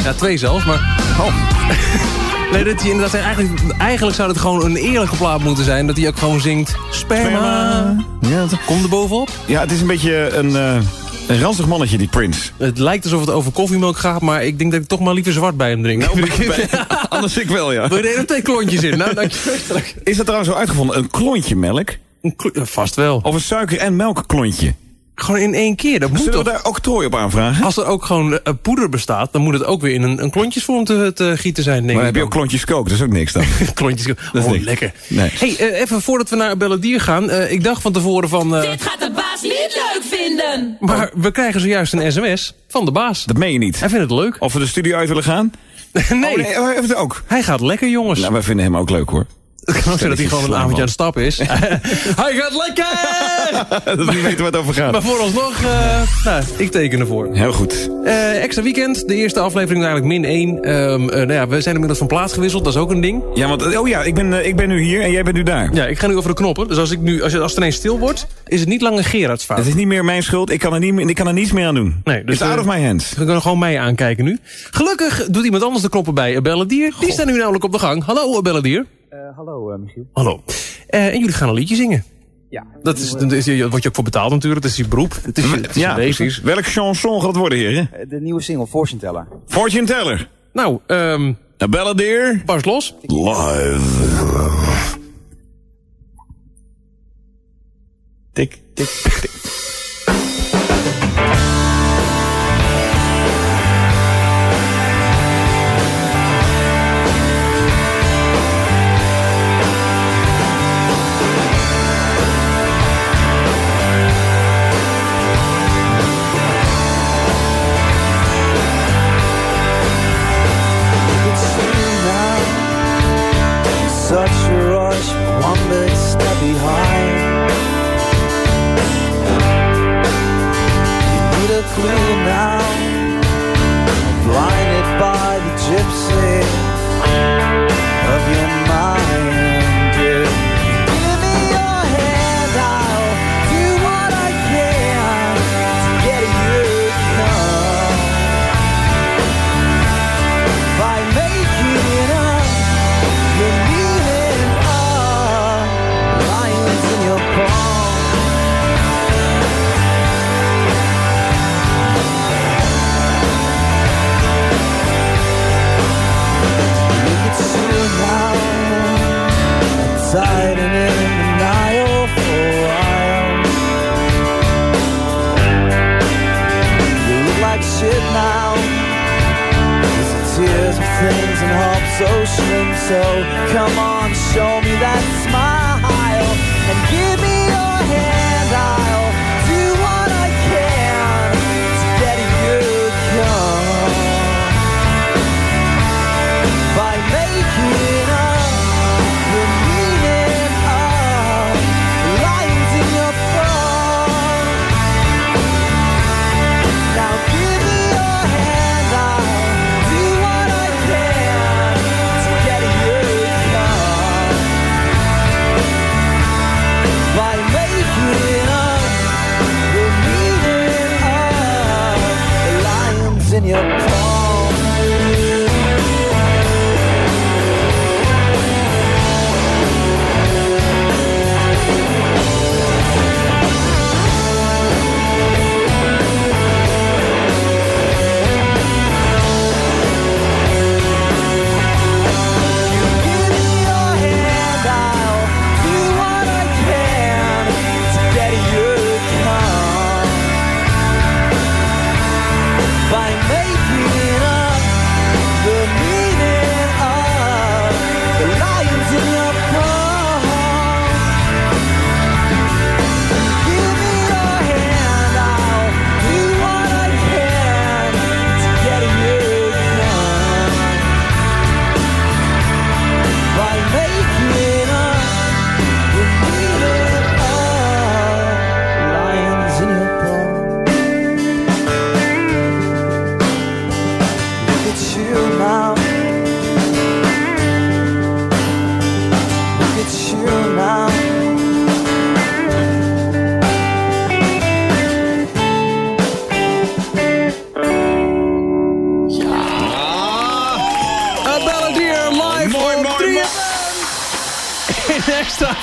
Speaker 5: Ja,
Speaker 4: twee zelfs, maar...
Speaker 5: Oh.
Speaker 4: nee, dat hij inderdaad... Eigenlijk, eigenlijk zou het gewoon een eerlijke plaat moeten zijn. Dat hij ook gewoon zingt... Sperma.
Speaker 5: Ja, het-
Speaker 4: Kom er bovenop.
Speaker 5: Ja, het is een beetje een, eh, een ranzig mannetje, die Prince.
Speaker 4: Het lijkt alsof het over koffiemelk gaat, maar ik denk dat ik toch maar liever zwart bij hem drink. Nou,
Speaker 5: Anders ik wel, ja.
Speaker 4: Wil je er twee klontjes in? Nou, dank je.
Speaker 5: Is dat trouwens zo uitgevonden? Een klontje melk?
Speaker 4: Een ja, vast wel.
Speaker 5: Of een suiker- en melkklontje?
Speaker 4: Gewoon in één keer. Dat moet
Speaker 5: Zullen we
Speaker 4: toch?
Speaker 5: daar octrooi op aanvragen?
Speaker 4: Als er ook gewoon eh, poeder bestaat, dan moet het ook weer in een, een klontjesvorm te, te gieten zijn, denk
Speaker 5: Maar
Speaker 4: ik.
Speaker 5: heb je ook klontjes kook? Dat is ook niks dan.
Speaker 4: klontjes?
Speaker 5: is
Speaker 4: Oh,
Speaker 5: niks.
Speaker 4: lekker.
Speaker 5: Nee.
Speaker 4: Hey, eh, even voordat we naar Belladier gaan. eh, ik dacht van tevoren van... eh,
Speaker 2: Dit gaat de baas niet leuk vinden.
Speaker 4: maar we krijgen zojuist een sms van de baas.
Speaker 5: Dat meen je niet.
Speaker 4: Hij vindt het leuk.
Speaker 5: Of we de studio uit willen gaan?
Speaker 4: nee,
Speaker 5: Oh, nee, hij heeft het ook.
Speaker 4: hij gaat lekker, jongens.
Speaker 5: Nou, wij vinden hem ook leuk hoor.
Speaker 4: Het kan ook zijn dat hij gewoon een avondje aan het stappen is. hij gaat lekker!
Speaker 5: dat we niet weten waar het over gaat.
Speaker 4: Maar vooralsnog, eh nou, ik teken ervoor.
Speaker 5: Heel goed.
Speaker 4: Eh, extra weekend, de eerste aflevering eigenlijk min 1. Ehm, eh, nou ja, we zijn inmiddels van plaats gewisseld, dat is ook een ding.
Speaker 5: Ja, want, oh ja, ik ben, ik ben nu hier en jij bent nu daar.
Speaker 4: Ja, ik ga nu over de knoppen. Dus als, ik nu, als, als het ineens stil wordt, is het niet langer Gerards fout.
Speaker 5: Het is niet meer mijn schuld. Ik kan er, niet, ik kan er niets meer aan doen.
Speaker 4: Nee, dus,
Speaker 5: It's out of my hands.
Speaker 4: We kunnen gewoon mij aankijken nu. Gelukkig doet iemand anders de knoppen bij. Belladier, die staat nu namelijk op de gang. Hallo Belladier.
Speaker 28: Eh, hallo eh, Michiel.
Speaker 4: Hallo. Eh, en jullie gaan een liedje zingen.
Speaker 25: Ja.
Speaker 4: Dat is, dat is, word je ook voor betaald natuurlijk. Dat is je beroep. Het is, het is
Speaker 5: ja, precies. Welk chanson gaat het worden, heren?
Speaker 25: De nieuwe single, Fortune Teller.
Speaker 5: Fortune Teller.
Speaker 4: Nou, ehm... Um, los.
Speaker 5: Live. Tik, tik, tik.
Speaker 29: ocean. So come on, show me that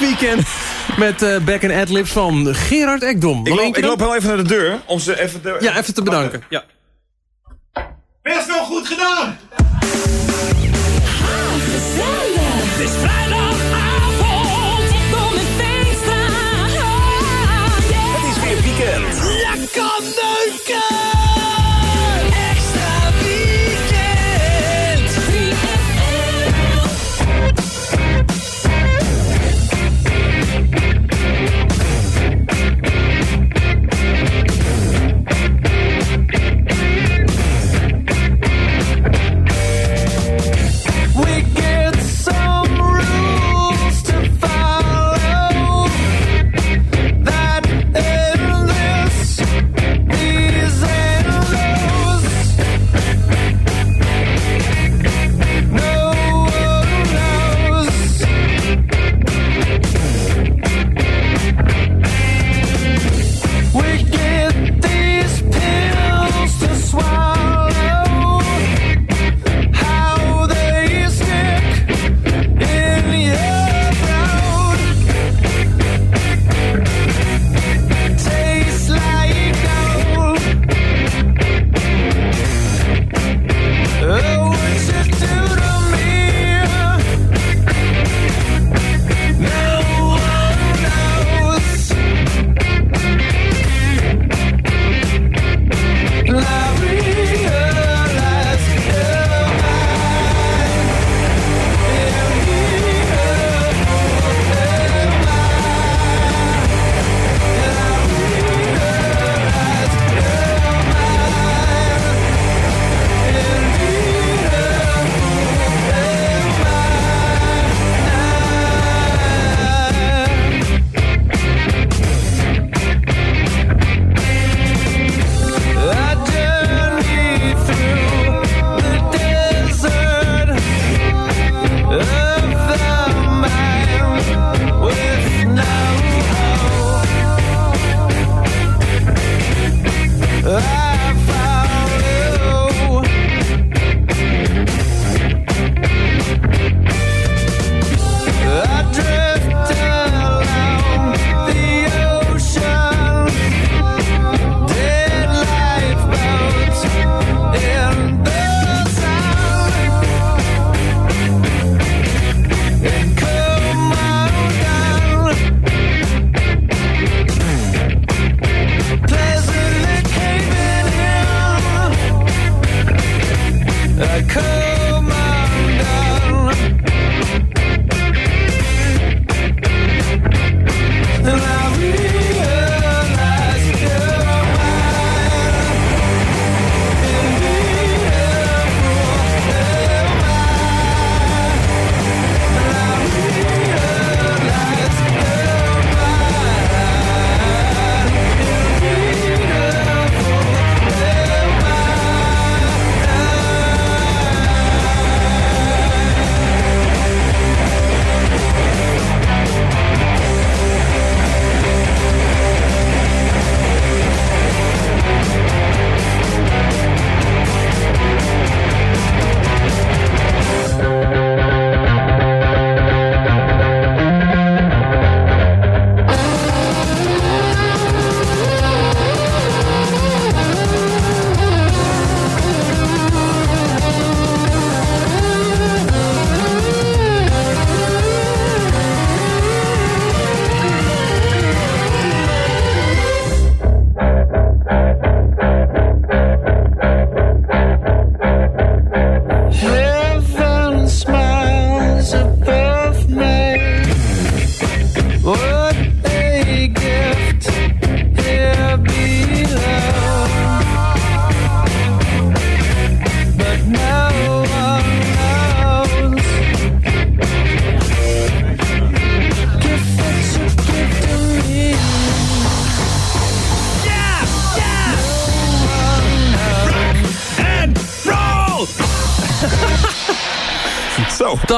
Speaker 4: weekend. Met uh, back en adlibs van Gerard Ekdom.
Speaker 5: Ik loop, ik loop wel even naar de deur om ze even...
Speaker 4: Ja, even te bedanken.
Speaker 12: Oh,
Speaker 5: ja.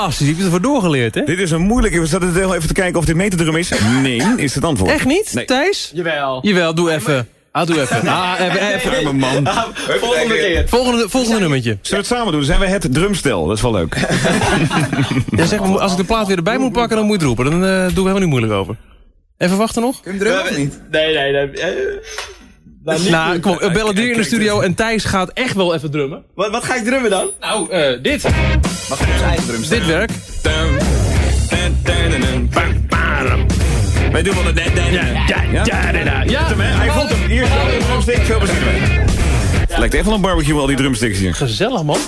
Speaker 4: Fantastisch, heb je ervoor doorgeleerd, hè?
Speaker 5: Dit is een moeilijke. We zaten heel even te kijken of dit meterdrum is. Nee, is het antwoord.
Speaker 4: Echt niet,
Speaker 5: Nee.
Speaker 4: Thijs?
Speaker 26: Jawel.
Speaker 4: Jawel, doe even. Ah, doe even. Ah, even, even.
Speaker 5: Arme man.
Speaker 26: Volgende keer.
Speaker 4: Volgende, volgende nummertje.
Speaker 5: Zullen we het samen doen? Zijn we het drumstel. Dat is wel leuk.
Speaker 4: Ja, zeg maar, als ik de plaat weer erbij moet pakken, dan moet je het roepen. Dan eh, doen we helemaal niet moeilijk over. Even wachten nog.
Speaker 25: Kun je hem drummen of niet?
Speaker 26: Nee, nee, nee. eh, nou,
Speaker 4: Nou, kom op, hier in de studio en Thijs gaat echt wel even drummen.
Speaker 26: Wat, wat ga ik drummen dan?
Speaker 4: Nou, eh, dit.
Speaker 25: Mag ik op zijn eigen drums?
Speaker 4: Dit werk.
Speaker 5: Wij doen wel de... Ja,
Speaker 4: ja, ja, ja, ja.
Speaker 5: Hij vond hem. Hier is de drumstick. Veel plezier mee. Het lijkt echt wel een barbecue, al die drumsticks hier.
Speaker 4: Gezellig, man.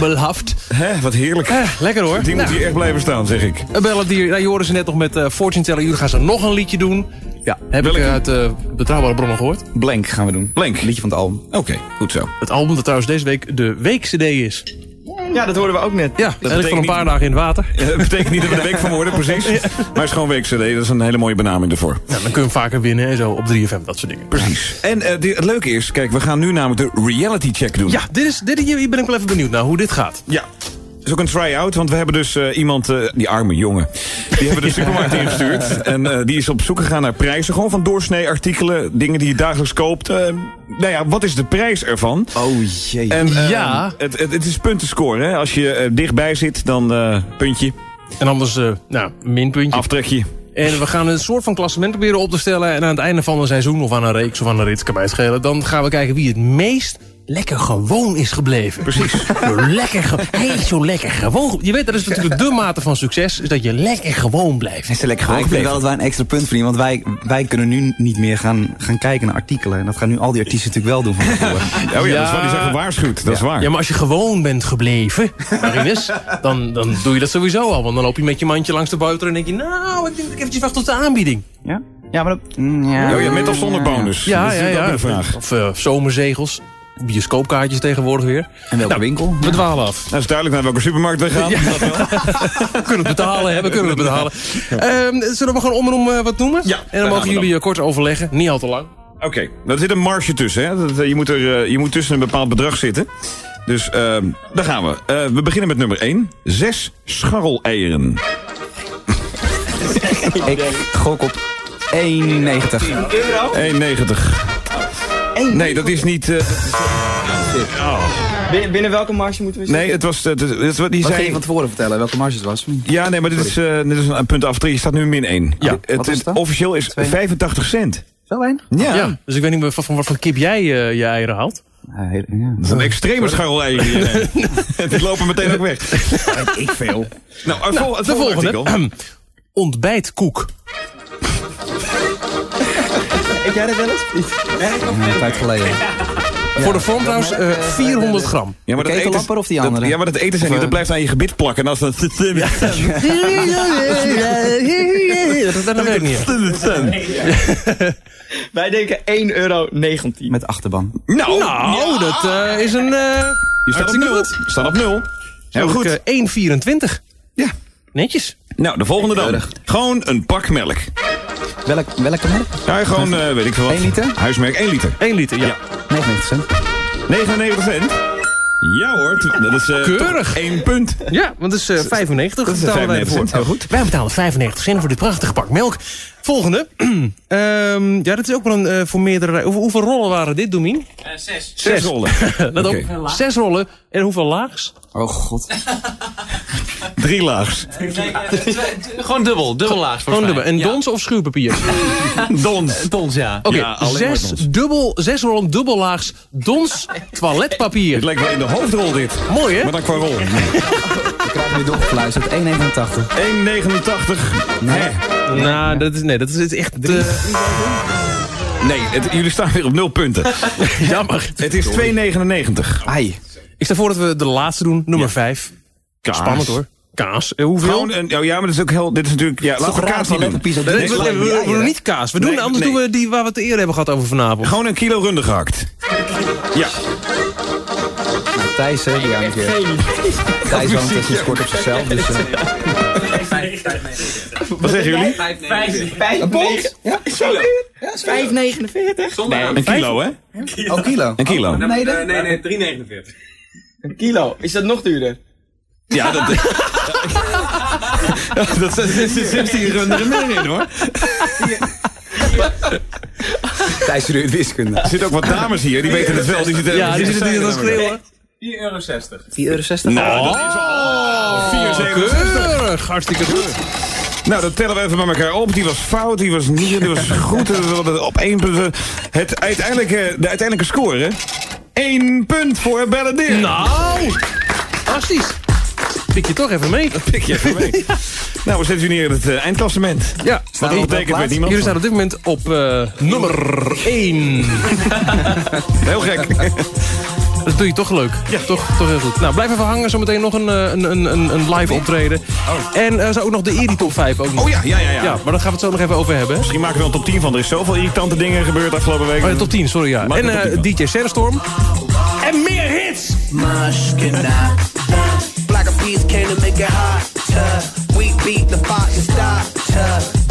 Speaker 4: Fabelhaft.
Speaker 5: Hè, wat heerlijk.
Speaker 4: Eh, lekker hoor.
Speaker 5: Die moet
Speaker 4: Nou,
Speaker 5: hier echt blijven staan, zeg ik.
Speaker 4: een belladier. Nou, je hoorde ze net nog met eh, Fortune Teller. Jullie gaan ze nog een liedje doen. Ja, heb ik
Speaker 5: Welke?
Speaker 4: eh, uit eh, betrouwbare bronnen gehoord.
Speaker 25: Blank gaan we doen.
Speaker 5: Blank.
Speaker 25: Liedje van het album.
Speaker 5: Oké, goed zo.
Speaker 4: Het album dat trouwens deze week de week-cd is.
Speaker 26: Ja, dat hoorden we ook net.
Speaker 4: Ja, dat ligt voor een paar
Speaker 5: niet-
Speaker 4: dagen in het water.
Speaker 5: Ja, Dat betekent niet dat we de week van worden, precies. Maar het is gewoon week CD. Dat is een hele mooie benaming ervoor.
Speaker 4: Nou, dan kun je hem vaker winnen en zo op 3FM, dat soort dingen.
Speaker 5: Precies. En eh, die- het leuke is, kijk, we gaan nu namelijk de reality check doen.
Speaker 4: Ja, dit is, dit, hier ben ik wel even benieuwd naar hoe dit gaat.
Speaker 5: Ja. Het is ook een try-out, want we hebben dus eh, iemand, eh, die arme jongen, die hebben de supermarkt ingestuurd. En eh, die is op zoek gegaan naar prijzen, gewoon van doorsnee artikelen, dingen die je dagelijks koopt. Eh, nou ja, wat is de prijs ervan?
Speaker 25: Oh jee.
Speaker 5: En
Speaker 4: Ja.
Speaker 5: het, het, het is punten scoren. Hè? Als je dichtbij zit, dan eh, puntje,
Speaker 4: En anders, eh nou, minpuntje.
Speaker 5: aftrekje.
Speaker 4: En we gaan een soort van klassement proberen op te stellen. En aan het einde van een seizoen of aan een reeks of aan een rit, kan mij schelen. Dan gaan we kijken wie het meest lekker gewoon is gebleven.
Speaker 5: Precies.
Speaker 4: Zo lekker, ge- hij is zo lekker gewoon. Je weet, dat is natuurlijk de mate van succes, is dat je lekker gewoon blijft.
Speaker 25: Is er lekker gewoon. Ik vind wel dat wij een extra punt verdienen. Want wij, wij kunnen nu niet meer gaan, gaan kijken naar artikelen. En dat gaan nu al die artiesten natuurlijk wel doen van tevoren.
Speaker 5: Oh ja, dat is waar die zijn gewaarschuwd. Dat is waar.
Speaker 4: Ja, maar als je gewoon bent gebleven, Marinus, dan, dan doe je dat sowieso al. Want dan loop je met je mandje langs de buiten en denk je... nou, ik denk dat ik eventjes wacht tot de aanbieding.
Speaker 25: Ja? Ja, maar dat... mm, Ja,
Speaker 5: Oh ja, met of zonder bonus?
Speaker 4: Ja,
Speaker 5: dat is
Speaker 4: ja, ja.
Speaker 5: ook een vraag.
Speaker 4: Of eh, zomerzegels. Bioscoopkaartjes tegenwoordig weer.
Speaker 25: En welke winkel?
Speaker 4: We dwalen af.
Speaker 5: Dat is duidelijk naar welke supermarkt we gaan. Dat wel.
Speaker 4: We kunnen het betalen, hè? We kunnen het betalen. Ehm, zullen we gewoon om en om eh, wat noemen?
Speaker 5: Ja,
Speaker 4: En dan mogen jullie eh, kort overleggen. Niet al te lang.
Speaker 5: Oké, nou, er zit een marge tussen. Hè? Dat, eh, je, moet er, je moet tussen een bepaald bedrag zitten. Dus ehm daar gaan we. Eh, we beginnen met nummer 1. Zes scharreleieren.
Speaker 25: Ik gok op 1,90.
Speaker 5: 1,90. Nee, dat is niet... eh, dat is, oh.
Speaker 26: Binnen, binnen welke marge moeten we zitten?
Speaker 5: Nee, het was... Het, het, het- die
Speaker 25: Wat
Speaker 5: zei,
Speaker 25: je van tevoren vertellen? Welke marge het was?
Speaker 5: ja, nee, maar dit is, eh, dit is een punt aftrek. Je staat nu min 1.
Speaker 4: Ja,
Speaker 5: het,
Speaker 25: wat is het
Speaker 5: officieel is
Speaker 25: Twee?
Speaker 5: 85 cent.
Speaker 25: Zo weinig?
Speaker 5: Ja,
Speaker 4: Ja. Dus ik weet niet meer van, van wat voor kip jij eh, je eieren haalt.
Speaker 25: Ja, heel- ja.
Speaker 5: dat is een extreme die je neemt. Die lopen meteen ook weg.
Speaker 25: Ik veel.
Speaker 5: Nou, het vol- het
Speaker 4: De
Speaker 5: volgende.
Speaker 4: Ontbijtkoek.
Speaker 26: Eet jij dat wel eens? Niet.
Speaker 25: Een tijd geleden.
Speaker 4: Voor de fronthouse eh 400 gram.
Speaker 5: Ja, maar
Speaker 25: De
Speaker 5: dat eten,
Speaker 25: ketelapper of die
Speaker 5: dat-
Speaker 25: andere?
Speaker 5: ja, maar dat eten zijn niet, dat blijft aan je gebit plakken. En als dat...
Speaker 4: Dat dat weet ik niet.
Speaker 26: Wij denken 1,19 euro.
Speaker 25: Met achterban.
Speaker 5: Nou,
Speaker 4: Nou, dat eh, is een... eh
Speaker 5: je staat op nul. Staat op nul. Heel
Speaker 4: Heb
Speaker 5: goed.
Speaker 4: ik, eh, 1,24.
Speaker 5: Ja.
Speaker 4: Netjes.
Speaker 5: Nou, de volgende dan. Gewoon een pak melk.
Speaker 25: Welk, welke merk?
Speaker 5: Ja, gewoon, eh, weet ik veel wat.
Speaker 25: 1 liter?
Speaker 5: Huismerk 1 liter.
Speaker 4: 1 liter, ja.
Speaker 5: Ja.
Speaker 25: 99 cent.
Speaker 5: 99 cent. Ja hoor, dat is eh,
Speaker 4: Keurig.
Speaker 5: toch één punt.
Speaker 4: Ja, want het is eh 95.
Speaker 5: Dat is
Speaker 4: betalen wij
Speaker 5: 95 cent, heel goed.
Speaker 4: Wij betalen 95 cent voor dit prachtige pak melk. Volgende. Ehm, ja, dat is ook wel een eh, voor meerdere... Hoeveel, hoeveel rollen waren dit, Domien?
Speaker 26: zes.
Speaker 5: Zes rollen.
Speaker 4: Dat
Speaker 5: Oké.
Speaker 4: ook. Zes rollen. En hoeveel laags?
Speaker 25: Oh god.
Speaker 5: Drie laags.
Speaker 27: Gewoon dubbel, dubbel laag.
Speaker 4: Gewoon dubbel. En dons of schuurpapier?
Speaker 5: Dons.
Speaker 27: Dons, ja.
Speaker 4: Oké,
Speaker 5: Ja, alleen maar
Speaker 4: zes,
Speaker 5: dons.
Speaker 4: dubbel, zes rollen dubbellaags dons
Speaker 5: Het
Speaker 4: toiletpapier.
Speaker 5: lijkt wel in de hoofdrol dit.
Speaker 4: Mooi, hè?
Speaker 5: Maar dan qua rol.
Speaker 25: Ik krijg nu doorgefluisterd. 1,89.
Speaker 5: 1,89. Nee.
Speaker 4: Nou, dat is, nee, dat is echt... eh,
Speaker 5: Nee, het- jullie staan weer op nul punten.
Speaker 4: jammer.
Speaker 5: Het is 2,99.
Speaker 25: Ai.
Speaker 4: Ik stel voor dat we de laatste doen, nummer 5.
Speaker 5: Kaas.
Speaker 4: Spannend hoor. Kaas. Eh, hoeveel?
Speaker 5: Gewoon een, oh ja, maar dat is ook heel, dit is natuurlijk, ja, laten we kaas niet doen.
Speaker 25: Pizza.
Speaker 4: Nee, we, we- we- we doen niet kaas. We doen,
Speaker 5: Nee,
Speaker 4: anders
Speaker 5: nee.
Speaker 4: doen we die waar we het eerder hebben gehad over vanavond.
Speaker 5: Gewoon een kilo runde gehakt. Ja,
Speaker 25: Thijs, hè, die aan het Thijs woont kort op zichzelf, dus... eh,
Speaker 5: Wat zeggen jullie?
Speaker 25: Een pond? Ja, is 5,49.
Speaker 30: Nee,
Speaker 5: Een kilo, hè?
Speaker 25: Oh, kilo.
Speaker 5: Een kilo.
Speaker 25: Nee, dat-
Speaker 31: nee, nee, 3,49.
Speaker 30: Een kilo. Is dat nog duurder?
Speaker 5: Ja, dat... dat is 16 runden meer in, hoor.
Speaker 25: Thijs studeert wiskunde.
Speaker 5: Er zitten ook wat dames hier, die weten het wel. Die zitten
Speaker 4: Ja, die zitten hier te schreeuwen.
Speaker 31: 4,60 euro.
Speaker 25: 4,60 euro?
Speaker 5: Nou, dat is al 4,67.
Speaker 4: Keurig, hartstikke goed.
Speaker 5: Nou, dat tellen we even met elkaar op. Die was fout, die was niet, die was goed. We hadden Op één punt. Het uiteindelijke, de uiteindelijke score. Eén punt voor Balladeer.
Speaker 4: Nou, fantastisch. Pik je toch even mee.
Speaker 5: Pik je even mee. Nou, we zetten u neer in het eh, eindklassement.
Speaker 4: Ja,
Speaker 5: Wat dat betekent, weet niemand.
Speaker 4: Jullie staan op dit moment op eh, nummer 1.
Speaker 5: Heel gek.
Speaker 4: Dat doe je toch leuk. Ja. Toch, toch heel goed. Nou, blijf even hangen. Zometeen nog een, eh, een, een, een, live optreden. En er is ook nog de Eri Top 5 ook nog.
Speaker 5: Oh ja, ja, ja, ja.
Speaker 4: Ja, maar daar gaan we het zo nog even over hebben.
Speaker 5: Misschien maken we wel een top 10 van. Er is zoveel irritante dingen gebeurd afgelopen week.
Speaker 4: Oh, ja, top 10, sorry ja.
Speaker 5: Maak
Speaker 4: En eh,
Speaker 5: 10
Speaker 4: DJ Sandstorm. En meer hits!
Speaker 9: Mushkina. Black peas came to make it hot. We beat the stop.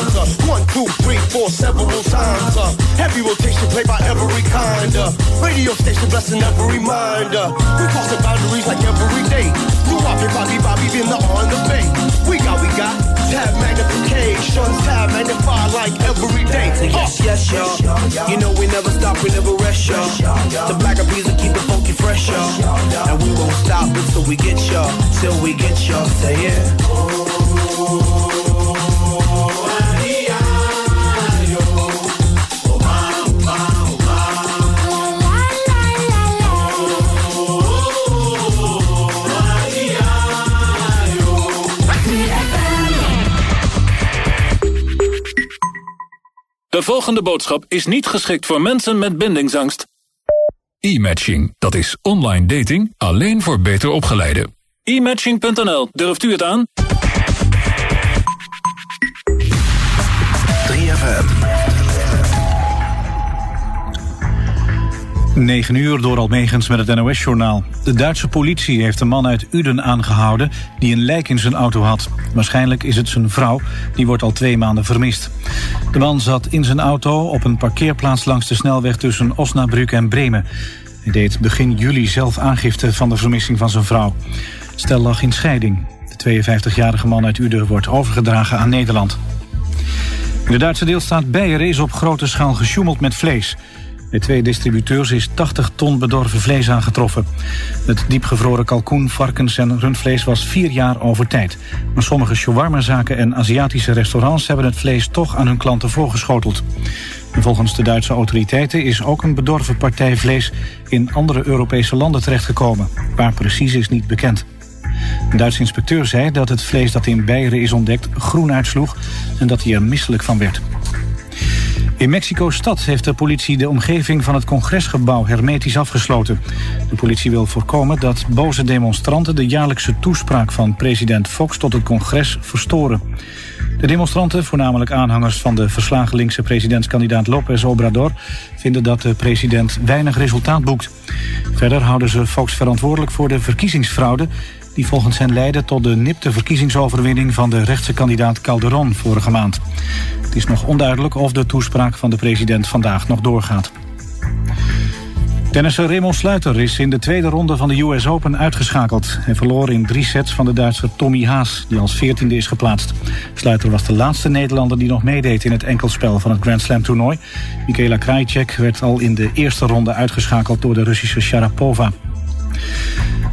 Speaker 32: Rhymes. Uh, one, two, three, four, several times. Uh, heavy rotation played by every kind. Uh, radio station blessing every mind. Uh, we crossing boundaries like every day. New Bobby, Bobby, Bobby, been the on the bay. We got, we got tab magnification, tab magnify like every day.
Speaker 9: Say yes, yes, y'all. You know we never stop, we never rest, y'all. The black of will keep it funky fresh, y'all. And we won't stop until we get y'all. Till we get y'all. Say yeah.
Speaker 28: De volgende boodschap is niet geschikt voor mensen met bindingsangst. E-matching, dat is online dating alleen voor beter opgeleiden. E-matching.nl, durft u het aan?
Speaker 21: 9 uur door Almegens met het NOS-journaal. De Duitse politie heeft een man uit Uden aangehouden... die een lijk in zijn auto had. Waarschijnlijk is het zijn vrouw, die wordt al twee maanden vermist. De man zat in zijn auto op een parkeerplaats langs de snelweg... tussen Osnabrück en Bremen. Hij deed begin juli zelf aangifte van de vermissing van zijn vrouw. Stel lag in scheiding. De 52-jarige man uit Uden wordt overgedragen aan Nederland. In de Duitse deelstaat Beieren is op grote schaal gesjoemeld met vlees... Bij twee distributeurs is 80 ton bedorven vlees aangetroffen. Het diepgevroren kalkoen, varkens en rundvlees was vier jaar over tijd. Maar sommige shawarmazaken en Aziatische restaurants... hebben het vlees toch aan hun klanten voorgeschoteld. En volgens de Duitse autoriteiten is ook een bedorven partij vlees... in andere Europese landen terechtgekomen. Waar precies is niet bekend. Een Duitse inspecteur zei dat het vlees dat in Beieren is ontdekt groen uitsloeg... en dat hij er misselijk van werd. In Mexico-stad heeft de politie de omgeving van het congresgebouw hermetisch afgesloten. De politie wil voorkomen dat boze demonstranten de jaarlijkse toespraak van president Fox tot het congres verstoren. De demonstranten, voornamelijk aanhangers van de verslagen linkse presidentskandidaat López Obrador, vinden dat de president weinig resultaat boekt. Verder houden ze Fox verantwoordelijk voor de verkiezingsfraude die volgens hen leidde tot de nipte verkiezingsoverwinning van de rechtse kandidaat Calderon vorige maand. Het is nog onduidelijk of de toespraak van de president vandaag nog doorgaat. Tennisser Raymond Sluiter is in de tweede ronde van de US Open uitgeschakeld. Hij verloor in drie sets van de Duitser Tommy Haas, die als veertiende is geplaatst. Sluiter was de laatste Nederlander die nog meedeed in het enkelspel van het Grand Slam toernooi. Michaela Krajicek werd al in de eerste ronde uitgeschakeld door de Russische Sharapova.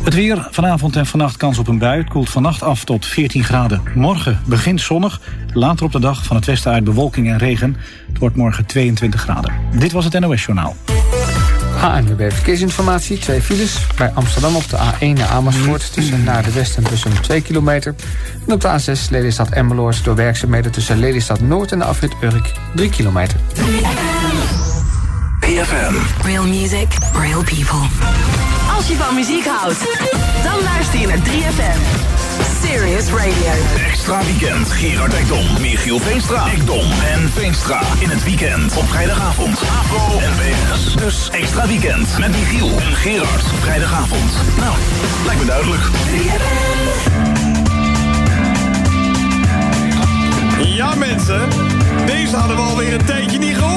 Speaker 21: Het weer, vanavond en vannacht kans op een bui. Het koelt vannacht af tot 14 graden. Morgen begint zonnig. Later op de dag van het westen uit bewolking en regen. Het wordt morgen 22 graden. Dit was het NOS Journaal.
Speaker 22: ANWB Verkeersinformatie, twee files. Bij Amsterdam op de A1 naar Amersfoort tussen naar de westen tussen 2 kilometer. En op de A6 Lelystad Emmeloord door werkzaamheden tussen Lelystad Noord en de afrit Urk 3 kilometer.
Speaker 2: ZFM. Real music, real people. Als je van muziek houdt, dan luister je naar 3FM. Serious Radio.
Speaker 1: Extra weekend. Gerard Ekdom, Michiel Veenstra. Ekdom en Veenstra. In het weekend op vrijdagavond. Apro en VS. Dus extra weekend met Michiel en Gerard. Vrijdagavond. Nou, lijkt me duidelijk. 3FM.
Speaker 3: Ja mensen, deze hadden we alweer een tijdje niet gehoord.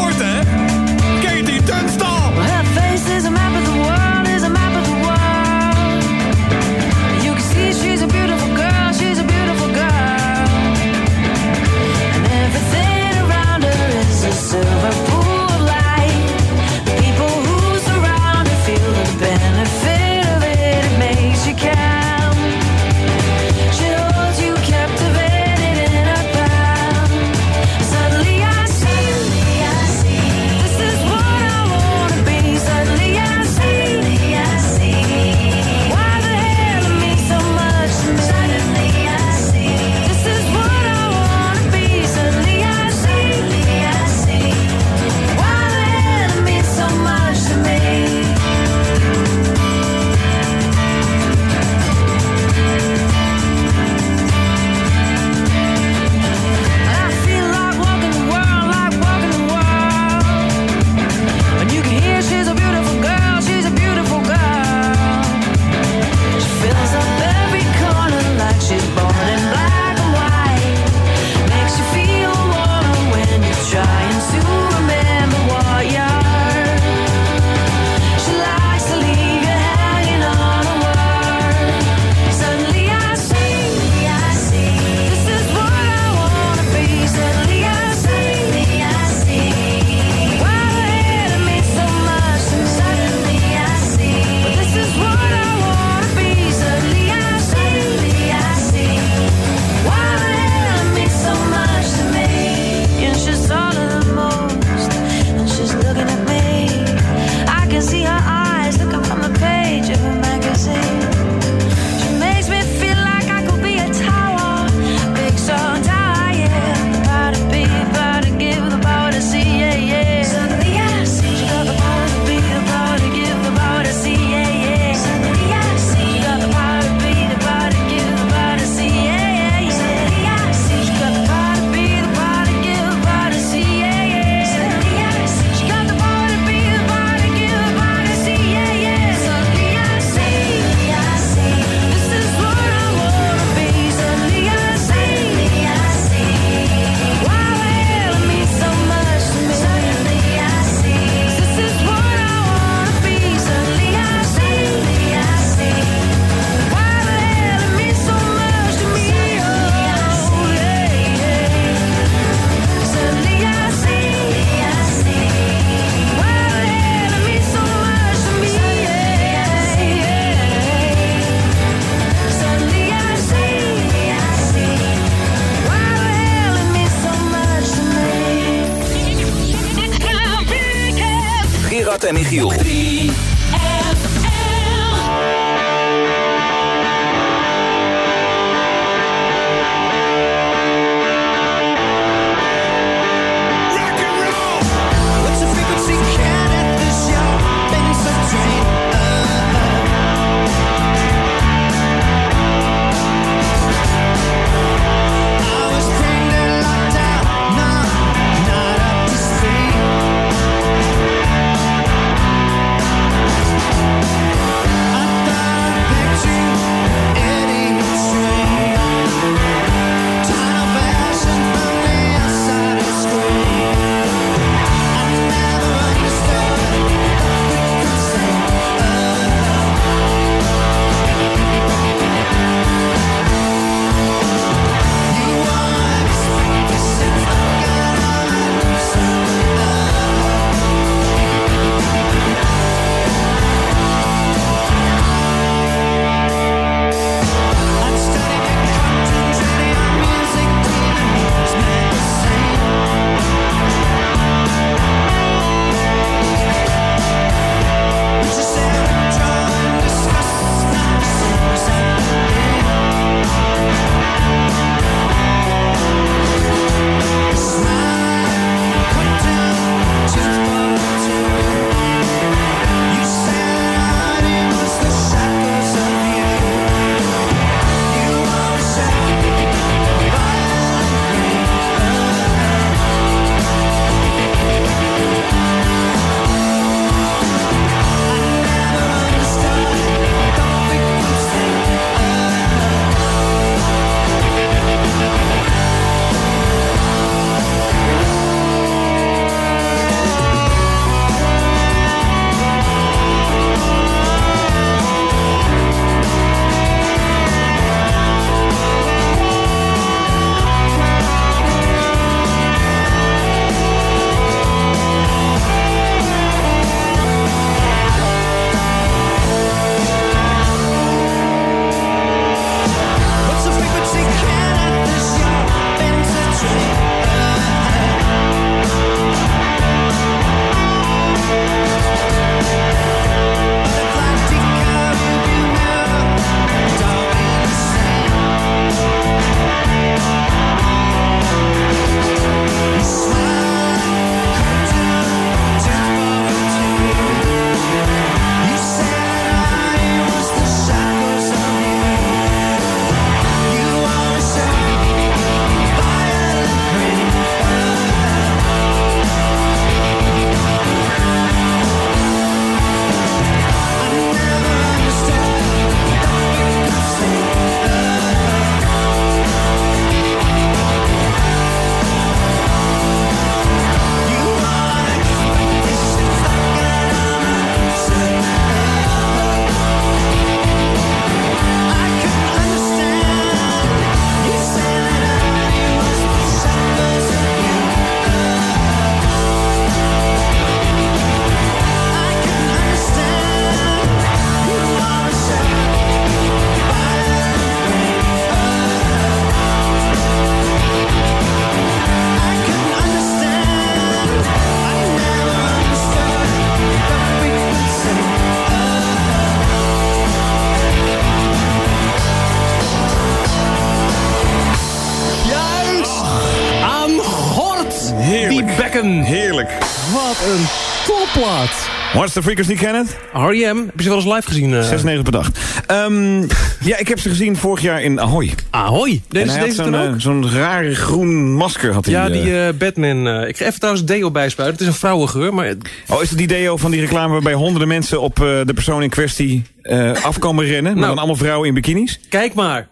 Speaker 5: Monster Freakers niet kennen?
Speaker 4: R.E.M. Heb je ze wel eens live gezien? eh?
Speaker 5: 6, 9 per dag. Ehm, ja, ik heb ze gezien vorig jaar in Ahoy.
Speaker 4: Ahoy? Deze, deze
Speaker 5: zo'n, eh, Zo'n rare groen masker had hij.
Speaker 4: Ja,
Speaker 5: eh.
Speaker 4: die eh, Batman. eh, ik ga even trouwens deo bijspuiten. Het is een vrouwengeur, maar...
Speaker 5: Oh, is het die deo van die reclame waarbij honderden mensen op eh, de persoon in kwestie eh, afkomen rennen? Maar
Speaker 4: Nou.
Speaker 5: dan allemaal vrouwen in bikinis?
Speaker 4: Kijk maar.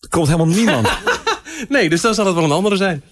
Speaker 5: Er komt helemaal niemand.
Speaker 4: Nee, dus dan zal het wel een andere zijn.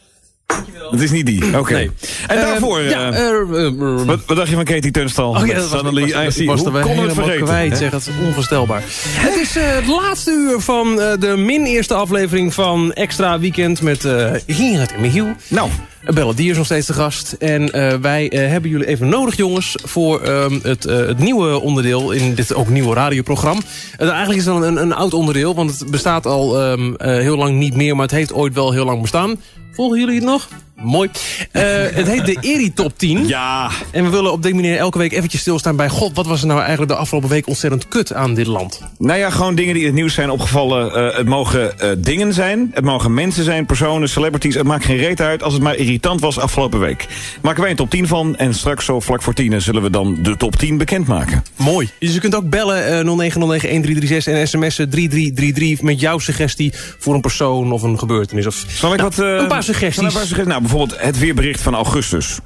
Speaker 5: Het is niet die. Oké.
Speaker 4: Nee.
Speaker 5: En
Speaker 4: Eh,
Speaker 5: daarvoor,
Speaker 4: ja,
Speaker 5: eh,
Speaker 4: eh, eh, eh,
Speaker 5: wat, wat dacht je van Katie Tunstal?
Speaker 4: Oh ja, dat was, ik was, er helemaal kwijt, zeg. Het is onvoorstelbaar. Het is eh, het laatste uur van eh, de min eerste aflevering van Extra Weekend met eh Gerard en Michiel.
Speaker 5: Nou.
Speaker 4: Belle Dier is nog steeds de gast. En eh, wij eh, hebben jullie even nodig, jongens, voor ehm, het, eh, het nieuwe onderdeel in dit ook nieuwe radioprogramma. Eigenlijk is het een, een oud onderdeel, want het bestaat al ehm, eh, heel lang niet meer, maar het heeft ooit wel heel lang bestaan. Volgen jullie het nog? Mooi. Eh, het heet de Eri Top 10.
Speaker 5: Ja.
Speaker 4: En we willen op die manier elke week eventjes stilstaan bij... God, wat was er nou eigenlijk de afgelopen week ontzettend kut aan dit land?
Speaker 5: Nou ja, gewoon dingen die in het nieuws zijn opgevallen. Eh, het mogen eh, dingen zijn, het mogen mensen zijn, personen, celebrities. Het maakt geen reet uit als het maar irritant was afgelopen week. Maken wij een top 10 van en straks zo vlak voor 10 zullen we dan de top 10 bekendmaken.
Speaker 4: Mooi. Dus je kunt ook bellen eh 0909-1336 en sms'en 3333 met jouw suggestie voor een persoon of een gebeurtenis. Of,
Speaker 5: Zal ik
Speaker 4: Nou,
Speaker 5: wat...
Speaker 4: een paar suggesties.
Speaker 5: een paar suggesties? Nou, bijvoorbeeld het weerbericht van augustus.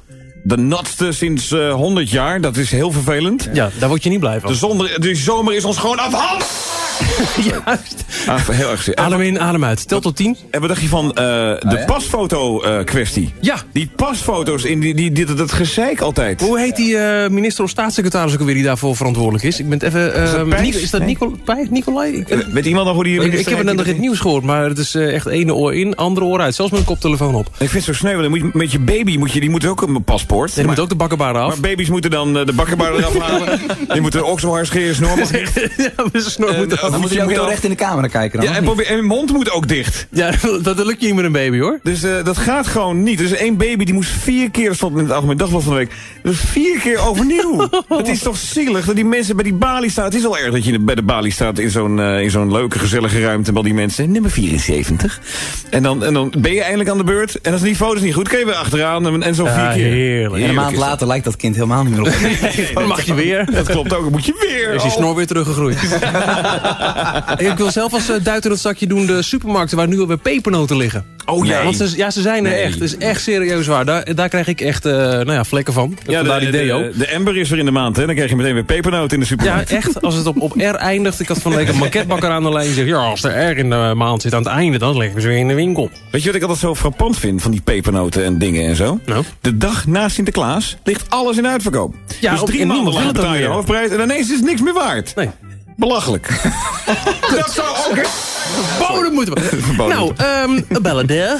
Speaker 5: De natste sinds eh 100 jaar, dat is heel vervelend.
Speaker 4: Ja, daar word je niet blij van.
Speaker 5: De, zonder, de zomer is ons gewoon afhand.
Speaker 4: Juist.
Speaker 5: Ah, heel erg.
Speaker 4: Adem in, adem uit. Tel tot 10.
Speaker 5: en wat dacht je van eh, de pasfoto eh, kwestie?
Speaker 4: Ja.
Speaker 5: Die pasfoto's, in die, die, die, dat, dat gezeik altijd.
Speaker 4: Hoe heet die eh, minister of staatssecretaris ook alweer die daarvoor verantwoordelijk is? Ik ben het even...
Speaker 5: Is dat
Speaker 4: ehm? Nico- is dat
Speaker 5: Nee.
Speaker 4: Nico, Pijs? Nicolai? Ik,
Speaker 5: Eh, Weet iemand nog hoe die
Speaker 4: ik,
Speaker 5: minister
Speaker 4: ik heb het net nog in het nieuws gehoord, maar het is eh, echt ene oor in, andere oor uit. Zelfs met een koptelefoon op.
Speaker 5: Ik vind het zo sneu, dan moet je, met je baby moet je, die moet ook een paspoort.
Speaker 4: En die moet ook de bakkenbaren af.
Speaker 5: Maar baby's moeten dan eh, de bakkenbaarden eraf halen. Die moeten ook zo hard scheren, snor mag niet.
Speaker 4: ja, snor
Speaker 5: En,
Speaker 25: Dan moet je ook heel recht in de camera kijken dan.
Speaker 5: Ja, en,
Speaker 25: niet?
Speaker 5: probeer, en mijn mond moet ook dicht.
Speaker 4: Ja, dat lukt je niet met een baby hoor.
Speaker 5: Dus eh, dat gaat gewoon niet. Dus één baby die moest vier keer, dat stond in het Algemeen Dagblad van de week, dus vier keer overnieuw. het is toch zielig dat die mensen bij die balie staan. Het is al erg dat je bij de balie staat in zo'n eh, in zo'n leuke, gezellige ruimte. Met al die mensen, nummer 74. En dan, en dan ben je eindelijk aan de beurt. En als die foto's niet goed, kun je weer achteraan. En, en zo
Speaker 4: Ja,
Speaker 5: vier keer.
Speaker 4: heerlijk.
Speaker 25: En een maand later lijkt dat kind helemaal niet meer op.
Speaker 4: Dan mag je weer.
Speaker 5: Dat klopt ook, dan moet je weer.
Speaker 4: Is die
Speaker 5: Oh.
Speaker 4: snor weer teruggegroeid. ik wil zelf als uh, duit in het zakje doen de supermarkten waar nu alweer pepernoten liggen.
Speaker 5: Oh ja.
Speaker 4: Want ze, ja, ze zijn er
Speaker 5: Nee.
Speaker 4: echt. Het is echt serieus waar. Daar, daar krijg ik echt eh, nou ja, vlekken van.
Speaker 5: Ja, de,
Speaker 4: die deo.
Speaker 5: de, de Ember is weer in de maand, hè? Dan krijg je meteen weer pepernoten in de
Speaker 4: Ja,
Speaker 5: supermarkt.
Speaker 4: echt. Als het op, op R eindigt. Ik had van de week een manketbakker aan de lijn. Die zegt, ja, als er R in de maand zit aan het einde, dan leggen we ze weer in de winkel.
Speaker 5: Weet je wat ik altijd zo frappant vind van die pepernoten en dingen en zo?
Speaker 4: Nou?
Speaker 5: De dag na Sinterklaas ligt alles in uitverkoop.
Speaker 4: Ja,
Speaker 5: dus drie
Speaker 4: en
Speaker 5: maanden lang
Speaker 4: het
Speaker 5: betaal je hoofdprijs en ineens is niks meer waard.
Speaker 4: Nee.
Speaker 5: Belachelijk. dat zou ook...
Speaker 4: Bodem moeten we.
Speaker 5: Verboden.
Speaker 4: Nou, ehm bellen de.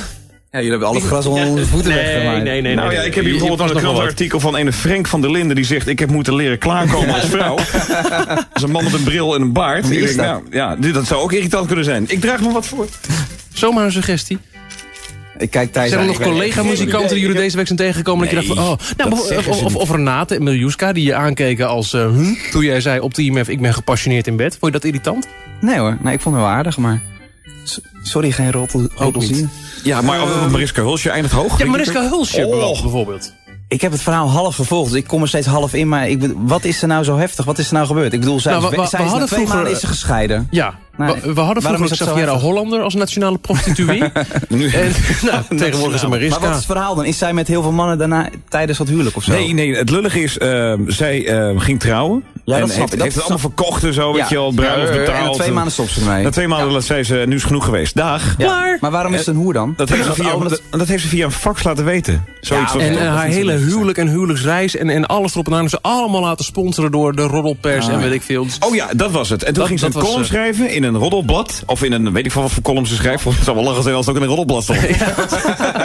Speaker 25: Ja, jullie hebben al het gras onder de voeten
Speaker 4: Nee,
Speaker 25: weggemaakt.
Speaker 4: nee, nee.
Speaker 5: nou
Speaker 4: nee,
Speaker 5: ja, ik heb hier bijvoorbeeld een krantenartikel van een Frank van der Linden... die zegt, ik heb moeten leren klaarkomen als vrouw. dat is een man met een bril en een baard.
Speaker 25: Wie
Speaker 5: Ik
Speaker 25: is
Speaker 5: denk,
Speaker 25: dat?
Speaker 5: nou, ja, dit, dat zou ook irritant kunnen zijn. Ik draag me wat voor.
Speaker 4: Zomaar een suggestie.
Speaker 25: Ik kijk
Speaker 4: Zijn er nog collega-muzikanten die jullie deze week zijn tegengekomen? Dat je dacht van, oh, nou, of, of, of, Renate en Miljuska die je aankeken als, eh, hm, toen jij zei op de IMF, ik ben gepassioneerd in bed. Vond je dat irritant?
Speaker 25: Nee hoor, nee, ik vond het wel aardig, maar... Sorry, geen rotel, hier.
Speaker 5: Ja, maar uh, Mariska Hulsje eindigt hoog.
Speaker 4: Ja. Mariska Hulsje
Speaker 5: Oh.
Speaker 4: bijvoorbeeld.
Speaker 25: Ik heb het verhaal half gevolgd, dus ik kom er steeds half in. Maar ik, wat is er nou zo heftig? Wat is er nou gebeurd? Ik bedoel, zij,
Speaker 4: Nou, we-
Speaker 25: zij is
Speaker 4: hadden
Speaker 25: twee
Speaker 4: vroeger-
Speaker 25: maanden is ze gescheiden.
Speaker 4: Ja,
Speaker 25: Nee.
Speaker 4: we, we hadden
Speaker 25: Waarom
Speaker 4: vroeger
Speaker 25: is het zo
Speaker 4: Xaviera? Hollander als nationale prostituee.
Speaker 5: Nu-
Speaker 4: en nou, tegenwoordig is ze
Speaker 25: Maar
Speaker 4: Mariska.
Speaker 25: wat is het verhaal dan? Is zij met heel veel mannen daarna tijdens dat huwelijk of zo?
Speaker 5: Nee, nee, het lullige is, ehm, zij ehm, ging trouwen.
Speaker 25: Ja,
Speaker 5: en
Speaker 25: dat snap
Speaker 5: heeft,
Speaker 25: ik. Dat
Speaker 5: heeft het allemaal verkocht en zo,
Speaker 25: Ja.
Speaker 5: weet je wel, bruiloft
Speaker 25: Ja,
Speaker 5: betaald.
Speaker 25: En na twee maanden stopt ze ermee.
Speaker 5: Na twee maanden ja. zei ze, nu is het genoeg geweest. Dag.
Speaker 25: Ja.
Speaker 4: Maar-
Speaker 25: Maar waarom is het een hoer dan?
Speaker 5: Dat heeft, ze via, dat, heeft ze via een fax laten weten. Zoiets
Speaker 25: Ja,
Speaker 5: was
Speaker 4: En eh, haar hele huwelijk en huwelijksreis en, en alles erop en aan. Ze allemaal laten sponsoren door de roddelpers
Speaker 25: Ah,
Speaker 4: en weet ik veel.
Speaker 5: Oh ja, dat was het. En toen
Speaker 4: Dat-
Speaker 5: ging ze een column
Speaker 4: eh,
Speaker 5: schrijven in een roddelblad. Of in een, weet ik veel wat voor column ze schrijft. Het zou wel lachen zijn als het ook in een roddelblad stond.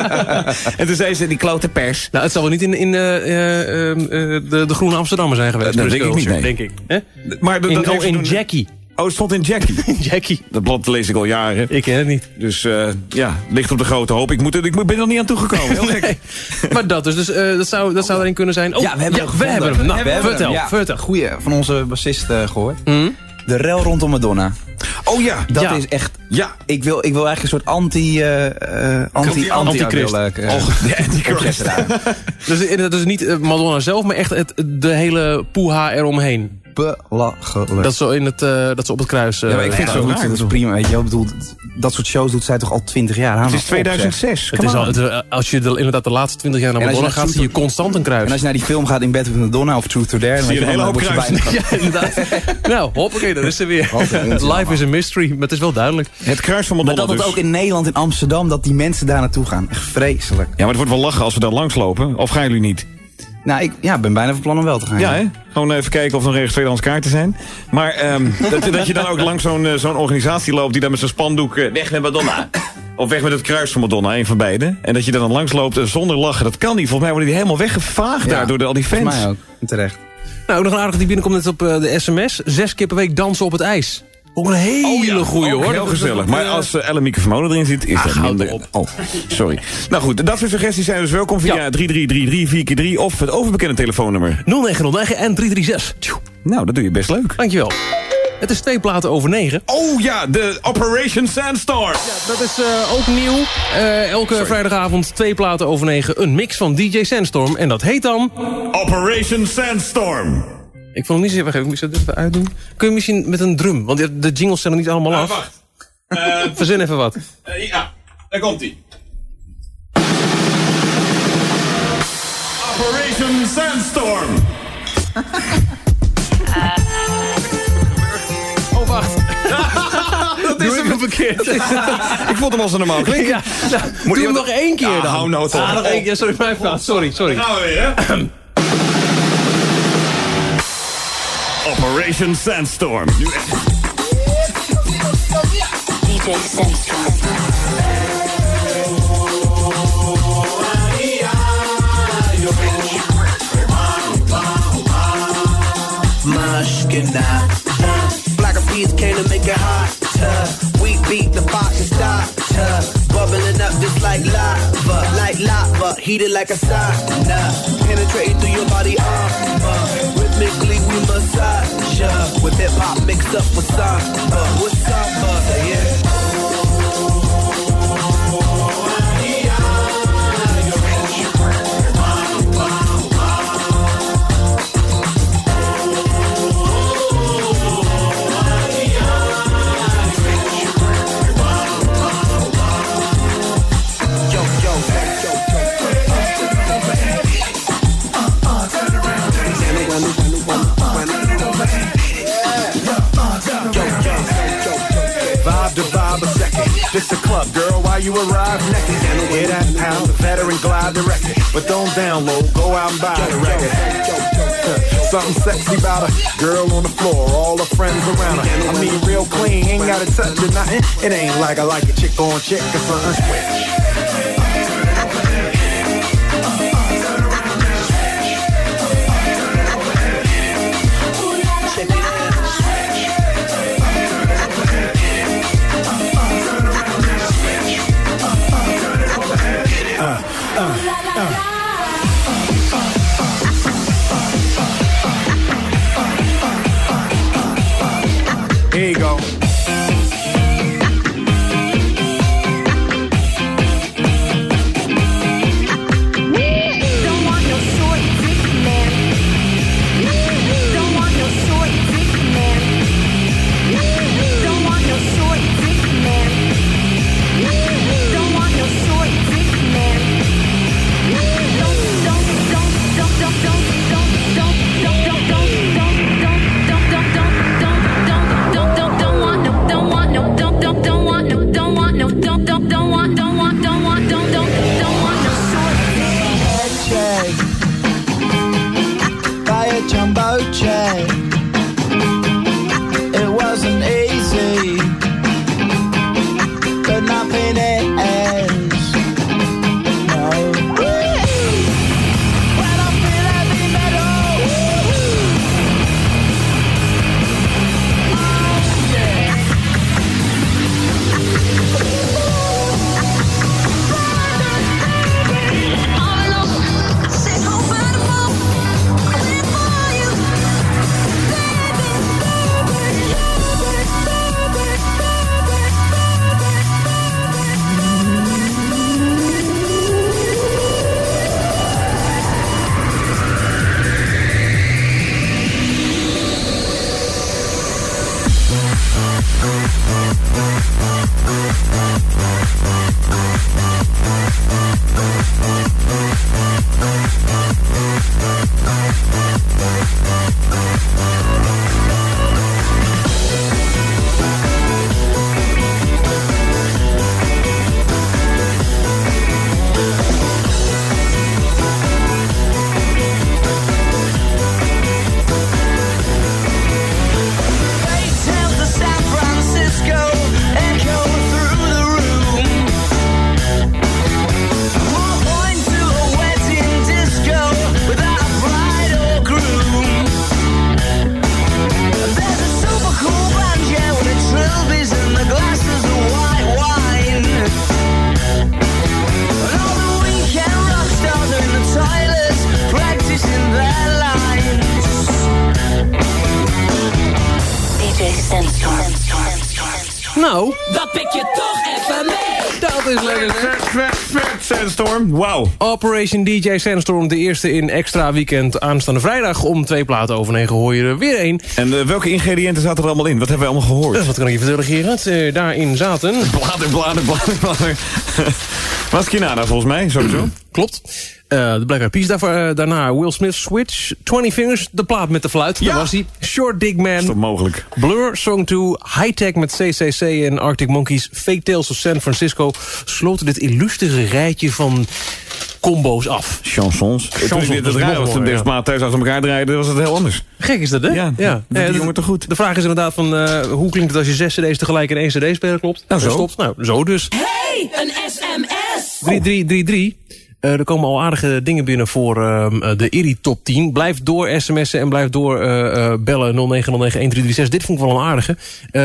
Speaker 5: en toen zei ze, die klote pers.
Speaker 4: Nou, het zal wel niet in, in eh, eh, eh, de, de Groene Amsterdammer zijn geweest.
Speaker 5: Dat denk ik niet.
Speaker 4: Denk ik. Hè?
Speaker 5: Maar dat,
Speaker 4: In,
Speaker 5: dat
Speaker 4: oh,
Speaker 5: heeft ze
Speaker 4: in
Speaker 5: toen-
Speaker 4: Jackie.
Speaker 5: Oh, het stond in Jackie.
Speaker 4: Jackie.
Speaker 5: Dat blad lees ik al jaren.
Speaker 4: Ik ken het niet.
Speaker 5: Dus eh, ja, ligt op de grote hoop. Ik, moet, er- ik ben er niet aan toegekomen. Heel gek.
Speaker 4: Nee. Maar dat dus. Dus eh, dat, zou, dat zou erin kunnen zijn. Oh,
Speaker 25: ja, we hebben hem
Speaker 4: we hebben hem. Nou,
Speaker 25: We hebben
Speaker 4: vertel,
Speaker 25: hem, ja.
Speaker 4: vertel.
Speaker 25: Goeie, van onze bassist eh, gehoord.
Speaker 4: Hm?
Speaker 25: De rel rondom Madonna.
Speaker 5: Oh ja.
Speaker 25: Dat
Speaker 4: Ja.
Speaker 25: is echt...
Speaker 5: Ja.
Speaker 25: Ik wil, ik wil eigenlijk een soort anti... eh eh anti, anti,
Speaker 4: Antichrist.
Speaker 25: wil, eh,
Speaker 5: Oh, Antichrist.
Speaker 4: Dus inderdaad, dus niet Madonna zelf, maar echt het, de hele poeha eromheen.
Speaker 25: Belachelijk.
Speaker 4: Dat ze, in het, eh, dat ze op het kruis... eh,
Speaker 25: ja, maar ik vind het zo goed. Dat is prima, weet je. Ik bedoel, dat soort shows doet zij toch al 20 jaar aan.
Speaker 5: Het is 2006.
Speaker 4: Het is al, het, eh, als je de, inderdaad de laatste 20 jaar naar Madonna gaat, zie je constant een kruis.
Speaker 25: En als je naar die film gaat in Bed with Madonna of Truth or Dare... dan
Speaker 5: Zie je een hele hoop
Speaker 25: bijna-
Speaker 4: ja, inderdaad. nou, hoppakee, dat is er weer. Life is a mystery, maar het is wel duidelijk.
Speaker 5: Het kruis van
Speaker 25: Maar
Speaker 5: Madonna
Speaker 25: dat het
Speaker 5: dus.
Speaker 25: ook in Nederland, in Amsterdam, dat die mensen daar naartoe gaan. Echt vreselijk.
Speaker 5: Ja, maar het wordt wel lachen als we daar langslopen. Of gaan jullie niet?
Speaker 25: Nou, ik ja, ben bijna van plan om wel te gaan.
Speaker 5: Ja, hè? Gewoon even kijken of er nog ergens tweedehands kaarten zijn. Maar ehm, dat, dat je dan ook langs zo'n eh, zo'n organisatie loopt... die dan met zijn spandoek eh, weg met Madonna. Of weg met het kruis van Madonna, een van beide. En dat je dan langs loopt eh, zonder lachen. Dat kan niet. Volgens mij worden die helemaal weggevaagd daar door de, al die fans.
Speaker 25: Volgens mij ook. Terecht.
Speaker 4: Nou, ook nog een aardige die binnenkomt net op de sms. Zes keer per week dansen op het ijs. Ook een hele goeie
Speaker 5: Ook
Speaker 4: hoor.
Speaker 5: Heel
Speaker 4: Dat
Speaker 5: gezellig.
Speaker 4: dat-
Speaker 5: Maar
Speaker 4: eh,
Speaker 5: als uh, Ellen Mieke Vermolen erin zit, is dat
Speaker 4: houd
Speaker 5: minder... Oh, sorry. Nou goed, dat soort suggesties zijn dus welkom via 3333 4x3 of het overbekende telefoonnummer.
Speaker 4: 0909 en 336. Tjoe.
Speaker 5: Nou, dat doe je best leuk.
Speaker 4: Dankjewel. Het is twee platen over negen.
Speaker 5: Oh ja, de Operation Sandstorm.
Speaker 4: Dat is eh, ook nieuw. Elke vrijdagavond twee platen over negen. Een mix van DJ Sandstorm. En dat heet dan...
Speaker 5: Operation Sandstorm.
Speaker 4: Ik vond het niet zo even. Ik moet het even uitdoen. Kun je misschien met een drum? Want de jingles zijn er niet allemaal af.
Speaker 5: wacht.
Speaker 4: Verzin even wat.
Speaker 5: Eh, ja, daar komt hij. Operation Sandstorm.
Speaker 4: Oh, wacht. dat is hem verkeerd.
Speaker 5: Ik vond hem al zo normaal klinken.
Speaker 4: Ja, nou,
Speaker 5: Moet
Speaker 4: doe
Speaker 5: je
Speaker 4: hem nog één keer dan.
Speaker 5: hou nou toch
Speaker 4: Ah, nog
Speaker 5: op.
Speaker 4: één keer. Sorry, mijn fout. Sorry, sorry.
Speaker 5: Gaan we weer, hè? Operation Sandstorm. Nu echt.
Speaker 33: DJ Sandstorm.
Speaker 9: Mushkina. Black of peas came to make it hot. We beat the pot to stop. Bubbling up just like lava, lava, heated like a sauna. Penetrating through your body armor. Rhythmically we massage ya. With hip hop mixed up with samba. With samba, yeah.
Speaker 3: This a club, girl, while you arrive naked. Hear that pound, the veteran glide directed. But don't download, go out and buy the record. Something sexy about a girl on the floor, all her friends around her. I mean, real clean, ain't gotta touch or nothing. It ain't like I like a chick on chick or something.
Speaker 4: Operation DJ Sandstorm, de eerste in extra weekend aanstaande vrijdag. Om twee platen over negen hoor je er weer één.
Speaker 5: En eh, welke ingrediënten zaten er allemaal in? Wat hebben we allemaal gehoord?
Speaker 4: Dus wat kan ik je vertellen, Gerard? Eh, daarin zaten...
Speaker 5: Blader, blader, blader, blader. Volgens mij, sowieso.
Speaker 4: Klopt. De Black Eyed Peas daarvoor, daarna Will Smith Switch, 20 Fingers, de plaat met de fluit. Daar was hij. Short Dick Man.
Speaker 5: Is dat mogelijk?
Speaker 4: Blur, Song 2, High Tech met CCC en Arctic Monkeys, Fake Tales of San Francisco sloten dit illustere rijtje van combo's af.
Speaker 5: Chansons. Toen ik dit was, toen thuis achter elkaar draaide, was het heel anders.
Speaker 4: Gek is dat, hè?
Speaker 5: Ja, doet die
Speaker 4: Eh,
Speaker 5: jongen toch goed.
Speaker 4: De vraag is inderdaad van, eh, hoe klinkt het als je zes cd's tegelijk in één cd spelen, klopt?
Speaker 5: Nou, zo.
Speaker 4: Dat Klopt. Nou, zo dus.
Speaker 7: Hey, een sms.
Speaker 4: 3333. Eh, er komen al aardige dingen binnen voor ehm, eh, de IRI top 10. Blijf door sms'en en blijf door eh, bellen 0909-1336. Dit vond ik wel een aardige.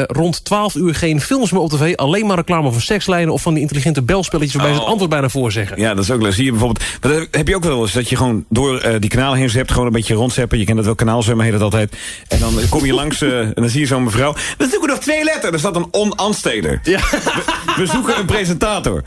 Speaker 4: Rond 12 uur geen films meer op tv. Alleen maar reclame voor sekslijnen of van die intelligente belspelletjes... waarbij ze het
Speaker 5: Oh.
Speaker 4: antwoord bijna voorzeggen.
Speaker 5: Ja, dat is ook leuk. Zie je bijvoorbeeld, maar dat heb je ook wel eens, dat je gewoon door die kanalen heen zept, gewoon een beetje rondzeppen. Je kent dat wel, kanaalzwemmen heet het altijd. En dan kom je langs en dan zie je zo'n mevrouw. We zoeken nog twee letters. Er staat een on-ansteder.
Speaker 4: Ja.
Speaker 5: We, we zoeken een presentator.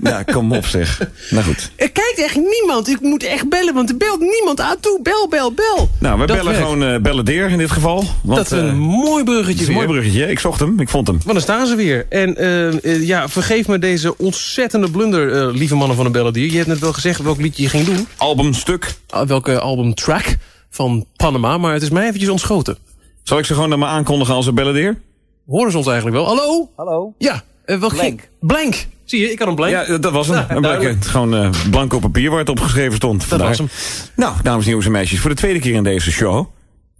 Speaker 5: Nou, kom op zeg. Nou goed.
Speaker 4: Er kijkt echt niemand. Ik moet echt bellen, want er belt niemand aan toe. Bel, bel, bel.
Speaker 5: Nou, we bellen
Speaker 4: werkt.
Speaker 5: gewoon eh bellen Deer in dit geval. Want,
Speaker 4: Dat is een
Speaker 5: eh,
Speaker 4: mooi bruggetje
Speaker 5: een mooi bruggetje. Ik zocht hem, ik vond hem.
Speaker 4: Want dan staan ze weer. En eh, ja, vergeef me deze ontzettende blunder, eh, lieve mannen van de Belladier. Je hebt net wel gezegd welk liedje je ging doen.
Speaker 5: Albumstuk.
Speaker 4: Ah, welke albumtrack van Panama, maar het is mij eventjes ontschoten.
Speaker 5: Zal ik ze gewoon dan maar aankondigen als een bellen Deer?
Speaker 4: Horen ze ons eigenlijk wel? Hallo?
Speaker 34: Hallo?
Speaker 4: Ja, eh welk
Speaker 34: Blank.
Speaker 4: Blank. Zie je, ik had een blank.
Speaker 5: Ja, dat was hem.
Speaker 4: Nou,
Speaker 5: En blank, het gewoon eh, blanco papier waar het op geschreven stond. Vandaar.
Speaker 4: was hem.
Speaker 5: Nou, dames en jongens en meisjes, voor de tweede keer in deze show...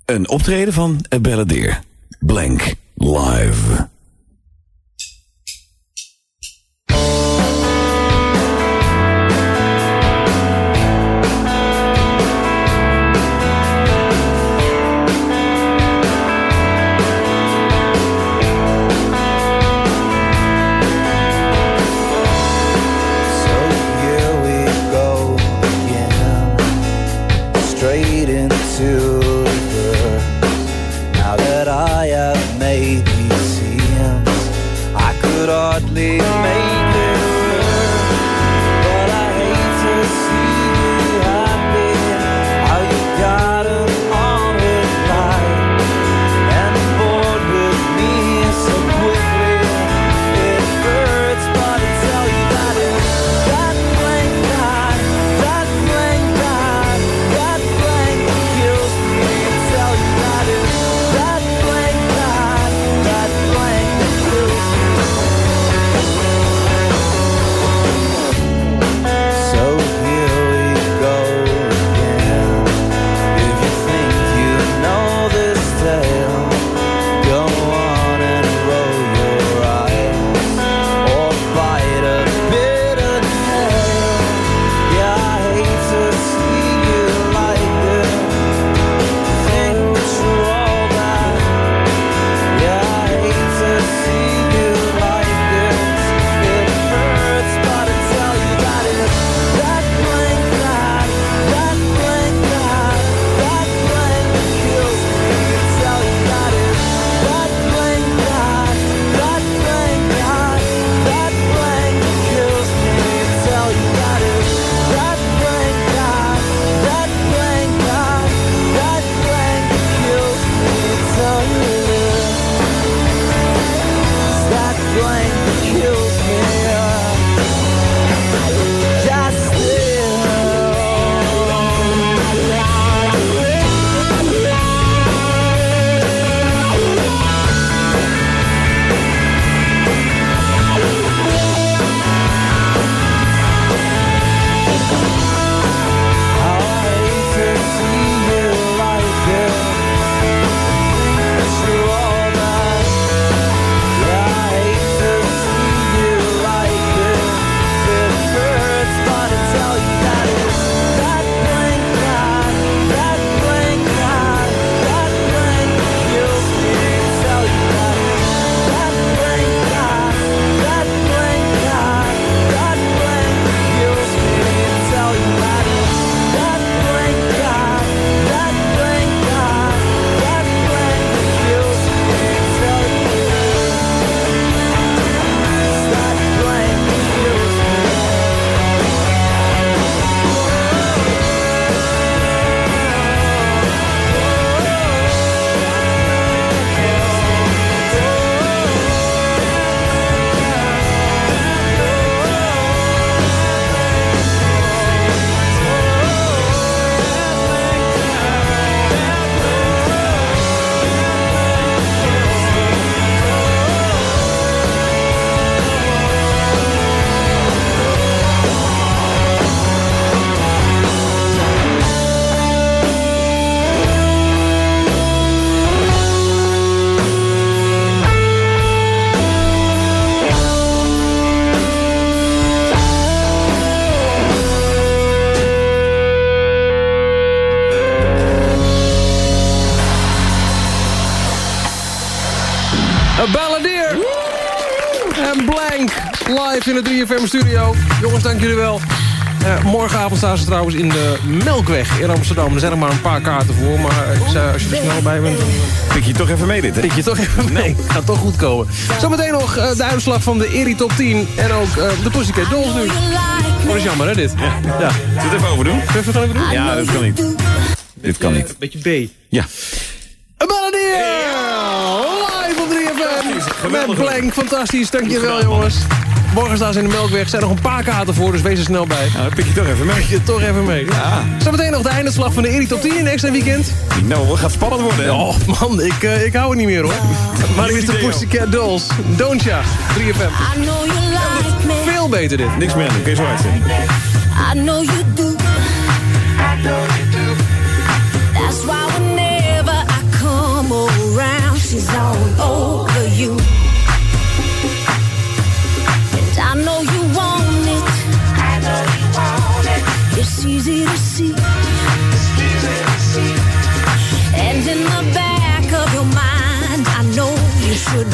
Speaker 5: een optreden van een Belladeer. Blank live.
Speaker 4: In de 3FM studio. Jongens, dank jullie wel. Eh, morgenavond staan ze trouwens in de Melkweg in Amsterdam. Er zijn er maar een paar kaarten voor, maar ik zei, als je er snel bij bent... dan
Speaker 5: Pik je toch even mee dit, hè?
Speaker 4: Pik je toch even mee. Gaat toch goed komen. Zometeen nog eh, de uitslag van de Eri Top 10. En ook eh, de Pussycat Dolls nu. Oh, dat is jammer, hè, dit? Ja. ja.
Speaker 5: Zullen we het even overdoen?
Speaker 4: Even gaan even doen?
Speaker 5: Ja, dat kan niet. Dit kan niet.
Speaker 4: Beetje B.
Speaker 5: Ja.
Speaker 4: Een balladeer! Live op 3FM. Met Blank, fantastisch. Dankjewel, jongens. Morgen staan ze in de Melkweg. Er zijn nog een paar kaarten voor, dus wees er snel bij.
Speaker 5: Nou, dan pik je toch even mee.
Speaker 4: Pik je toch even mee.
Speaker 5: Ja.
Speaker 4: Zometeen nog de eindeslag van de Eri Top 10 in extra weekend.
Speaker 5: Nou, het gaat spannend worden. hè?
Speaker 4: Oh man, ik, eh, ik hou het niet meer hoor. Maar dit is de. Pussycat Dolls. Don't ya, 3FM.
Speaker 3: I know you like me.
Speaker 4: Veel beter dit.
Speaker 5: Niks meer kun je zo uitzetten.
Speaker 3: I know you do. I know you do. That's why whenever I come around, she's all over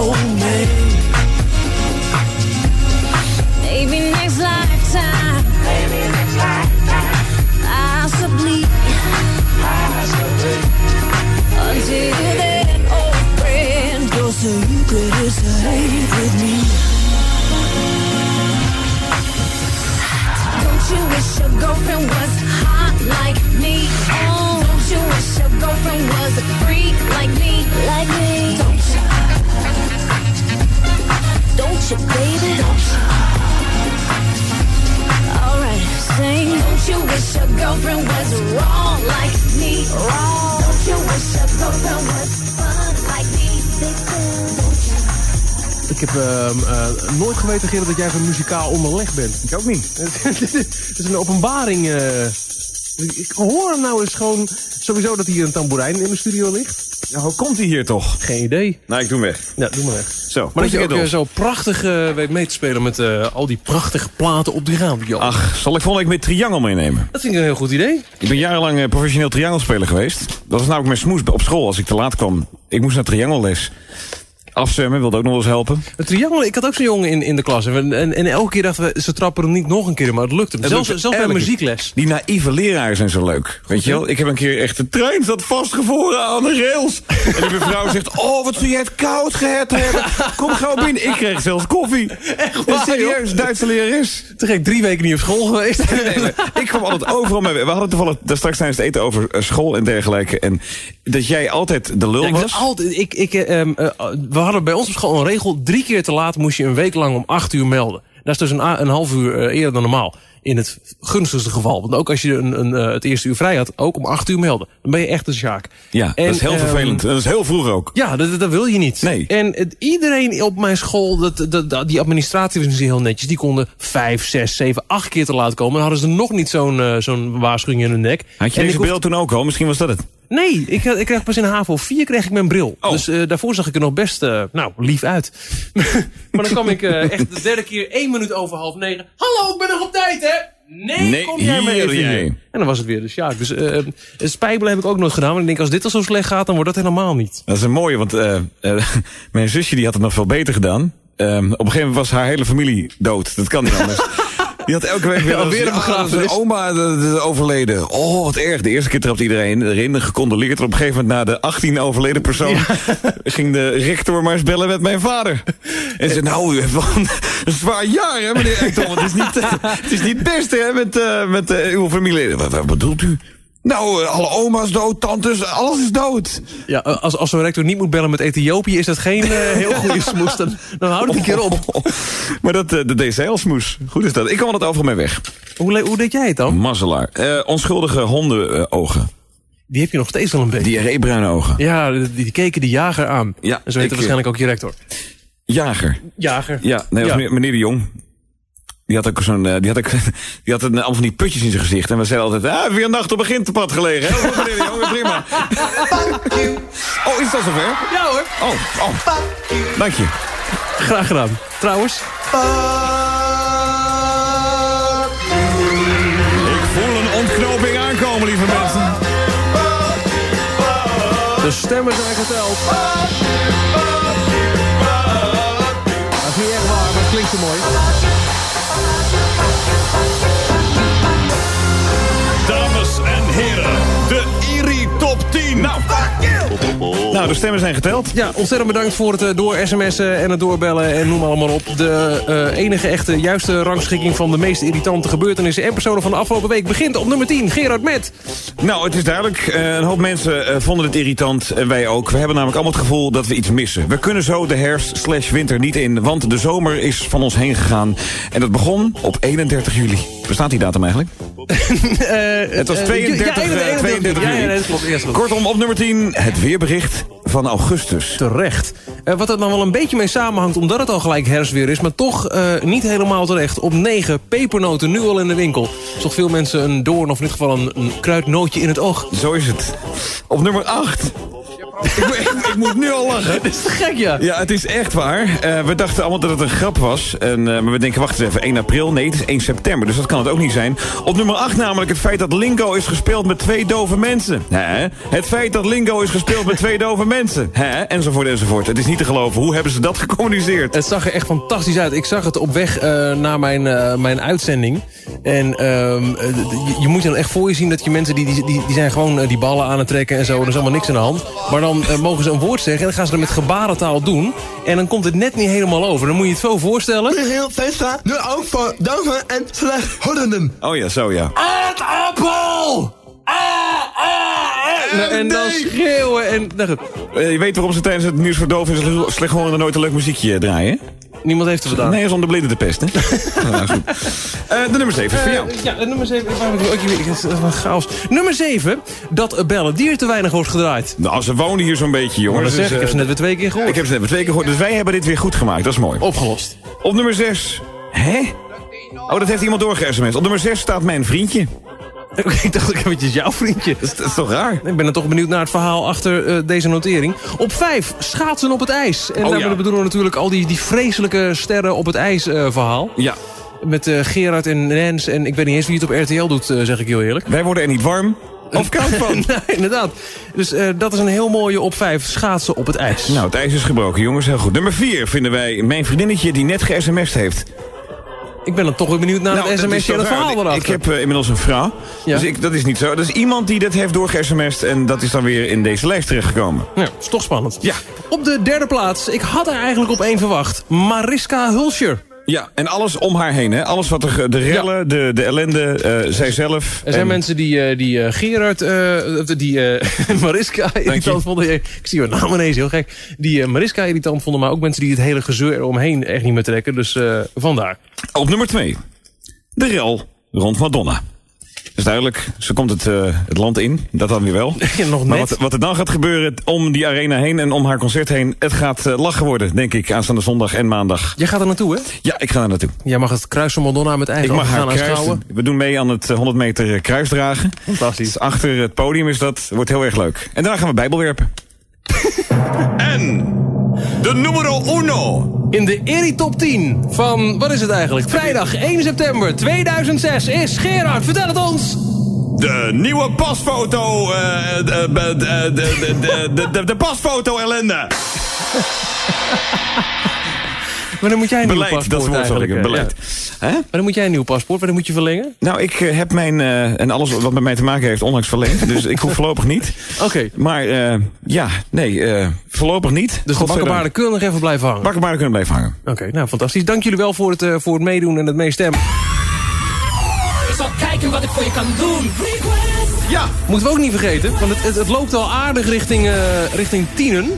Speaker 3: Oh.
Speaker 4: Nooit geweten, Gerard, dat jij zo muzikaal onderlegd bent.
Speaker 5: Ik ook niet.
Speaker 4: Het is een openbaring. eh. ik hoor nou eens gewoon sowieso dat hier een tamboerijn in de studio ligt.
Speaker 5: Ja, hoe komt hij hier toch?
Speaker 4: Geen idee.
Speaker 5: Nou, ik doe hem weg.
Speaker 4: Ja, doe maar weg.
Speaker 5: Zo,
Speaker 4: Maar dat je ook eh, zo prachtig eh, weet mee te spelen met eh, al die prachtige platen op die radio.
Speaker 5: Ach, zal ik volgende week met Triangle meenemen?
Speaker 4: Dat vind ik een heel goed idee.
Speaker 5: Ik ben jarenlang eh, professioneel triangelspeler geweest. Dat was namelijk mijn smoes op school als ik te laat kwam. Ik moest naar triangelles. Afzwemmen wilde ook nog eens helpen.
Speaker 4: Het triangel, ik had ook zo'n jongen in, in de klas. En, en, en elke keer dachten we, ze trappen hem niet nog een keer, maar het lukte hem.
Speaker 5: Het
Speaker 4: Zelfs, zelfs bij
Speaker 5: elke
Speaker 4: muziekles.
Speaker 5: Die naïeve leraren zijn zo leuk. Weet je wel? Ik heb een keer echt de trein zat vastgevroren aan de rails. En die mevrouw zegt, oh wat zul je het koud gehad hebben. Kom gauw binnen. Ik kreeg zelfs koffie. Echt
Speaker 4: waar,
Speaker 5: serieus, Duitse lerares.
Speaker 4: Toen ging ik drie weken niet op school geweest.
Speaker 5: Nee, nee, ik kwam altijd overal mee. We hadden toevallig daar straks tijdens het eten over eh, school en dergelijke. En dat jij altijd de lul
Speaker 4: Ja, ik,
Speaker 5: was.
Speaker 4: altijd, ik, ik, we hadden bij ons op school een regel. Drie keer te laat moest je een week lang om acht uur melden. Dat is dus een, een half uur eh, eerder dan normaal. In het gunstigste geval. Want ook als je een, een, eh, het eerste uur vrij had, ook om acht uur melden. Dan ben je echt een sjaak.
Speaker 5: Ja,
Speaker 4: En,
Speaker 5: dat is heel
Speaker 4: ehm,
Speaker 5: vervelend. Dat is heel vroeg ook.
Speaker 4: Ja, dat, dat wil je niet.
Speaker 5: Nee.
Speaker 4: En het, iedereen op mijn school, dat, dat, dat- die administratie was heel netjes. Die konden vijf, zes, zeven, acht keer te laat komen. Dan hadden ze nog niet zo'n eh, zo'n waarschuwing in hun nek.
Speaker 5: Had je
Speaker 4: En
Speaker 5: deze beeld toen ook al? Misschien was dat het.
Speaker 4: Nee, ik, ik kreeg pas in HAVO 4 kreeg ik mijn bril.
Speaker 5: Oh.
Speaker 4: Dus eh, daarvoor zag ik er nog best, eh, nou, lief uit. maar dan kwam ik eh, echt de derde keer één minuut over half negen. Hallo, ik ben nog op tijd, hè? Nee,
Speaker 5: Nee,
Speaker 4: kom jij maar even
Speaker 5: jij.
Speaker 4: En dan was het weer dus ja. Dus eh het spijbelen heb ik ook nooit gedaan. Maar ik denk, als dit al zo slecht gaat, dan wordt dat helemaal niet.
Speaker 5: Dat is een mooie, want mijn zusje die had het nog veel beter gedaan. Ehm, op een gegeven moment was haar hele familie dood. Dat kan niet anders. Die had elke week weer,
Speaker 4: Alweer een
Speaker 5: Ah,
Speaker 4: begrafenis.
Speaker 5: oma de overleden. Oh, wat erg. De eerste keer trapt iedereen erin, gecondoleerd. Op een gegeven moment na de 18 overleden persoon... ging de rector maar eens bellen met mijn vader. En zei, nou, u heeft wel een, een zwaar jaar, hè, meneer het is niet, eh, het is niet het beste, hè, met, eh, met eh, uw familie. Wat, wat bedoelt u? Nou, eh, alle oma's dood, tantes, alles is dood.
Speaker 4: Ja, eh, als, als zo'n rector niet moet bellen met Ethiopië, is dat geen eh, heel goede smoes. Dan, dan houd het een keer op.
Speaker 5: Maar dat, eh, dat deed smoes. Goed is dat. Ik kwam dat overal mee weg.
Speaker 4: Hoe, hoe deed jij het dan?
Speaker 5: Mazzelaar. Onschuldige hondenogen.
Speaker 4: Die heb je nog steeds wel een beetje.
Speaker 5: Diarreebruine ogen.
Speaker 4: Ja, die, die keken de jager aan.
Speaker 5: Ja,
Speaker 4: en zo het waarschijnlijk ook je rector.
Speaker 5: Jager.
Speaker 4: Jager.
Speaker 5: Ja, nee, dat was meneer, meneer de Jong. Die had ook zo'n, eh, die had ook, die had een, allemaal van die putjes in zijn gezicht. En we zeiden altijd, ah, weer een nacht op een ginterpad gelegen. Heel goed, meneer de Jong, prima. Oh, is dat zover?
Speaker 4: Ja hoor.
Speaker 5: Oh, oh. Dank je.
Speaker 4: Graag gedaan. Trouwens,
Speaker 5: Ik voel een ontknoping aankomen, lieve mensen.
Speaker 4: de stemmen zijn geteld. Dat is niet echt waar, maar het klinkt zo mooi.
Speaker 5: Nou, nou, de stemmen zijn geteld.
Speaker 4: Ja, ontzettend bedankt voor het eh, door sms'en en het doorbellen en noem allemaal op. De eh, enige echte juiste rangschikking van de meest irritante gebeurtenissen en personen van de afgelopen week begint op nummer 10. Gerard Met.
Speaker 5: Nou, het is duidelijk. eh, een hoop mensen vonden het irritant. En wij ook. We hebben namelijk allemaal het gevoel dat we iets missen. We kunnen zo de herfst slash winter niet in. Want de zomer is van ons heen gegaan. En dat begon op 31 juli. Bestaat die datum eigenlijk? Het was
Speaker 4: eh,
Speaker 5: 32,
Speaker 4: ja,
Speaker 5: eh,
Speaker 4: 31
Speaker 5: 32
Speaker 4: Ja,
Speaker 5: juli.
Speaker 4: ja, nee, dat klopt. Eerst klopt.
Speaker 5: Kortom, op nummer 10 het weerbericht van augustus.
Speaker 4: Terecht. Eh, wat er dan wel een beetje mee samenhangt, omdat het al gelijk herfstweer is... maar toch eh, niet helemaal terecht. Op 9 pepernoten nu al in de winkel. Toch veel mensen een doorn of in ieder geval een, een kruidnootje in het oog.
Speaker 5: Zo is het. Op nummer 8. Ik, moet- ik, ik moet nu al lachen.
Speaker 4: Dat is te gek, ja.
Speaker 5: Ja, het is echt waar. Eh, we dachten allemaal dat het een grap was. En, eh, maar we denken, wacht eens even, 1 april? Nee, het is 1 september, dus dat kan het ook niet zijn. Op nummer 8 namelijk het feit dat Lingo is gespeeld met twee dove mensen. Hè? Het feit dat Lingo is gespeeld met twee dove mensen. Hè? Enzovoort, enzovoort. Het is niet te geloven. Hoe hebben ze dat gecommuniceerd?
Speaker 4: Het zag er echt fantastisch uit. Ik zag het op weg eh, naar mijn, mijn uitzending. En ehm, eh, je, je moet je dan echt voor je zien dat je mensen... die, die, die, die zijn gewoon die ballen aan het trekken en zo. Er is allemaal niks aan de hand. Maar dan eh, mogen ze een woord zeggen en dan gaan ze dat met gebarentaal doen. En dan komt het net niet helemaal over. Dan moet je het zo voorstellen.
Speaker 23: Heel Vestra, nu ook voor doven en slechthorenden.
Speaker 5: Oh ja, zo ja.
Speaker 4: Aardappel! En, en dan schreeuwen en... nou goed.
Speaker 5: Eh, je weet waarom ze tijdens het nieuws voor doof is slecht horen nooit een leuk muziekje draaien?
Speaker 4: Niemand heeft het gedaan.
Speaker 5: Nee, is om de blinden te pesten. Nou, is goed. Eh, de nummer 7 van jou.
Speaker 4: Eh, ja, nummer 7. Het is een chaos. Nummer 7. Dat bellen dier te weinig wordt gedraaid.
Speaker 5: Nou, ze wonen hier zo'n beetje, jongen.
Speaker 4: Maar dat
Speaker 5: Dus,
Speaker 4: zeg ik. Ik heb ze net weer twee keer gehoord.
Speaker 5: Ik heb ze net weer twee keer gehoord. Dus wij hebben dit weer goed gemaakt. Dat is mooi.
Speaker 4: Opgelost.
Speaker 5: Op nummer 6. Hè? Oh, dat heeft iemand doorge-sms. Op nummer 6 staat mijn vriendje.
Speaker 4: ik dacht, het is jouw vriendje.
Speaker 5: Dat is, dat is toch raar?
Speaker 4: Ik ben dan toch benieuwd naar het verhaal achter eh, deze notering. Op 5. Schaatsen op het ijs. En
Speaker 5: Oh, ja.
Speaker 4: bedoelen we natuurlijk al die, die vreselijke sterren op het ijs eh, verhaal.
Speaker 5: Ja.
Speaker 4: Met eh, Gerard en Rens. En ik weet niet eens wie het op RTL doet, zeg ik heel eerlijk.
Speaker 5: Wij worden er niet warm. Of koud van.
Speaker 4: nee, inderdaad. Dus dat is een heel mooie op vijf schaatsen op het ijs.
Speaker 5: Nou, het ijs is gebroken, jongens. Heel goed. Nummer 4 vinden wij mijn vriendinnetje die net ge-sms'd heeft.
Speaker 4: Ik ben dan toch weer benieuwd naar
Speaker 5: Nou,
Speaker 4: het sms'je en het verhaal.
Speaker 5: Ik-
Speaker 4: erachter.
Speaker 5: Ik heb eh, inmiddels een vrouw.
Speaker 4: Ja.
Speaker 5: Dus ik, dat is niet zo. Dat is iemand die dat heeft doorge-sms'd en dat is dan weer in deze lijst terechtgekomen.
Speaker 4: Ja, dat is toch spannend.
Speaker 5: Ja.
Speaker 4: Op de derde plaats, ik had er eigenlijk op één verwacht. Mariska Hulscher.
Speaker 5: Ja, en alles om haar heen, hè? Alles wat er, de rellen, de, de ellende, eh, zijzelf.
Speaker 4: Er zijn
Speaker 5: en-
Speaker 4: mensen die, eh, die eh, Gerard, die Mariska irritant vonden. Ik zie hun naam ineens heel gek. Die Mariska irritant vonden, maar ook mensen die het hele gezeur eromheen echt niet meer trekken. Dus vandaar.
Speaker 5: Op nummer 2. De rel rond Madonna. Dat is duidelijk, ze komt het, eh, het land in, dat dan weer wel.
Speaker 4: nog
Speaker 5: Maar wat, wat er dan gaat gebeuren om die arena heen en om haar concert heen... het gaat eh, lachen worden, denk ik, aanstaande zondag en maandag.
Speaker 4: Jij gaat er naartoe, hè?
Speaker 5: Ja, ik ga er naartoe.
Speaker 4: Jij mag het kruis van Madonna met eigen
Speaker 5: Ik mag
Speaker 4: ogen gaan aanschouwen.
Speaker 5: We doen mee aan het eh, 100 meter eh, kruisdragen.
Speaker 4: Fantastisch.
Speaker 5: Dus achter het podium is dat, wordt heel erg leuk. En daarna gaan we bijbel werpen. en de numero uno.
Speaker 4: In de Eri Top 10 van, wat is het eigenlijk? Vrijdag 1 september 2006 is Gerard, vertel het ons!
Speaker 5: De nieuwe pasfoto, uh, de, de, de, de, de, de, de pasfoto ellende.
Speaker 4: Wanneer moet jij een
Speaker 5: Beleid,
Speaker 4: nieuw
Speaker 5: dat
Speaker 4: paspoort
Speaker 5: ik
Speaker 4: eigenlijk?
Speaker 5: hebben,
Speaker 4: eh,
Speaker 5: beleid.
Speaker 4: ja. Wanneer moet jij een nieuw paspoort? Wanneer moet je verlengen?
Speaker 5: Nou, ik eh, heb mijn, eh, en alles wat met mij te maken heeft, onlangs verleend. Dus ik hoef voorlopig niet.
Speaker 4: Oké.
Speaker 5: Maar eh, ja, nee, eh, voorlopig niet.
Speaker 4: Dus de bakkenbaarden kunnen nog even blijven hangen.
Speaker 5: Bakkenbaarden kunnen blijven hangen.
Speaker 4: Oké, nou fantastisch. Dank jullie wel voor het, eh, voor het meedoen en het meestemmen.
Speaker 3: Ik zal kijken wat ik voor je kan doen.
Speaker 4: Ja, moeten we ook niet vergeten. Want het, het, het loopt al aardig richting, eh, richting tienen.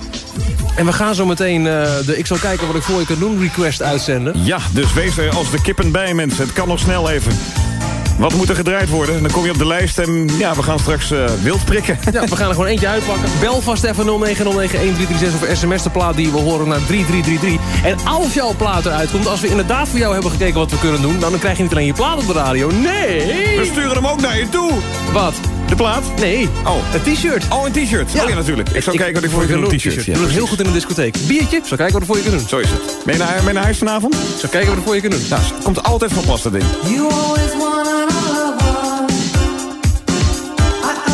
Speaker 4: En we gaan zo meteen eh, de Ik zal kijken wat ik voor je kan doen request uitzenden.
Speaker 5: Ja, dus wees er als de kippen bij, mensen. Het kan nog snel even. Wat moet er gedraaid worden? Dan kom je op de lijst en ja, we gaan straks eh, wild prikken.
Speaker 4: Ja, we gaan er gewoon eentje uitpakken. Bel vast even 0909-1336 of sms de plaat die we horen naar 3333. En als jouw plaat eruit komt, als we inderdaad voor jou hebben gekeken wat we kunnen doen... dan krijg je niet alleen je plaat op de radio, nee!
Speaker 5: We sturen hem ook naar je toe.
Speaker 4: Wat?
Speaker 5: De plaat?
Speaker 4: Nee,
Speaker 5: Oh.
Speaker 4: een t-shirt.
Speaker 5: Oh, een t-shirt. Oh ja, natuurlijk. Ik zal kijken wat ik voor je kan doen. T-shirt. Ja,
Speaker 4: Doe het heel goed in een discotheek. Biertje, zal kijken wat ik voor je kan doen.
Speaker 5: Zo is het. Ben je naar, ben je naar huis vanavond?
Speaker 4: Zal kijken wat ik voor je kan doen.
Speaker 5: Nou, komt altijd van pas, dat ding.
Speaker 3: You always wanted all I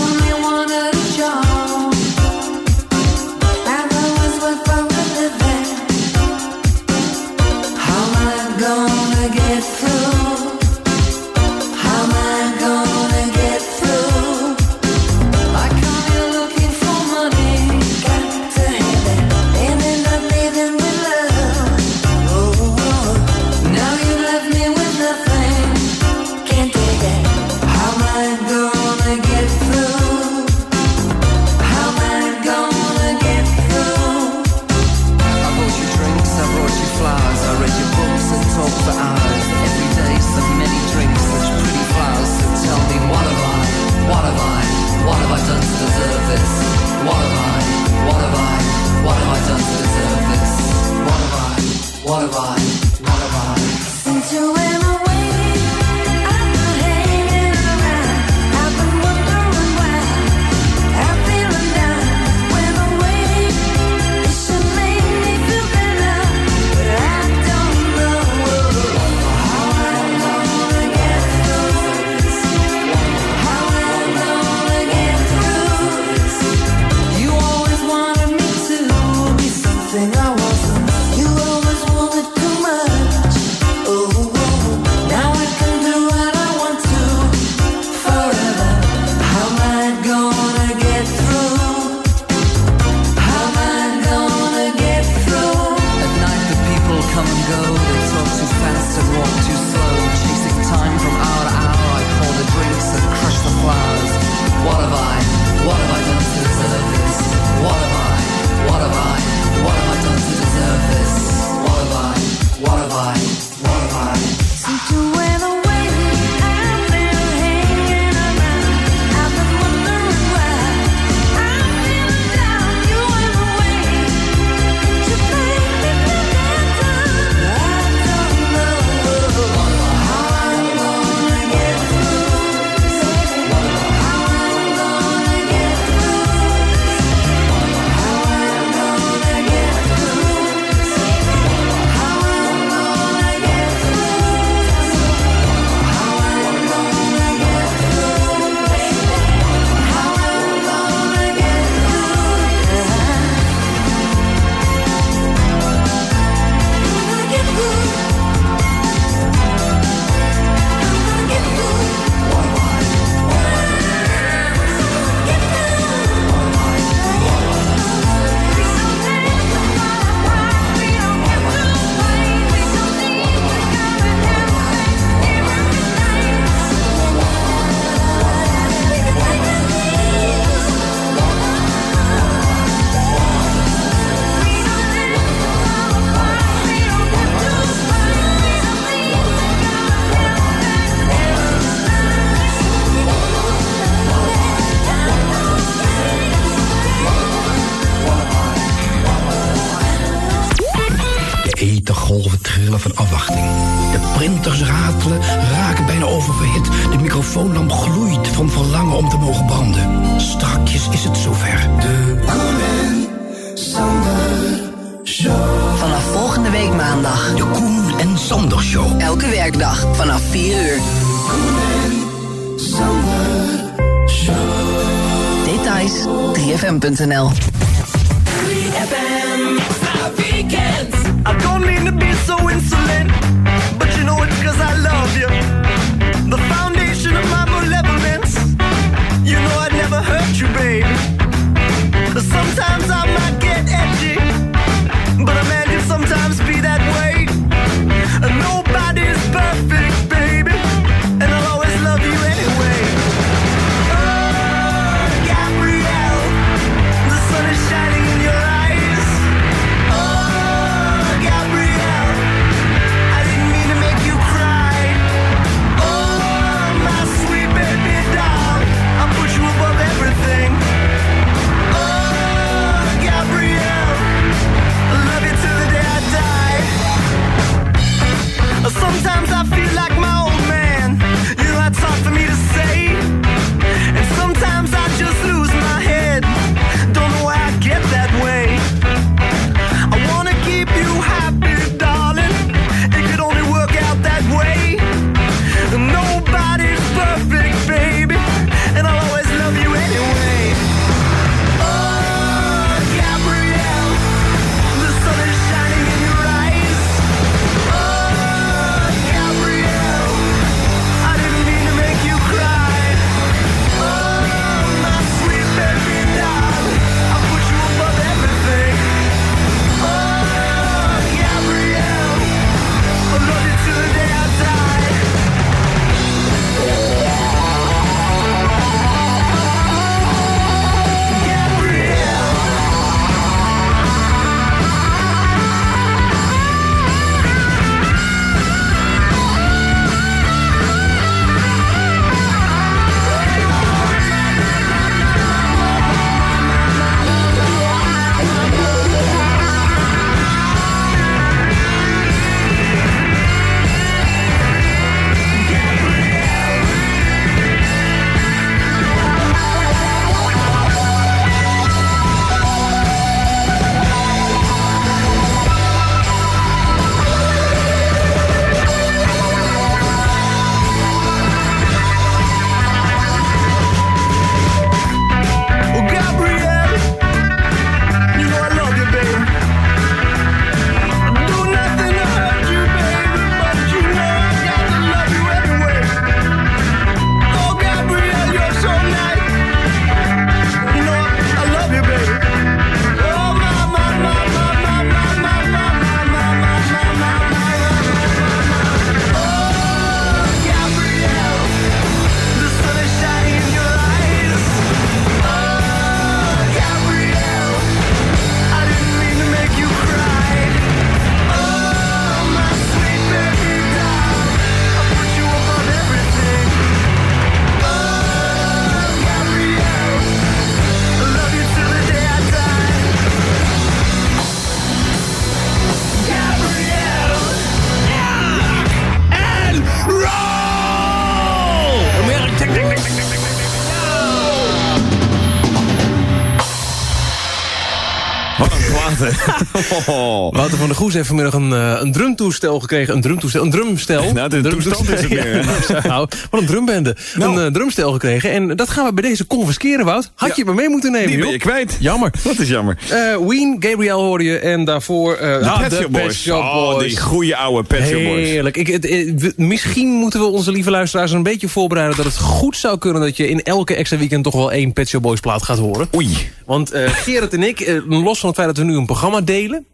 Speaker 35: van
Speaker 4: der Goes heeft vanmiddag een, eh, een drumtoestel gekregen. Een drumtoestel, een drumstel.
Speaker 5: Nou, toestand is het meer,
Speaker 4: nou, wat een drumbende.
Speaker 5: Nou.
Speaker 4: Een eh, drumstel gekregen. En dat gaan we bij deze confisceren, Wout. Had je maar mee moeten nemen,
Speaker 5: Die ben je kwijt.
Speaker 4: Jammer.
Speaker 5: Dat is jammer.
Speaker 4: Eh Ween, Gabriel hoorde je. En daarvoor...
Speaker 5: De Pet Shop Boys. Oh, die goede oude Pet Shop Boys.
Speaker 4: Heerlijk. Ik, het, misschien moeten we onze lieve luisteraars een beetje voorbereiden... dat het goed zou kunnen dat je in elke extra weekend... toch wel één Pet Shop Boys plaat gaat horen.
Speaker 5: Oei.
Speaker 4: Want Gerard en ik, los van het feit dat we nu een programma delen...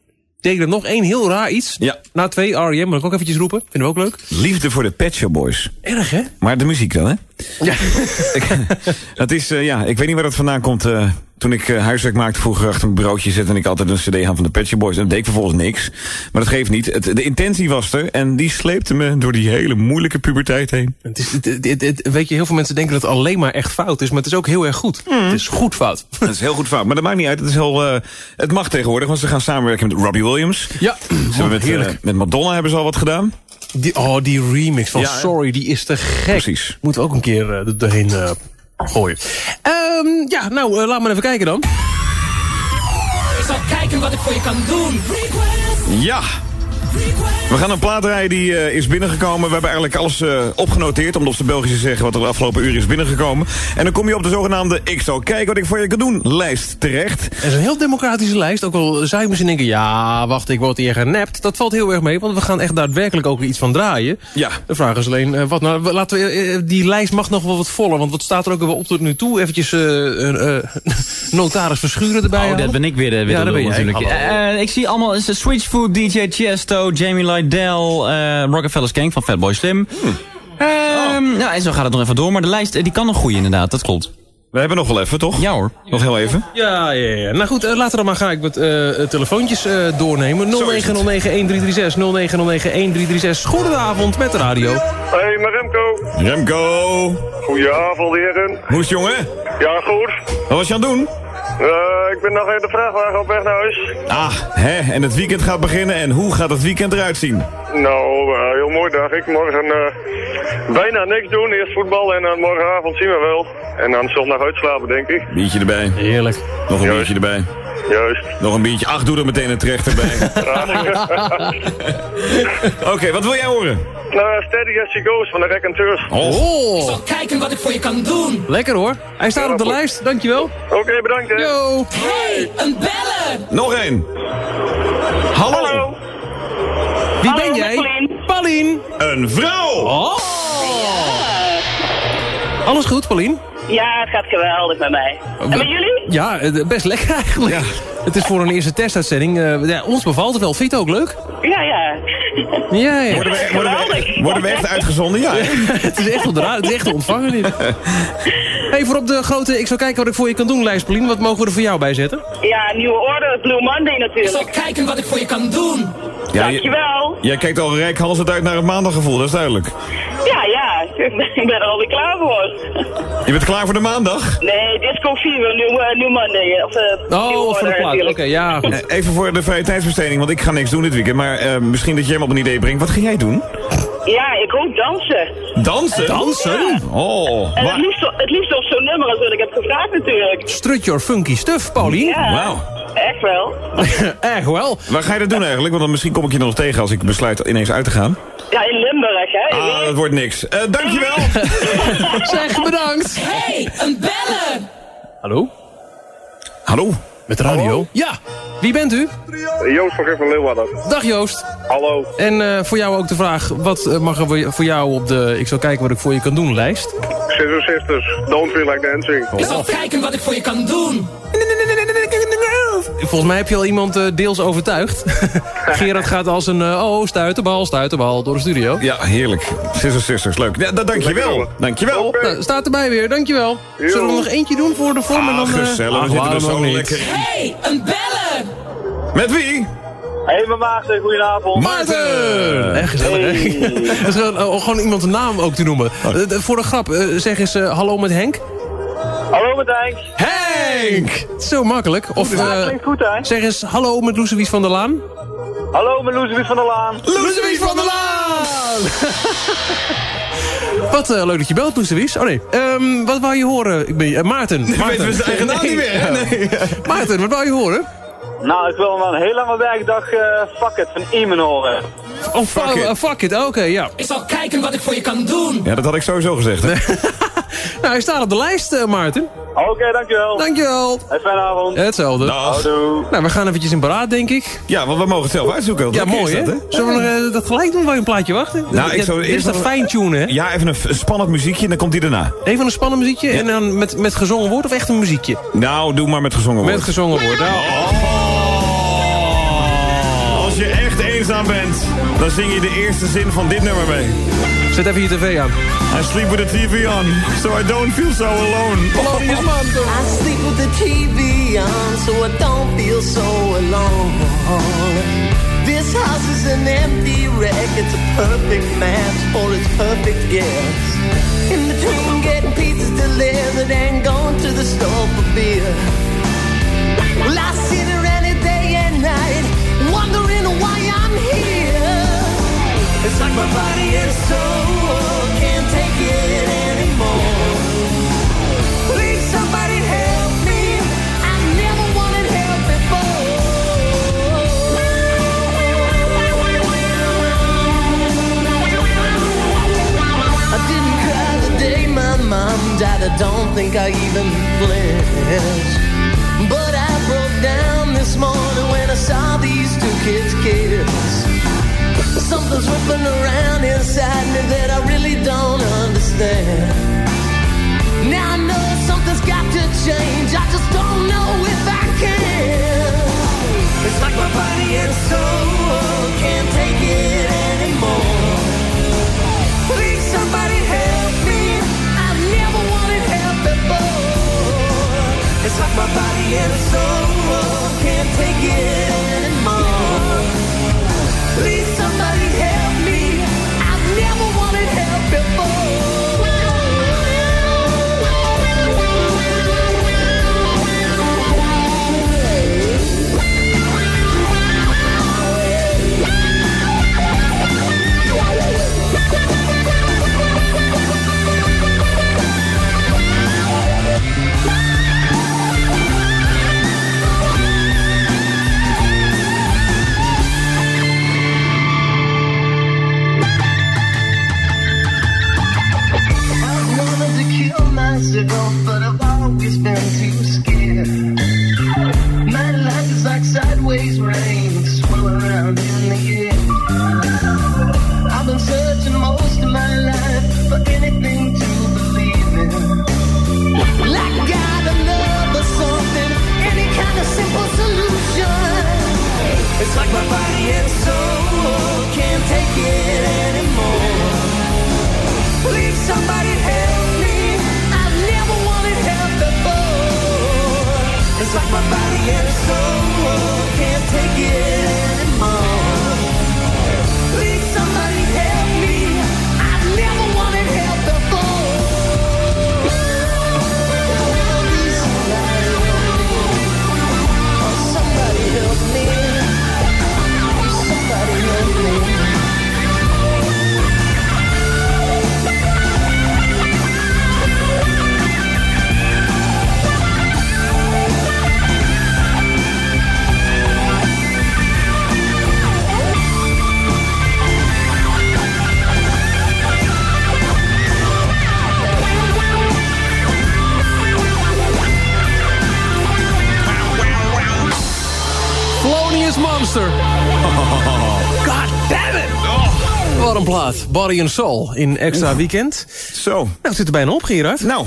Speaker 4: delen nog één heel raar iets.
Speaker 5: Ja.
Speaker 4: Na twee, R.E.M. moet ik ook eventjes roepen. Vinden we ook leuk.
Speaker 5: Liefde voor de Pet Shop Boys.
Speaker 4: Erg, hè?
Speaker 5: Maar de muziek dan, hè?
Speaker 4: Ja.
Speaker 5: Dat is, eh, ja, ik weet niet waar dat vandaan komt. eh, toen ik eh, huiswerk maakte vroeger achter mijn bureautje zette... en ik altijd een cd aan van de Shop Boys. En dat deed ik vervolgens niks. Maar dat geeft niet. Het, de intentie was er. En die sleepte me door die hele moeilijke puberteit heen.
Speaker 4: Het is, het, het- het- het- weet je, heel veel mensen denken dat het alleen maar echt fout is. Maar het is ook heel erg goed. Het is goed fout.
Speaker 5: Dat is heel goed fout. Maar dat maakt niet uit. Het, is heel, het mag tegenwoordig. Want ze gaan samenwerken met Robbie Williams.
Speaker 4: Ja,
Speaker 5: Ze hebben met, met Madonna hebben ze al wat gedaan.
Speaker 4: Die, oh, die remix van
Speaker 5: Ja?
Speaker 4: Sorry, die is te gek.
Speaker 5: Precies.
Speaker 4: Moeten we ook een keer eh, er doorheen eh, gooien. Ehm, ja, nou, eh, laat maar even kijken dan.
Speaker 15: Ik zal kijken wat ik voor je kan doen.
Speaker 5: Ja. We gaan een plaat draaien die eh, is binnengekomen. We hebben eigenlijk alles eh, opgenoteerd, om het op de Belgische zeggen wat er de afgelopen uur is binnengekomen. En dan kom je op de zogenaamde Ik zal kijken wat ik voor je kan doen lijst terecht.
Speaker 4: Het is een heel democratische lijst. Ook al zou je misschien denken, ja, wacht, ik word hier genept. Dat valt heel erg mee, want we gaan echt daadwerkelijk ook iets van draaien.
Speaker 5: Ja.
Speaker 4: De vraag is alleen, eh, wat nou, laten we, die lijst mag nog wel wat voller. Want wat staat er ook weer op tot nu toe? Eventjes eh, een eh, notaris verschuren erbij
Speaker 36: Oh, dat ben ik weer weer
Speaker 4: Ja, dat ben
Speaker 36: natuurlijk. Eh, ik zie allemaal Switchfoot, DJ Chesto, Jamie Lydell, eh Rockefeller's Gang van Fatboy Slim.
Speaker 4: Hmm.
Speaker 36: Ehm, ja, en zo gaat het nog even door. Maar de lijst eh, die kan nog groeien inderdaad, dat klopt.
Speaker 5: We hebben nog wel even, toch?
Speaker 36: Ja hoor.
Speaker 5: Nog heel even.
Speaker 4: Ja, ja, ja. Nou goed, eh, laten we dan maar gelijk wat eh, telefoontjes eh, doornemen. 0909-1336, 0909-1336. Goedenavond met de radio.
Speaker 14: Hey, maar Remco.
Speaker 5: Remco.
Speaker 14: Goedenavond, heren.
Speaker 5: Hoe is het, jongen?
Speaker 14: Ja, goed.
Speaker 5: Wat was je aan het doen?
Speaker 14: Eh, ik ben nog even de vrachtwagen op weg naar huis.
Speaker 5: Ah, hè, en het weekend gaat beginnen. En hoe gaat het weekend eruit zien?
Speaker 14: Nou, eh, heel mooi dag. Ik morgen eh, bijna niks doen. Eerst voetbal en dan morgenavond zien we wel. En dan zondag uitslapen, denk ik.
Speaker 5: Biertje erbij.
Speaker 4: Heerlijk.
Speaker 5: Nog een biertje erbij.
Speaker 14: Juist.
Speaker 5: Nog een biertje. Ach, doe er meteen een terecht erbij. Oké, wat wil jij horen?
Speaker 14: Nou, Steady as she goes van de Raconteurs.
Speaker 4: Oh.
Speaker 15: Kijken wat ik voor je kan doen.
Speaker 4: Lekker hoor. Hij staat op de lijst, dankjewel.
Speaker 14: Oké, bedankt hè.
Speaker 15: Hey, een bellen.
Speaker 5: Nog één. Hallo.
Speaker 4: Wie ben jij? Paulien.
Speaker 5: Een vrouw.
Speaker 4: Oh. Alles goed, Paulien?
Speaker 37: Ja, het gaat geweldig met mij. En met jullie?
Speaker 4: Ja, eh, best lekker eigenlijk. Het is voor een eerste testuitzending. eh, ja, ons bevalt het wel. Vind je het ook leuk?
Speaker 37: Ja, ja.
Speaker 4: Ja, ja.
Speaker 5: Worden we, worden, we, worden we echt uitgezonden? Ja.
Speaker 4: het is echt ontvangen, het is echt ontvangen dit. Hey, voor op de grote Ik zal kijken wat ik voor je kan doen lijst, Paulien. Wat mogen we er voor jou bij zetten?
Speaker 37: Ja, nieuwe orde, Blue Monday natuurlijk. Ik
Speaker 15: zal kijken wat ik voor je kan doen.
Speaker 5: Ja, je-
Speaker 37: Dankjewel.
Speaker 5: Jij kijkt al rijkhalsend uit naar het maandaggevoel, dat is duidelijk.
Speaker 37: Ja. Ik ben er alweer klaar voor.
Speaker 5: Je bent klaar voor de maandag?
Speaker 37: Nee, Disco Fever, New, eh, new Monday. Of, eh,
Speaker 4: Oh,
Speaker 37: New
Speaker 4: voor de plaat. Oké, ja, goed.
Speaker 5: Eh, Even voor de vrije tijdsbesteding, want ik ga niks doen dit weekend. Maar eh, misschien dat jij me op een idee brengt. Wat ga jij doen?
Speaker 37: Ja, ik ook dansen.
Speaker 5: Dansen?
Speaker 4: Dansen?
Speaker 5: Oh,
Speaker 37: En het liefst, het liefst op zo'n nummer als wat ik heb gevraagd natuurlijk.
Speaker 4: Strut your funky stuff, Paulien.
Speaker 37: Ja.
Speaker 5: Wauw.
Speaker 37: Echt wel.
Speaker 4: Echt wel.
Speaker 5: Waar ga je dat doen eigenlijk? Want dan misschien kom ik je nog tegen als ik besluit ineens uit te gaan.
Speaker 37: Ja, in Limburg, hè.
Speaker 5: Ah, dat wordt niks. Eh, dankjewel.
Speaker 4: Zeg, bedankt.
Speaker 15: Hey, een bellen.
Speaker 4: Hallo?
Speaker 5: Hallo?
Speaker 4: Met de radio? Ja. Wie bent u?
Speaker 14: Joost van Gif van Leeuwarden.
Speaker 4: Dag Joost.
Speaker 14: Hallo.
Speaker 4: En eh, voor jou ook de vraag, wat eh, mag er voor- jou op de Ik zal kijken wat ik voor je kan doen lijst?
Speaker 14: Scissor Sisters, Don't Feel Like Dancing.
Speaker 15: Ik zal kijken wat ik voor je kan doen.
Speaker 4: Volgens mij heb je al iemand eh, deels overtuigd. Gerard gaat als een eh, oh, stuiterbal, stuiterbal door de studio.
Speaker 5: Ja, heerlijk. Sister Sisters, leuk. Ja, da- dankjewel. Dankjewel.
Speaker 4: Nou, staat erbij weer, dankjewel. Zullen we nog eentje doen voor de vorm? en
Speaker 5: Ah,
Speaker 4: dan, eh,
Speaker 5: gezellig.
Speaker 4: ach,
Speaker 5: We zitten er zo
Speaker 4: niet?
Speaker 5: lekker in.
Speaker 15: Hey, een bellen.
Speaker 5: Met wie?
Speaker 37: Hey, mijn Maarten, goedenavond.
Speaker 5: Maarten!
Speaker 4: Echt gezellig, hè? Dat is gewoon, oh, gewoon iemand een naam ook te noemen.
Speaker 5: Oh.
Speaker 4: Voor de grap, zeg eens eh, hallo met Henk.
Speaker 37: Hallo met Henk.
Speaker 4: Henk! Zo makkelijk. Of
Speaker 37: Ja,
Speaker 4: eh,
Speaker 37: klinkt goed, hè?
Speaker 4: zeg eens hallo met Loesewies van der Laan.
Speaker 37: Hallo met Loesewies van der Laan.
Speaker 4: Loesewies van der Laan! Wat eh, leuk dat je belt, Loesewies. Oh nee, Ehm, wat wou je horen? Ik ben, eh, Maarten. Maarten.
Speaker 5: weten we zijn eigen naam niet meer, hè? Nee.
Speaker 4: Maarten, wat wou je horen?
Speaker 37: Nou, ik wil wel een hele lange werkdag eh fuck it van Eamon horen.
Speaker 4: Oh, fuck,
Speaker 5: Fuck
Speaker 4: it.
Speaker 5: it.
Speaker 4: fuck it. Oké, ja.
Speaker 15: Ik zal kijken wat ik voor je kan doen.
Speaker 5: Ja, dat had ik sowieso gezegd. Hè?
Speaker 4: Nou, hij staat op de lijst, eh, Maarten.
Speaker 37: Oké, dankjewel.
Speaker 4: Dankjewel.
Speaker 37: Een fijne avond.
Speaker 4: Hetzelfde.
Speaker 5: Dag.
Speaker 37: Houdoe.
Speaker 4: Nou, we gaan eventjes in beraad, denk ik.
Speaker 5: Ja, want we mogen het zelf uitzoeken.
Speaker 4: Ja, mooi,
Speaker 5: is
Speaker 4: hè? Zullen we nog, eh, dat gelijk doen? Wil je een plaatje wachten?
Speaker 5: Nou, ik
Speaker 4: Ja,
Speaker 5: zou
Speaker 4: Dit is
Speaker 5: eerst
Speaker 4: dat fine-tunen, hè?
Speaker 5: Ja, even een spannend muziekje en dan komt hij daarna.
Speaker 4: Even een spannend muziekje en dan met, met gezongen woord of echt een muziekje?
Speaker 5: Nou, doe maar met gezongen woord.
Speaker 4: Met gezongen woord. Nou,
Speaker 5: Als je echt eenzaam bent, dan zing je de eerste zin van dit nummer mee.
Speaker 4: Zet even je tv aan.
Speaker 5: I sleep with the TV on, so I don't feel so alone.
Speaker 4: Melodious man.
Speaker 38: I sleep with the TV on so I don't feel so alone. This house is an empty wreck. It's a perfect match for its perfect guest. In between getting pizzas delivered and going to the store for beer. Well, I sit It's like my body and soul can't take it anymore. Please, somebody help me. I never wanted help before. I didn't cry the day my mom died. I don't think I even flinched. But I broke down this morning when I saw these two kids. Something's whipping around inside me that I really don't understand. Now I know something's got to change. I just don't know if I can. It's like my body and soul can't take it anymore. Please, somebody help me. I've never wanted help before. It's like my body and soul can't take it anymore. Please, I've always been too scared. My life is like sideways rain, around in the. I've been searching most of my life for anything to believe in. Love or something, any kind of simple solution. It's like my body and soul can't take it like my body and soul
Speaker 4: Monster. God damn it! Wat een plaat. Body and Soul in Extra Weekend.
Speaker 5: Zo.
Speaker 4: Nou, het zit er bijna op, Gerard.
Speaker 5: Nou.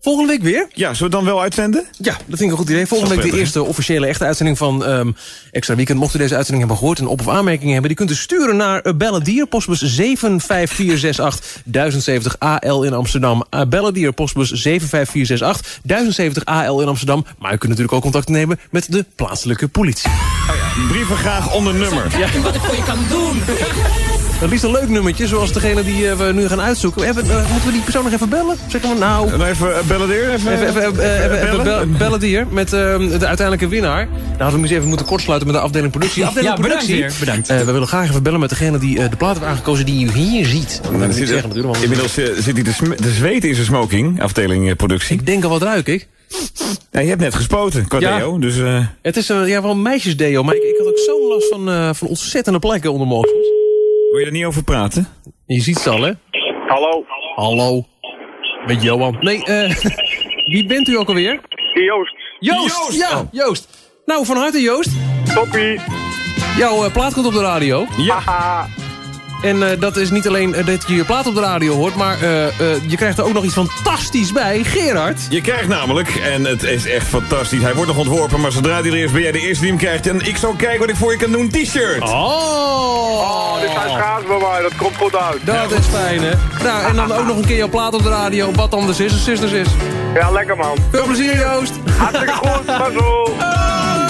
Speaker 4: Volgende week weer?
Speaker 5: Ja, zullen we dan wel uitzenden?
Speaker 4: Ja, dat vind ik een goed idee. Volgende week de eerste officiële echte uitzending van ehm, Extra Weekend. Mocht u deze uitzending hebben gehoord en op- of aanmerkingen hebben... die kunt u sturen naar uh, Belledier, postbus 75468 1070 AL in Amsterdam. Uh, Belledier, postbus 75468 1070 AL in Amsterdam. Maar u kunt natuurlijk ook contact nemen met de plaatselijke politie.
Speaker 5: Brieven graag onder nummer.
Speaker 4: Ja.
Speaker 2: Wat ik voor je kan doen.
Speaker 4: Het liefst een leuk nummertje, zoals degene die eh, we nu gaan uitzoeken. Hebben, eh, moeten we die persoon nog even bellen? Zeggen we nou...
Speaker 5: En even uh, bellen Even,
Speaker 4: even, even, eh, even, even
Speaker 5: bellen?
Speaker 4: be- met eh, de uiteindelijke winnaar. Nou hadden we misschien even moeten kortsluiten met de afdeling productie. Afdeling
Speaker 36: Ja, bedankt
Speaker 4: productie.
Speaker 36: weer, bedankt.
Speaker 4: Eh, we willen graag even bellen met degene die eh, de plaat heeft aangekozen die u hier ziet.
Speaker 5: Nou, zit-
Speaker 4: zeggen
Speaker 5: Inmiddels eh, zit hij te, sm- te zweten in zijn smoking, afdeling eh, productie.
Speaker 4: Ik denk al wat ruik ik.
Speaker 5: Ja, je hebt net gespoten, qua
Speaker 4: Ja.
Speaker 5: deo, dus... eh,
Speaker 4: Het is een, ja, wel een meisjesdeo, maar ik, ik had ook zo'n last van, eh, van ontzettende plekken onder mijn oksels.
Speaker 5: wil je er niet over praten?
Speaker 4: Je ziet het al, hè?
Speaker 14: Hallo.
Speaker 4: Hallo. Met Johan. Nee, eh wie bent u ook alweer?
Speaker 14: Joost.
Speaker 4: Joost! Ja, Joost. Nou, van harte Joost.
Speaker 14: Toppie.
Speaker 4: Jouw eh, plaat komt op de radio.
Speaker 5: Ja.
Speaker 4: En eh, dat is niet alleen eh, dat je je plaat op de radio hoort, maar eh, eh, je krijgt er ook nog iets fantastisch bij. Gerard.
Speaker 5: Je krijgt namelijk, en het is echt fantastisch, hij wordt nog ontworpen, maar zodra hij er is ben jij de eerste die hem krijgt. En ik zal kijken wat ik voor je kan doen, t-shirt.
Speaker 4: Oh!
Speaker 14: Oh, dit zijn schaatsen bij mij. Dat komt goed uit.
Speaker 4: Dat is fijn, hè? Nou, en dan ook nog een keer jouw plaat op de radio, wat anders is, een sisters is.
Speaker 14: Ja, lekker man.
Speaker 4: Veel plezier, Joost.
Speaker 14: Hartstikke goed. Pas op.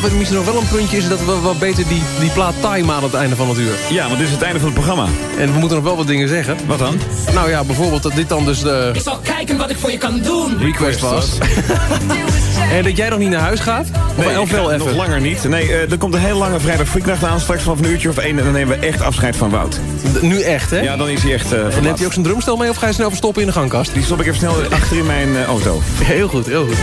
Speaker 4: wat misschien nog wel een puntje is... dat we wat beter die, die plaat timen aan het einde van het uur.
Speaker 5: Ja, want dit is het einde van het programma.
Speaker 4: En we moeten nog wel wat dingen zeggen.
Speaker 5: Wat dan?
Speaker 4: Nou ja, bijvoorbeeld dat dit dan dus de
Speaker 12: Ik zal kijken wat ik voor je kan doen.
Speaker 4: request was. en dat jij nog niet naar huis gaat? Of
Speaker 5: Nee,
Speaker 4: elf
Speaker 5: ik ga
Speaker 4: wel even?
Speaker 5: nog langer niet. Nee, eh, er komt een hele lange vrijdag freaknacht aan. Straks vanaf een uurtje of één. En dan nemen we echt afscheid van Wout.
Speaker 4: Nu echt, hè?
Speaker 5: Ja, dan is hij echt uh,
Speaker 4: En neemt hij ook zijn drumstel mee of ga je snel verstoppen in de gangkast?
Speaker 5: Die stop ik even snel achter in mijn eh, auto.
Speaker 4: Heel goed, heel goed.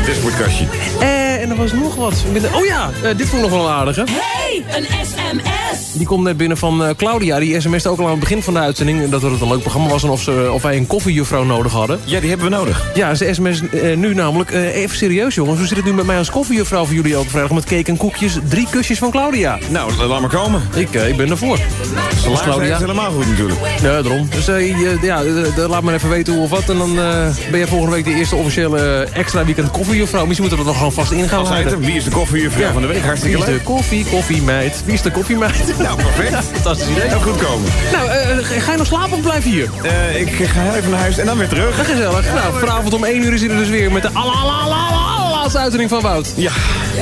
Speaker 4: Eh, en er was nog wat. Binnen... Oh ja, eh, dit vond ik nog wel een aardige.
Speaker 12: Hey, een sms.
Speaker 4: Die komt net binnen van eh, Claudia. Die sms'te ook al aan het begin van de uitzending... dat het een leuk programma was en of, ze, of wij een koffiejuffrouw nodig hadden.
Speaker 5: Ja, die hebben we nodig.
Speaker 4: Ja, ze sms eh, nu namelijk... eh, even serieus jongens, hoe zit het nu met mij als koffiejuffrouw voor jullie elke vrijdag... met cake en koekjes, drie kusjes van Claudia?
Speaker 5: Nou, laat maar komen.
Speaker 4: Ik, eh, ik ben ervoor.
Speaker 5: Salaris is helemaal goed natuurlijk.
Speaker 4: Ja, daarom. Dus eh, je- ja, eh, eh, laat maar even weten hoe of wat. En dan eh, ben je volgende week de eerste officiële eh, extra weekend koffiejuffrouw. Misschien moeten we er nog gewoon vast in gaan leiden.
Speaker 5: wie is de koffiejuffrouw van de week? Hartstikke
Speaker 4: Wie is
Speaker 5: leuk.
Speaker 4: de koffie, koffiemeid? Wie is de koffiemeid?
Speaker 5: Nou, perfect.
Speaker 4: Fantastisch idee.
Speaker 5: Heel goed komen.
Speaker 4: Nou, eh, ga je nog slapen of blijf je hier?
Speaker 5: Eh, ik ga even naar huis en dan weer terug.
Speaker 4: Ja, gezellig. Nou, vanavond om 1 uur is hij er dus weer met de allerlaatste uitzending van Wout.
Speaker 5: Ja.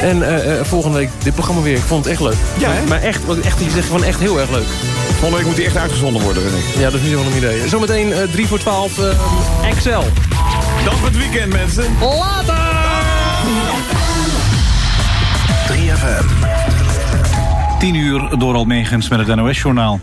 Speaker 4: En eh, eh, volgende week dit programma weer. Ik vond het echt leuk.
Speaker 5: Ja,
Speaker 4: maar, maar echt, wat echt, je zegt van echt heel erg leuk.
Speaker 5: Volgende week moet hij echt uitgezonden worden, vind ik.
Speaker 4: Ja, dat is niet zo'n idee. Zometeen eh 3 voor 12 eh, Excel.
Speaker 5: Dan het weekend, mensen.
Speaker 4: Later!
Speaker 1: 3FM.
Speaker 21: 10 uur door Almegens met het NOS-journaal.